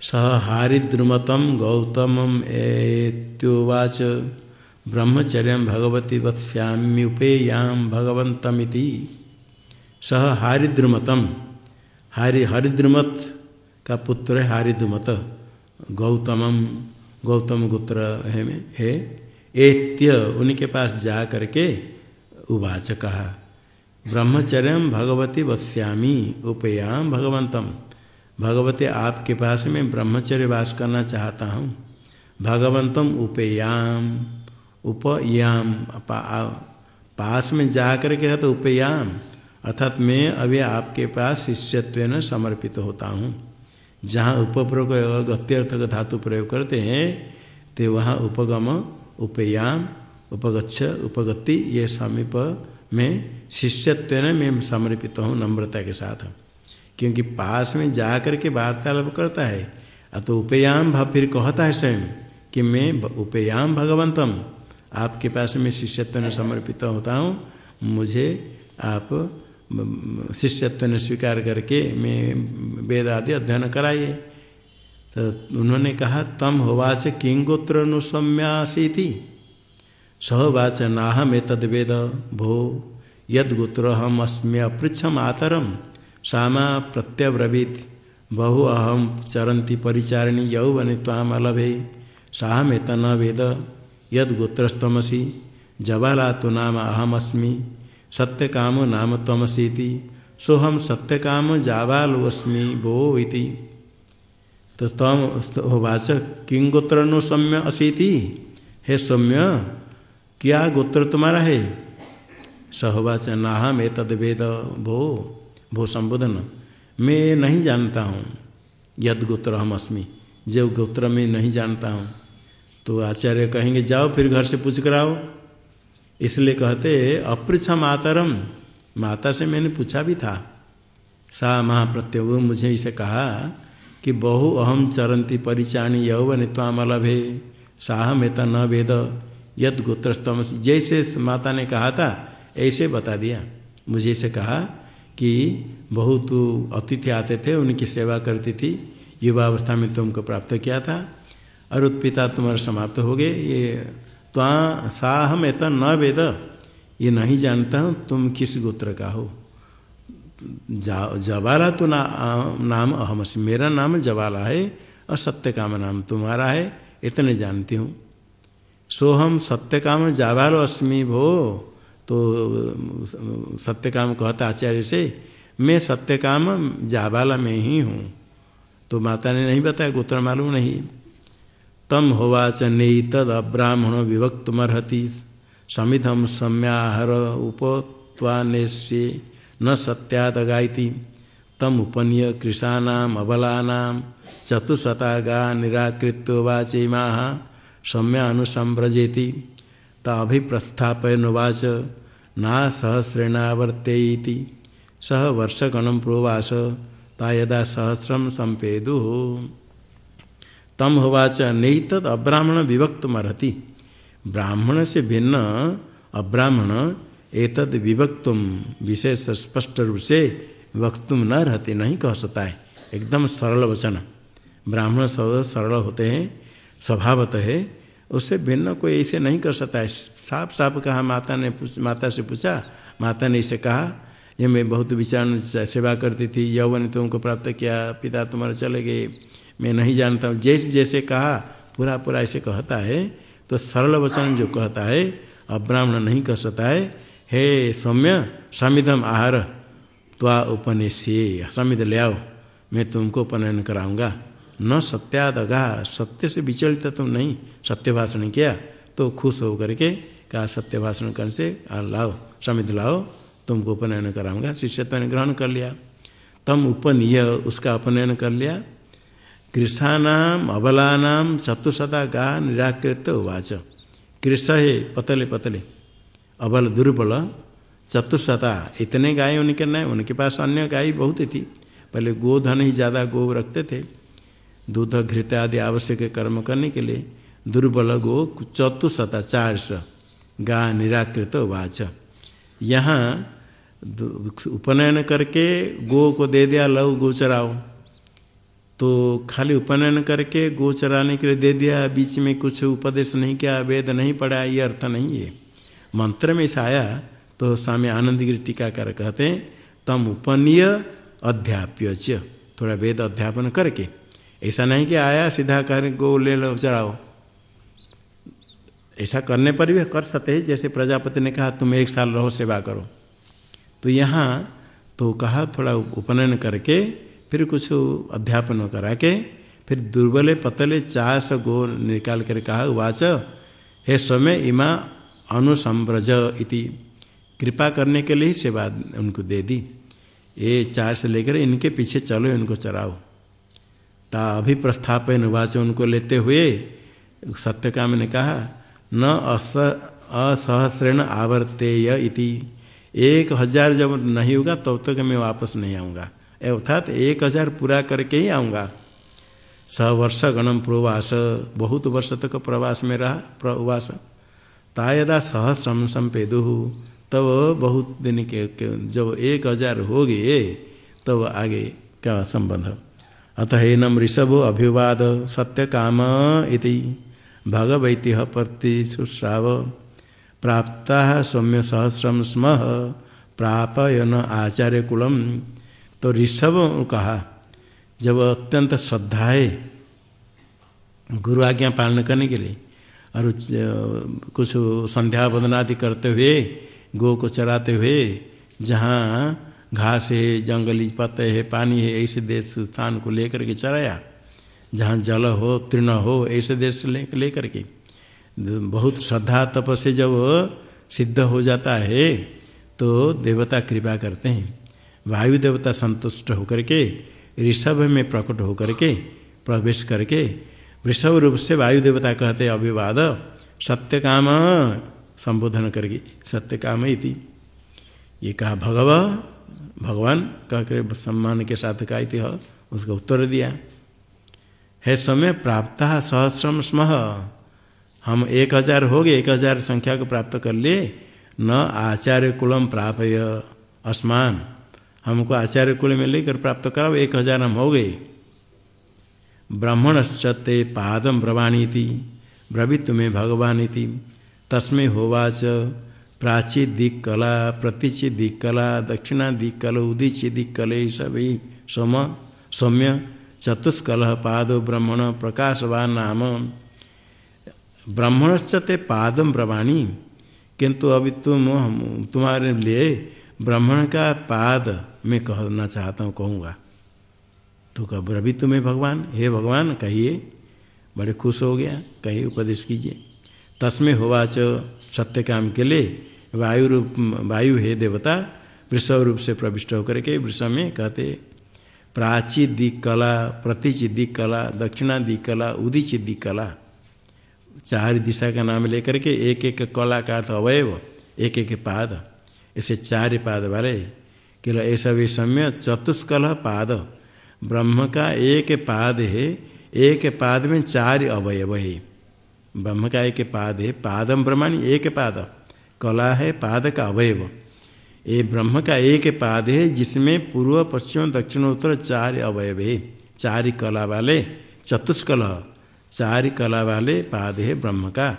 स हारिद्रुमतम गौतम एत्योवाच, ब्रह्मचर्य भगवती वत्स्याम्युपेयाम भगवंतमिति सह हारिद्रुमतम, हारि हरिद्रुमत का पुत्र है हारिद्रुमत गौतमम, गौतम गोत्र है में, है। एत्य, उनके पास जा करके उवाच कहा ब्रह्मचर्य भगवती वस्यामी उपयाम भगवंतम भगवती आपके पास में ब्रह्मचर्य वास करना चाहता हूँ। भगवंतम उपयाम उपयाम पास में जा करके है तो उपयाम अर्थात मैं अभी आपके पास शिष्यत्व समर्पित होता हूँ। जहाँ उपप्रयोग गत्यर्थ का धातु प्रयोग करते हैं तो वहाँ उपगम, उपयाम, उपगच्छ, उपगति, ये समीप में शिष्यत्व में समर्पित हूँ नम्रता के साथ। क्योंकि पास में जा कर के वार्तालाप करता है तो उपयाम भाव फिर कहता है स्वयं कि मैं उपयाम भगवंतम, आपके पास में शिष्यत्व ने समर्पित होता हूँ, मुझे आप शिष्यत्व ने स्वीकार करके मैं वेद आदि अध्ययन कराइए तो उन्होंने कहा, तम होवाच किंगोत्र अनुसम्यासी थी सहवाच नाहम तद वेद भो यद गोत्र हम अस्म्य पृछ मातरम सामा प्रत्यब्रवीत। बहु अहम चरंती परिचारिणी यौवन ताम अलभे साहमेत न वेद यद गोत्रस्तमसी जवाला तो नाम अहमस्मी। सत्य काम नाम तमसी सोहम सत्य काम जावालोस्मी भो इति। तो तम होवाच किंग गोत्र नो सौम्य असीति? हे सौम्य, क्या गोत्र तुम्हारा है? सहवाच नाह में तद वेद भो भो संबोधन। मैं नहीं जानता हूँ, यद गोत्र हम अस्मि। जो गोत्र में नहीं जानता हूँ तो आचार्य कहेंगे, जाओ फिर घर से पूछ कर आओ इसलिए कहते अपृछ मातरम माता से मैंने पूछा भी था। सा महाप्रत्योग मुझे इसे कहा कि बहु अहम चरंती परिचाणी यौवन तामलभे साह में न वेद यद गोत्रस्तम। जैसे माता ने कहा था, ऐसे बता दिया। मुझे इसे कहा कि बहुत अतिथि आते थे, उनकी सेवा करती थी। युवावस्था में तुमको प्राप्त किया था, और उत्पिता तुम्हारे समाप्त हो गए। ये त्वा साह में न वेद। ये नहीं जानता हूँ तुम किस गोत्र का हो। जवाला तो ना, नाम अहम मेरा नाम जवाला है और सत्य काम नाम तुम्हारा है इतने जानती हूँ। सोहम सत्य काम जावालो अस्मि भो तो सत्य काम कहता आचार्य से मैं सत्य काम जावाला में ही हूँ। तो माता ने नहीं बताया गोत्र मालूम नहीं। तम होवाच तद अब्राह्मण विभक्तमर्हति समिधम सम्याहर उपत्वानेश्ये न सत्यादगाइति तम उपनीय कृषाणाम, अबलानाम चतुशता निराकृत्य वाचे माह सम्या अनुसंव्रजेति ताभिप्रस्थापयन वाच ना सहस्रेणावर्ते सह वर्षगणम प्रोवास, ता यदा सहस्रम संपेदु तम होवाच नहीं तद अब्राह्मण विभक्त मरती। ब्राह्मण से भिन्न अब्राह्मण एतद विभक्तुम विशेष स्पष्ट रूप से वक्तुम न रहते, नहीं कह सकता है। एकदम सरल वचन। ब्राह्मण शब्द सरल होते हैं, स्वभावत है, उससे भिन्न कोई ऐसे नहीं कर सकता है। साफ़ साफ़ कहा, माता ने माता से पूछा, माता ने इसे कहा, ये मैं बहुत विचार सेवा करती थी, यौवन तुमको प्राप्त किया, पिता तुम्हारे चले गए मैं नहीं जानता। हूँ जैसे जैसे कहा, पूरा पूरा ऐसे कहता है तो सरल वचन जो कहता है अब्राह्मण नहीं कह सकता है, हे सौम्य, समिधम आहार, त्वा उपनिष्य समिध ले आओ, मैं तुमको उपनयन कराऊँगा। न सत्यादगा, सत्य से विचलित तुम नहीं, सत्य भाषण किया तो खुश हो करके कहा, सत्य भाषण करने से लाओ, समिध लाओ, तुमको उपनयन कराऊँगा। शिष्यत्व ने ग्रहण कर लिया। तम उपनीय, उसका उपनयन कर लिया। कृषानाम अबलानाम चतुशता गा निराकृत उवाच। कृष है पतले पतले। अबल दुर्बल चतुशता इतने गाय उनके नहीं उनके पास अन्य गाय बहुत थी। पहले गोधन ही ज़्यादा गो रखते थे। दूध घृत आदि आवश्यक कर्म करने के लिए दुर्बल गो चतुशता चार सौ गा निराकृत वाच यहाँ उपनयन करके गो को दे दिया, लव गो चराओ। तो खाली उपनयन करके गो चराने के लिए दे दिया। बीच में कुछ उपदेश नहीं किया, वेद नहीं पढ़ा, ये अर्थ नहीं है। मंत्र में से आया तो स्वामी आनंदगिरी टीकाकार कहते हैं, तम उपनीय अध्याप्य च थोड़ा वेद अध्यापन करके। ऐसा नहीं कि आया, सीधा कर गो ले लो, चढ़ाओ। ऐसा करने पर भी कर सकते हैं, जैसे प्रजापति ने कहा, तुम एक साल रहो, सेवा करो। तो यहाँ तो कहा, थोड़ा उपनयन करके फिर कुछ अध्यापन करा के फिर दुर्बले पतले चास गो निकाल कर कहा, वाच, हे समय इमा अनुसंव्रज इति। कृपा करने के लिए सेवा उनको दे दी। ये चार से लेकर इनके पीछे चलो, इनको चराओ। ता अभी प्रस्थापन वाच उनको लेते हुए सत्यकाम ने कहा, न अस, असहस्रेण आवर्तेय इति। एक हज़ार जब नहीं होगा, तब तो तक मैं वापस नहीं आऊँगा। अर्थात एक हज़ार पूरा करके ही आऊँगा। स वर्ष गणम प्रवास बहुत वर्ष तक प्रवास में रहा प्रवास। तायदा सहस्रम संपेदु। तब बहुत दिन के, के जब एक हज़ार हो गए तब आगे क्या संबंध। अतः एनम ऋषभो अभिवाद सत्य काम इति। भगवैति प्रतिश्राव प्राप्ता सौम्य सहस्रम स्म। प्रापयन आचार्य कुलम तो ऋषभ कहा, जब अत्यंत श्रद्धा है गुरु आज्ञा पालन करने के लिए, और कुछ संध्या वदनादि करते हुए गो को चराते हुए, जहाँ घास है, जंगली पत्ते है, पानी है, ऐसे देश स्थान को लेकर के चराया, जहाँ जल हो, तृण हो, ऐसे देश ले, लेकर के, बहुत श्रद्धा तप से जब सिद्ध हो जाता है तो देवता कृपा करते हैं। वायु देवता संतुष्ट होकर के, ऋषभ में प्रकट होकर के, प्रवेश करके, वृषभ रूप से वायु देवता कहते अभिवाद सत्य काम संबोधन करके सत्य काम इति। ये कहा, भगव भगवान कह कर सम्मान के साथ का इति उसका उत्तर दिया। है समय, प्राप्त सहस्रम स्म। हम एक हज़ार हो गए, एक हज़ार संख्या को प्राप्त कर लिए। न आचार्य कुलम प्राप्त अस्मान। हमको आचार्य कुल में लेकर प्राप्त कराओ, एक हज़ार हम हो गए। ब्राह्मणश्चते पादम ब्रवाणी थी ब्रवित में भगवान थी तस्में होवाच प्राची दिक्कला प्रतिचि दिक्कला दक्षिणा दिक्कल उदीची दिक्कल सभी सोम, सौम्य, चतुष्कल पादो ब्रह्मण प्रकाशवान नाम। ब्राह्मणश्चते पादम ब्रवाणी किंतु अभी तुम तुम्हारे लिए ब्राह्मण का पाद मैं कहना चाहता हूँ, कहूँगा तो कब रवि तुम्हें भगवान, हे भगवान, कहिए, बड़े खुश हो गया, कहिए उपदेश कीजिए। तस्में होवाच सत्य काम के लिए वायु रूप वायु हे देवता, वृषभ रूप से प्रविष्ट होकर के वृषभ में कहते, प्राची दिक कला प्रतिचि दिक कला दक्षिणा दिक कला उदिचि दिक कला चार दिशा का नाम लेकर के एक एक कला का अर्थ अवयव, एक एक पाद ऐसे चार पाद वाले कि ऐसा विषम्य चतुष्कल पाद। ब्रह्म का एक पाद है, एक पाद में चार अवयव है। ब्रह्म का एक पाद है, पादम ब्रह्माणी एक पाद। कला है, पाद का अवयव। ये ब्रह्म का एक पाद है, जिसमें पूर्व, पश्चिम दक्षिण उत्तर चार अवयव है। चार कला वाले चतुष्कल, चार कला वाले पाद है ब्रह्म का।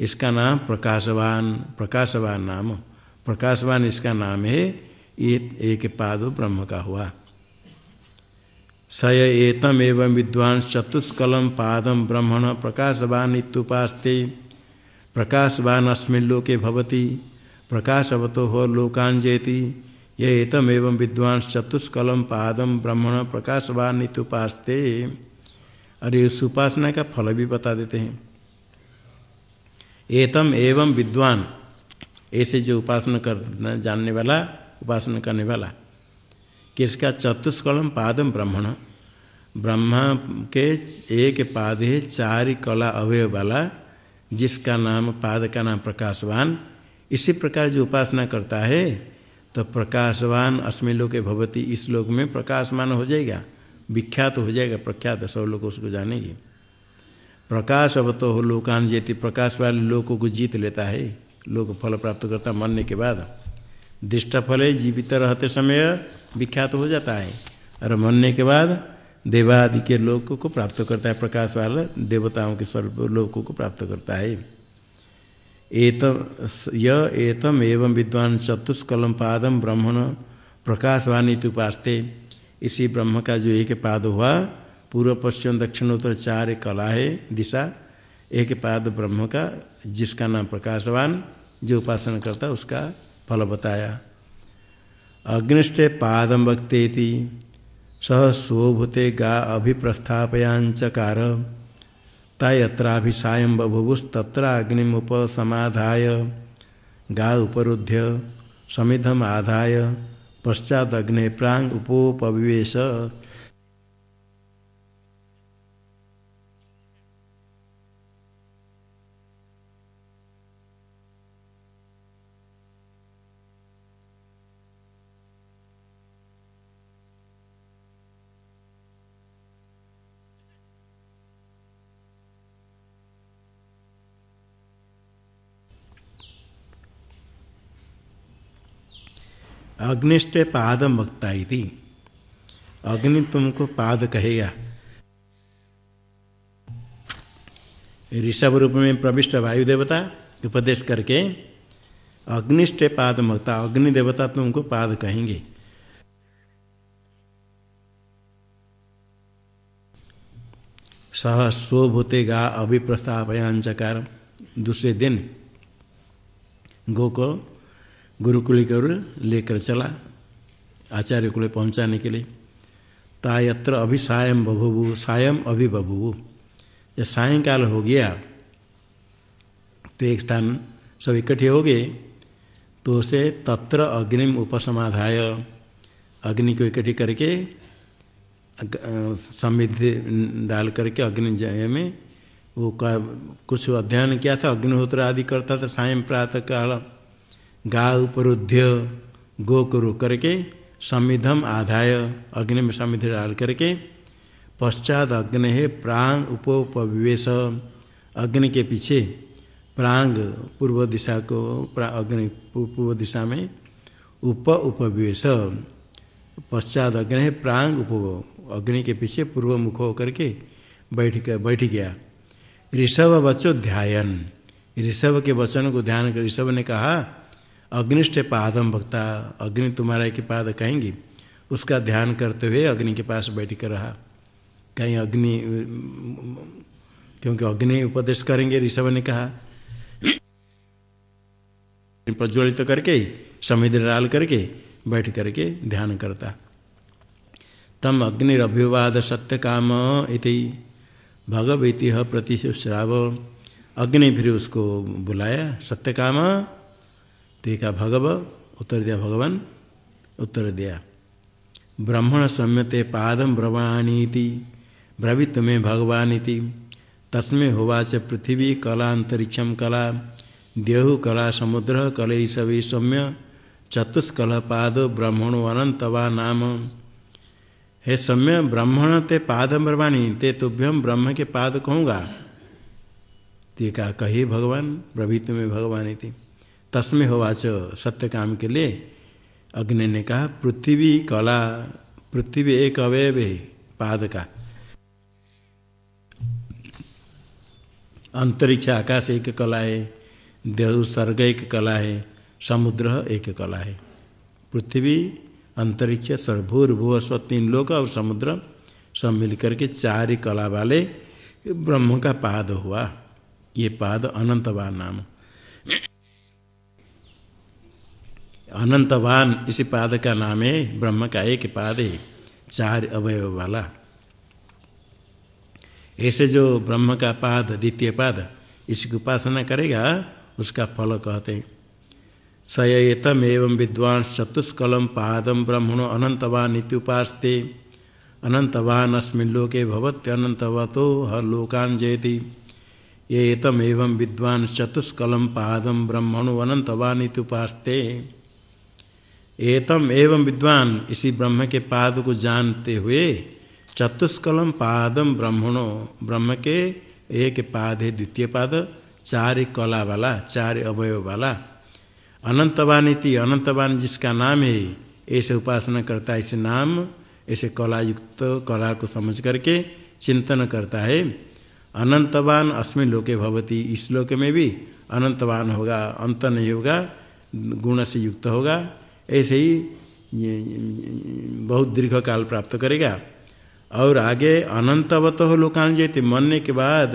इसका नाम प्रकाशवान प्रकाशवान नाम। प्रकाशवान इसका नाम है ये एक पाद ब्रह्म का हुआ। स एतम एवं विद्वान चतुष्कलम पादम ब्रह्मण प्रकाशवान इतुपास्ते प्रकाशवान अस्मिल्लोके भवती, प्रकाशवतो हो लोकांजेति ये एतम एवं विद्वान चतुष्कलम पादम ब्रह्मण प्रकाशवान इतुपास्ते अरे उस उपासना का फल भी बता देते हैं। एतम एवं विद्वान, ऐसे जो उपासना करना जानने वाला उपासना करने वाला। किसका चतुष्कलम पादम ब्रह्मण? ब्रह्मा के एक पाद है चार कला अवयव वाला, जिसका नाम पाद का नाम प्रकाशवान। इसी प्रकार जो उपासना करता है तो प्रकाशवान अस्मि लोग भवती, इस लोक में प्रकाशमान हो जाएगा, विख्यात तो हो जाएगा, प्रख्यात, सब लोग उसको जानेंगे। प्रकाश अब तो लोकान जेती प्रकाश वाले लोगों को जीत लेता है लोग फल प्राप्त करता, मरने के बाद। दृष्ट फल जीवित रहते समय विख्यात हो जाता है। और मरने के बाद देवादि के लोक को प्राप्त करता है, प्रकाश वाला देवताओं के स्वरूप लोगों को प्राप्त करता है। एतम य एतम एवं विद्वान चतुष्कलम पादम ब्रह्मण प्रकाशवानी उपासते। इसी ब्रह्म का जो एक पाद हुआ, पूर्व, पश्चिम, दक्षिण, उत्तर, चार कला है, दिशा। एक पाद ब्रह्म का, जिसका नाम प्रकाशवान, जो उपासना करता उसका फल बताया। अग्निष्ठ पादम वक्तेति, सह स्वभूते गा अभिप्रस्थापयांचकार। तयत्राभिसायं बभुवुस्तत्र अग्निमुपसमाधाय गा उपरुध्य समिधम आधाय पश्चात अग्नि प्रांग उपोपविवेश अग्निष्ठ पाद मक्ता थी अग्नि तुमको पाद कहेगा। ऋषभ रूप में प्रविष्ट वायु देवता उपदेश करके, अग्निष्ट पाद मक्ता, अग्नि देवता तुमको पाद कहेंगे। सह स्वभूतेगा अभिप्रस्तापयांचकार दूसरे दिन, गो को गुरुकुल कर लेकर चला। आचार्य कुल पहुँचाने के लिए। तायत्र अभी सायम बभुबु सायम अभी बभुबु जब सायंकाल हो गया तो एक स्थान सब इकट्ठे हो गए। तो उसे तत्र अग्निम उपसमाधाय, अग्नि को इकट्ठी करके समृद्धि डाल करके अग्नि जय में वो कुछ अध्ययन किया था। अग्निहोत्र आदि करता था, सायं प्रातः काल गा उपरुद्ध गो को रोक करके, समिधम आधाय अग्नि में समिधि डाल करके, पश्चात अग्नि है प्रांग उपोपविवेश। अग्नि के पीछे प्रांग पूर्व दिशा को अग्नि पूर्व दिशा में उप उपविवेश। पश्चात अग्नि है प्रांग उप अग्नि के पीछे पूर्व मुख होकर के बैठ बैठ गया। ऋषभ बचो ध्यान ऋषभ के वचन को ध्यान कर, ऋषभ ने कहा अग्निष्ठ पादम भक्ता, अग्नि तुम्हारा के पाद कहेंगे। उसका ध्यान करते हुए अग्नि के पास बैठ कर रहा। कहीं अग्नि, क्योंकि अग्नि उपदेश करेंगे, ऋषभ ने कहा। प्रज्वलित तो करके समुद्र डाल करके, बैठ करके ध्यान करता। तम अग्निरभ्युवाद सत्य काम इति। भगवती प्रतिश्राव अग्नि फिर उसको बुलाया, सत्य काम तो भगव, उत्तर दिया भगवान, उत्तर दिया। ब्रह्मण सम्यते पादम ब्रवाणीति ब्रवित में भगवानीति। तस्में होवाच पृथ्वी कला अंतरिक्षम कला, देहु कला समुद्र कल सभी सौम्य चतुष्कल पाद ब्रह्मणो अनंतवा नाम। हे सम्य, ब्रह्मण ते पाद ब्रवाणी, ते तुभ्यम ब्रह्म के पाद कहूँगा। ते का कही भगवान प्रभृति में भगवान थी तस्में होवाच सत्य काम के लिए। अग्नि ने कहा, पृथ्वी कला, पृथ्वी एक अवयव है पाद का अंतरिक्ष आकाश एक कला है देह स्वर्ग एक कला है, समुद्र एक कला है। पृथ्वी, अंतरिक्ष सर्भूर्भुव स्व तीन लोक और समुद्र सब मिलकर के चार ही कला वाले ब्रह्म का पाद हुआ। ये पाद अनंतवान नाम। अनंतवान इसी पाद का नाम है, ब्रह्म का एक पाद है, चार अवयव वाला। ऐसे जो ब्रह्म का पाद, द्वितीय पाद, इसकी उपासना करेगा, उसका फल कहते हैं। सयतम एवं विद्वान चतुष्कलम पादम ब्रह्मणो अनंतवान इत्युपास्ते अनंतवान अस्मिन लोके भवत्य अनंतवतो हर लोकान जयति। ये एतम एवं विद्वान चतुष्कलम पादम ब्रह्मणो अनंतवान इत्युपास्ते एतम एवं विद्वान इसी ब्रह्म के पाद को जानते हुए चतुष्कलम पादम ब्रह्मणो, ब्रह्म के एक पाद है, द्वितीय पाद, चार कला वाला, चार अवयव वाला। अनंतवान इति, अनंतवान जिसका नाम है, ऐसे उपासना करता है ऐसे नाम, ऐसे कला युक्त कला को समझ करके चिंतन करता है। अनंतवान अस्मिन लोके भवती, इस लोक में भी अनंतवान होगा, अंत नहीं होगा, गुण से युक्त होगा। ऐसे ही बहुत दीर्घ काल प्राप्त करेगा। और आगे अनंतवत हो लोकान मरने के बाद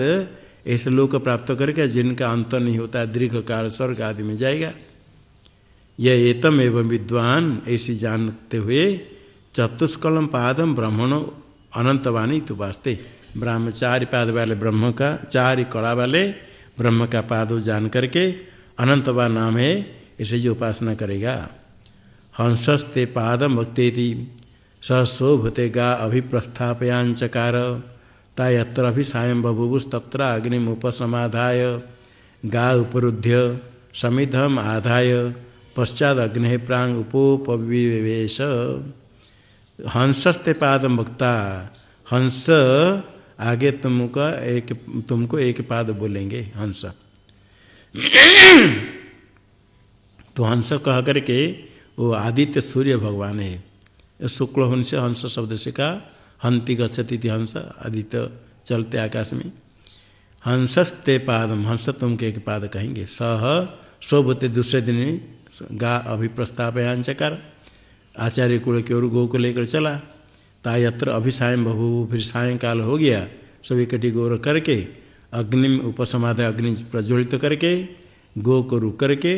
ऐसे लोक प्राप्त करेगा जिनका अंत नहीं होता दीर्घ काल स्वर्ग आदि में जाएगा। यह एतम एवं विद्वान ऐसी जानते हुए चतुष्कलम पादम ब्रह्मणो अनंतवाणी तो वास्ते। ब्राह्म चार पाद वाले ब्रह्म का, चार कड़ा वाले ब्रह्म का पाद जान करके अनंतवा नाम है, इसे जो उपासना करेगा। हंसस्ते पादम भक्ति सशोभते गा अभिप्रस्थापयांचकार ता यत्र अभिसायं बभुवुस्तत्र अग्निमुपसमाधाय गा उपरुध्य समिधम आधाय। पश्चात अग्नि प्रांग उपोपविवेश हंसस्ते पादम भक्ता हंस आगे तुमको एक तुमको एक पाद बोलेंगे, हंस। तो हंस कह करके वो आदित्य सूर्य भगवान है। शुक्ल होने से हंस शब्द से कहा, हंति गच्छति हंस, आदित्य चलते आकाश में। हंसस्ते पादम, हंस तुम के एक पाद कहेंगे। सह शोभते दूसरे दिन गा अभिप्रस्तापयांचकार आचार्य कुल की ओर गो को लेकर चला। ता यत्र अभिसायम बभू फिर सायंकाल हो गया। सभी इकट्ठी गौर करके अग्नि उपसमाध अग्नि प्रज्वलित करके गो को रुक करके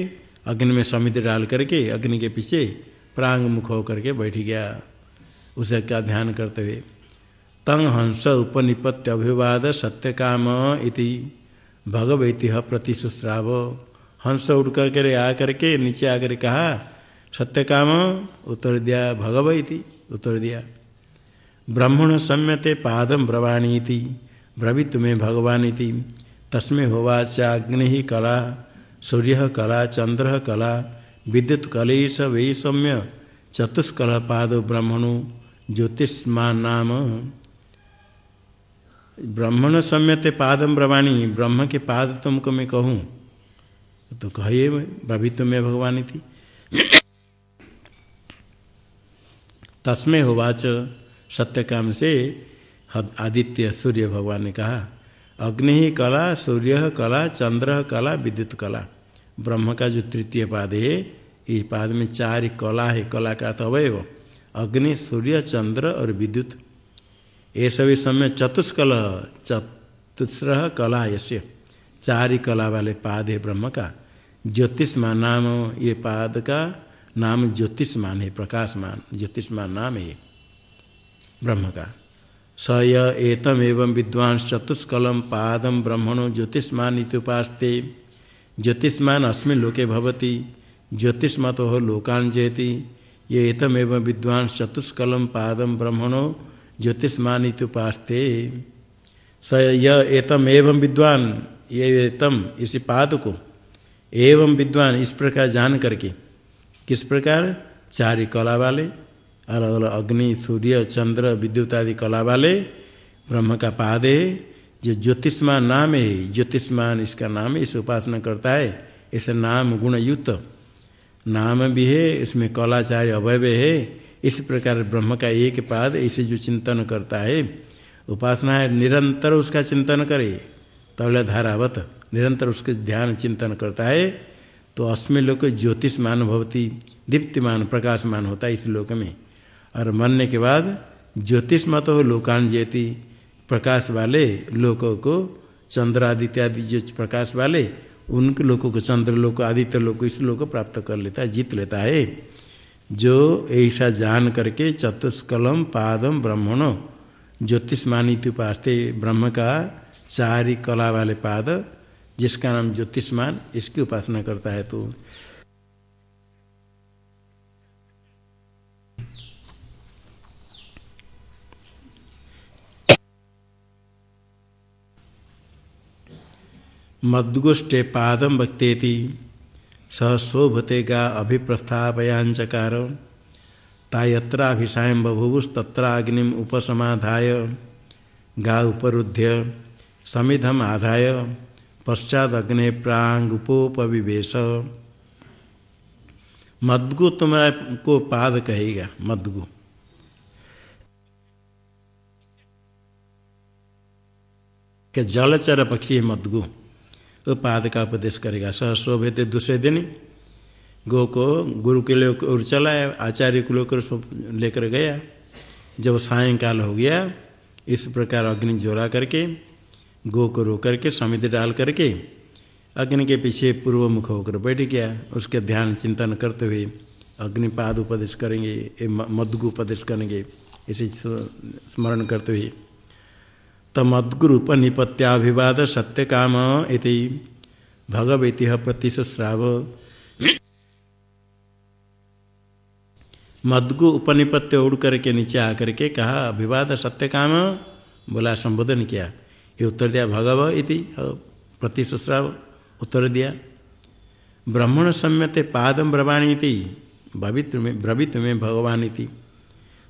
अग्नि में समिति डाल करके, अग्नि के पीछे प्रांग मुख होकर के बैठ गया। उसे क्या ध्यान करते हुए? तंग हंस उपनिपत्य अभिवाद सत्य काम इति। भगवती प्रतिशुश्राव हंस उठ करके आ करके नीचे आकर कहा, सत्य काम, उत्तर दिया भगवती, उत्तर दिया। ब्रह्मण सम्यते पादम ब्रवाणी ब्रवित में भगवान तस्में होवाचाग्नि कला। सूर्य कला, चंद्र कला, विद्युत कलेश वैषम्य चतुष्कल पाद ब्रह्मणु ज्योतिष्मा नाम ब्रह्मण सम्यते पादम ब्रवाणी ब्रह्म के पाद तुमको मैं कहूँ। तो कहिए भवित्व में भगवान थी तस्में होवाच सत्य काम से आदित्य सूर्य भगवान ने कहा, अग्नि कला, सूर्य कला, चंद्र कला, विद्युत कला। ब्रह्म का जो तृतीय पाद है, इस पाद में चार कला है। कला का तो अग्नि, सूर्य, चंद्र और विद्युत। ये सभी समय चतुष्कल चतुस्र कला यश्य चार कला वाले पाद है ब्रह्म का। ज्योतिषमान नाम ये पाद का नाम ज्योतिषमान है, प्रकाशमान। ज्योतिषमान नाम है ब्रह्म का। स एतम एवं विद्वान चतुष्कलम पादम ब्रह्मणो ज्योतिष्मान उपास्ते ज्योतिष्मान अस्मिन लोके भवति। ज्योतिष्मत हो लोकान जयति ये एतम एवं विद्वान चतुष्कलम पादम ब्रह्मणो ज्योतिष्मान उपास्ते स य एतम एवं विद्वान। ये एतम इसी पाद को। एवं विद्वान इस प्रकार जान करके। किस प्रकार? चारि कला वाले अलग अलग अग्नि, सूर्य, चंद्र, विद्युत आदि कला वाले, ब्रह्म का पाद जो ज्योतिष्मान नाम है ज्योतिष्मान इसका नाम है, इसे उपासना करता है, इसे नाम गुण युक्त नाम भी है, इसमें कलाचार्य अवयव है, इस प्रकार ब्रह्म का एक पाद इसे जो चिंतन करता है, उपासना है, निरंतर उसका चिंतन करे। तौल धारावत, निरंतर उसके ध्यान चिंतन करता है तो अस्मिन लोक ज्योतिषमान भवती, दीप्तिमान, प्रकाशमान होता है इस लोक में। और मरने के बाद ज्योतिष मत हो लोकान जयति प्रकाश वाले लोकों को चंद्र आदित्य आदि जो प्रकाश वाले उनके लोगों को, चंद्र लोक आदित्य लोग, इस लोग को प्राप्त कर लेता है, जीत लेता है। जो ऐसा जान करके चतुष्कलम पादम ब्रह्मणो, ज्योतिषमानी उपासते ब्रह्म का चारि कला वाले पाद, जिसका नाम ज्योतिषमान, इसकी उपासना करता है तो। मद्गुष्टे पादम वक्तेति। सह शोभते गा अभिप्रस्थापयांचकार तायत्राभिषायं बभुवुस्तत्राग्निम उपसमाधाय। गा उपरुध्य समिधम आधाय। पश्चात अग्नि प्रांगुपोपविवेश मद्गु तुम्हारा को पाद कहेगा, मद्गु। के जलचर पक्षी है मद्गु। तो पाद का उपदेश करेगा। सह शोभित दूसरे दिन गो को गुरु के लिए और चला आचार्य को लेकर लेकर गया। जब सायंकाल हो गया, इस प्रकार अग्नि जोड़ा करके, गो को रो करके, समिति डाल करके, अग्नि के पीछे पूर्व मुख होकर बैठ गया। उसके ध्यान चिंतन करते हुए अग्निपाद उपदेश करेंगे मधुगु उपदेश करेंगे। इसे स्मरण करते हुए तमद्गुरुपनिपत्याभिवाद सत्य काम इति। भगवती प्रतिश्राव मद्गु उपनिपत्य उड़ करके नीचे आकर के कहा, अभिवाद सत्य काम बोला, संबोधन किया। ये उत्तर दिया, भगव इति प्रतिश्राव उत्तर दिया, ब्रह्मण सम्यते पादम ब्रवाणी भवित्र में ब्रवित में भगवान इति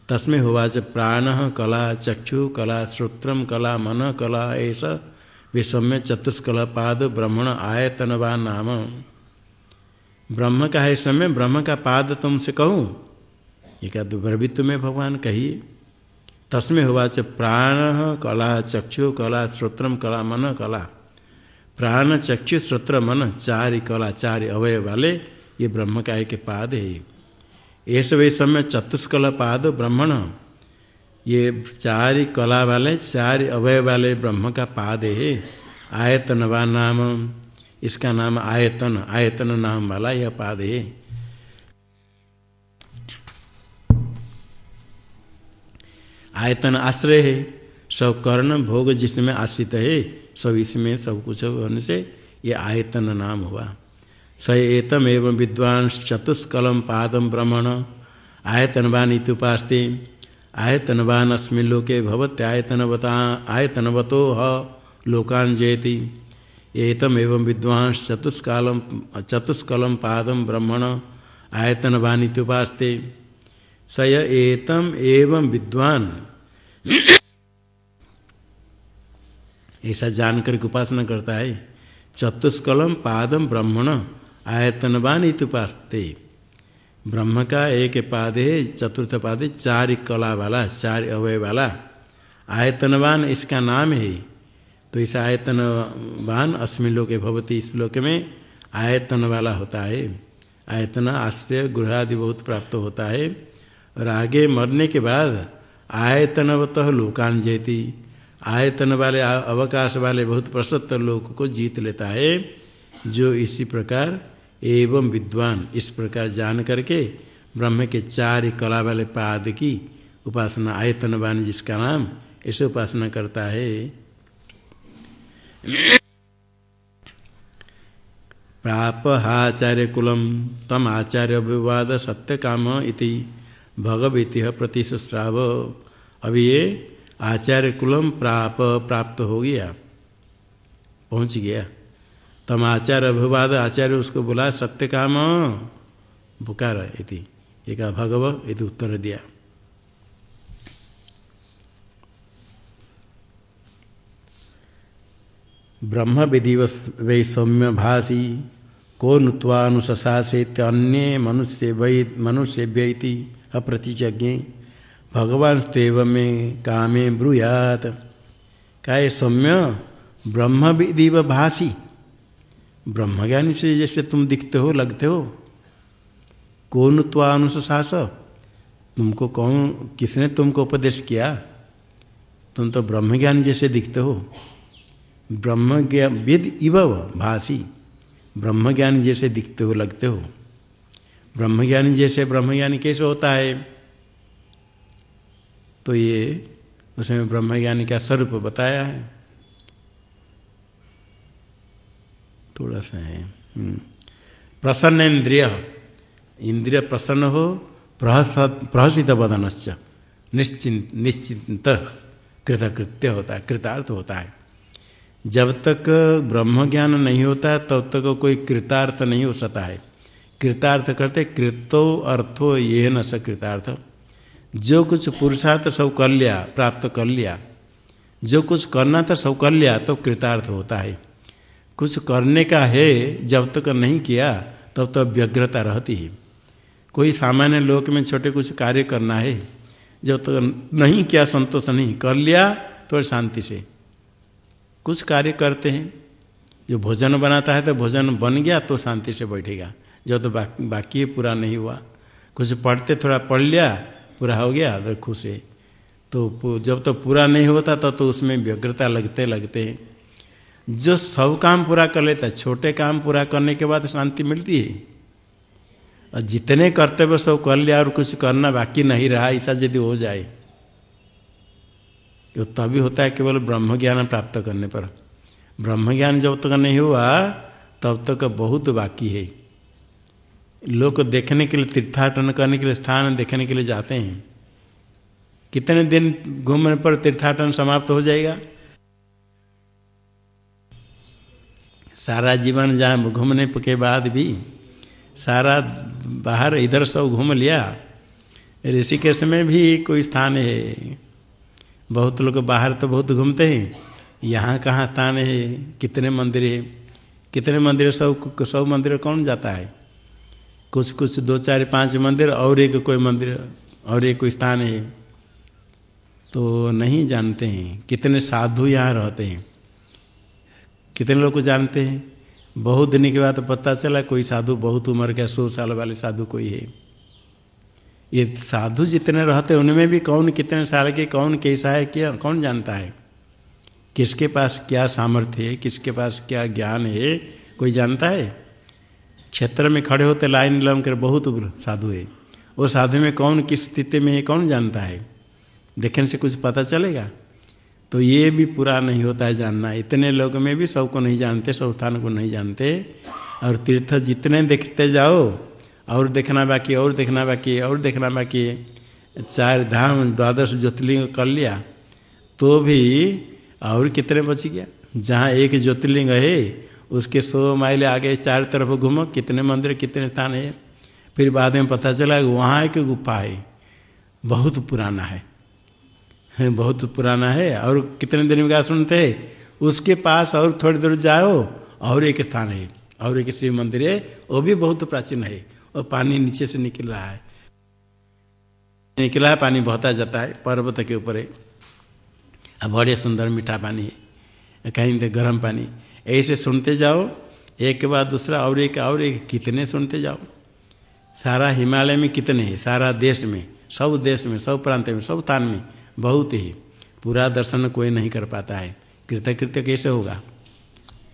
तस्में होवाच प्राण कला चक्षु कला श्रोत्र कला मन कला ऐसा विश्व में चतुष्कला पाद ब्रह्मण आयतनवान नाम। ब्रह्म का है समय, ब्रह्म का पाद तुमसे कहूँ? ये क्या दुर्भित्व में भगवान कहिए? तस्में होवाच प्राण कला चक्षु कला श्रोत्र कला मन कला। प्राण, चक्षु, श्रोत्र, मन, चार कला, चार अवय वाले ये ब्रह्म का एक पाद है। ऐसे वे समय चतुष्कल पाद ब्रह्मण। ये चार कला वाले, चार अवय वाले ब्रह्म का पाद है। आयतन व नाम, इसका नाम आयतन आयतन नाम वाला यह पाद है। आयतन आश्रय है, सब कर्ण भोग जिसमें आश्रित है, सब इसमें सब कुछ होने से ये आयतन नाम हुआ। स एतम एवं पादम ब्रह्मण। आयतनवान इतुपास्ते आयतनवान लोके भवत्यायतनवता आयतनवतो ह लोकान जयति एतम एवं पादम ब्रह्मण। आयतनवान इतुपास्ते स एतम एवं विद्वान। ऐसा जानकर उपासना करता है। चतुष्कलम पादम ब्रह्मण। आयतनवान इतुपास्ते ब्रह्म का एक पाद है चतुर्थ पाद है चार कला वाला चार अवय वाला आयतनवान इसका नाम है। तो इस आयतनवान अस्मिन लोक भवती, इस लोक में आयतन वाला होता है। आयतन आश्रय, गृहादि बहुत प्राप्त होता है। और आगे मरने के बाद आयतनवत लोकान जयती आयतन वाले अवकाश वाले बहुत प्रसन्न लोक को जीत लेता है, जो इसी प्रकार एवं विद्वान। इस प्रकार जान करके ब्रह्म के चार कला वाले पाद की उपासना आयतनवान जिसका नाम ऐसे उपासना करता है। प्राप आचार्य कुलम तम आचार्य विवाद सत्य काम इति भगवती प्रतिश्राव अभी ये आचार्य कुलम प्राप प्राप्त हो गया। पहुँच गया। तम आचार्य अभिवाद, आचार्य उसको बोला, सत्य काम पुकार इति। एक भगव उत्तर दिया। ब्रह्म विधि वै सौम्य भाषी को नुत्वानुशासित अन्य मनुष्य वै मनुष्य व्यति अप्रतिज्ञ। भगवान स्तेव में कामे ब्रूयात। काय सौम्य ब्रह्म विधि भाषी ब्रह्मज्ञानी से जैसे तुम दिखते हो, लगते हो? कौन त्वानुशास तुमको कौन, किसने तुमको उपदेश किया? तुम तो ब्रह्मज्ञानी जैसे दिखते हो। ब्रह्म विद इव भाषी ब्रह्मज्ञानी जैसे दिखते हो, लगते हो। ब्रह्मज्ञानी जैसे ब्रह्मज्ञानी कैसे होता है? तो ये, उसमें ब्रह्मज्ञानी का स्वरूप बताया है। थोड़ा सा है हम्म। प्रसन्न इंद्रिय इंद्रिय प्रसन्न हो, प्रहसित बदनश्च। निश्चिंत निश्चिंत कृतकृत्य होता है, कृतार्थ होता है। जब तक ब्रह्म ज्ञान नहीं होता तब तक कोई कृतार्थ नहीं हो सकता है। कृतार्थ करते कृतो अर्थो ये न स कृतार्थ। जो कुछ पुरुषार्थ सब कर लिया, प्राप्त कर लिया। जो कुछ करना था सब कर लिया तो कृतार्थ होता है। कुछ करने का है जब तक नहीं किया तब तो व्यग्रता रहती है। कोई सामान्य लोक में छोटे कुछ कार्य करना है जब तक नहीं किया संतोष नहीं कर लिया तो शांति से। कुछ कार्य करते हैं जो भोजन बनाता है तो भोजन बन गया तो शांति से बैठेगा। जो तो बाकी बाकी पूरा नहीं हुआ। कुछ पढ़ते थोड़ा पढ़ लिया पूरा हो गया तो खुश है। तो जब तो पूरा नहीं होता तो, तो उसमें व्यग्रता लगते लगते। हैं जो सब काम पूरा कर लेता है छोटे काम पूरा करने के बाद शांति मिलती है। और जितने कर्तव्य सब कर लिया और कुछ करना बाकी नहीं रहा, ऐसा यदि हो जाए तो तभी होता है केवल ब्रह्म ज्ञान प्राप्त करने पर। ब्रह्म ज्ञान जब तक नहीं हुआ, तब तक बहुत बाकी है। लोग देखने के लिए, तीर्थाटन करने के लिए, स्थान देखने के लिए जाते हैं। कितने दिन घूमने पर तीर्थाटन समाप्त हो जाएगा? सारा जीवन जहाँ घूमने के बाद भी सारा बाहर इधर सब घूम लिया। ऋषिकेश में भी कोई स्थान है। बहुत लोग बाहर तो बहुत घूमते हैं। यहाँ कहाँ स्थान है? कितने मंदिर है? कितने मंदिर सब सब मंदिर कौन जाता है? कुछ कुछ दो चार पाँच मंदिर और एक कोई मंदिर और एक कोई स्थान है। तो नहीं जानते हैं। कितने साधु यहाँ रहते हैं। कितने लोग को जानते हैं? बहुत दिन के बाद पता चला कोई साधु बहुत उम्र के, सौ साल वाले साधु कोई है। ये साधु जितने रहते उनमें भी कौन कितने साल के, कौन कैसा है, क्या, कौन जानता है? किसके पास क्या सामर्थ्य है, किसके पास क्या ज्ञान है, कोई जानता है? क्षेत्र में खड़े होते लाइन लम कर बहुत साधु है। वो साधु में कौन किस स्थिति में है, कौन जानता है? देखने से कुछ पता चलेगा। तो ये भी पूरा नहीं होता है जानना। इतने लोग में भी सबको नहीं जानते, सब स्थान को नहीं जानते। और तीर्थ जितने देखते जाओ, और देखना बाकी, और देखना बाकी, और देखना बाकी, चार धाम द्वादश ज्योतिर्लिंग कर लिया तो भी और कितने बच गया? जहाँ एक ज्योतिर्लिंग है, उसके सौ माइल आगे चार तरफ़ घूमो, कितने मंदिर, कितने स्थान है। फिर बाद में पता चला कि वहाँ एक गुफा है, बहुत पुराना है। बहुत पुराना है, और कितने दिन का सुनते हैं? उसके पास और थोड़ी दूर जाओ, और एक स्थान है, और एक शिव मंदिर है, वो भी बहुत प्राचीन है, और पानी नीचे से निकल रहा है। निकला है, पानी बहता जाता है, पर्वत के ऊपर है। बड़े सुंदर मीठा पानी है, कहीं तो गर्म पानी। ऐसे सुनते जाओ, एक के बाद दूसरा, और एक और एक, कितने सुनते जाओ। सारा हिमालय में कितने हैं? सारा देश में, सब देश में, सब प्रांत में, सब स्थान में। बहुत ही पूरा दर्शन कोई नहीं कर पाता है। कृतकृत्य कैसे होगा?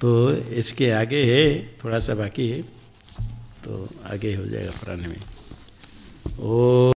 तो इसके आगे है, थोड़ा सा बाकी है तो आगे हो जाएगा पुराने में। ओ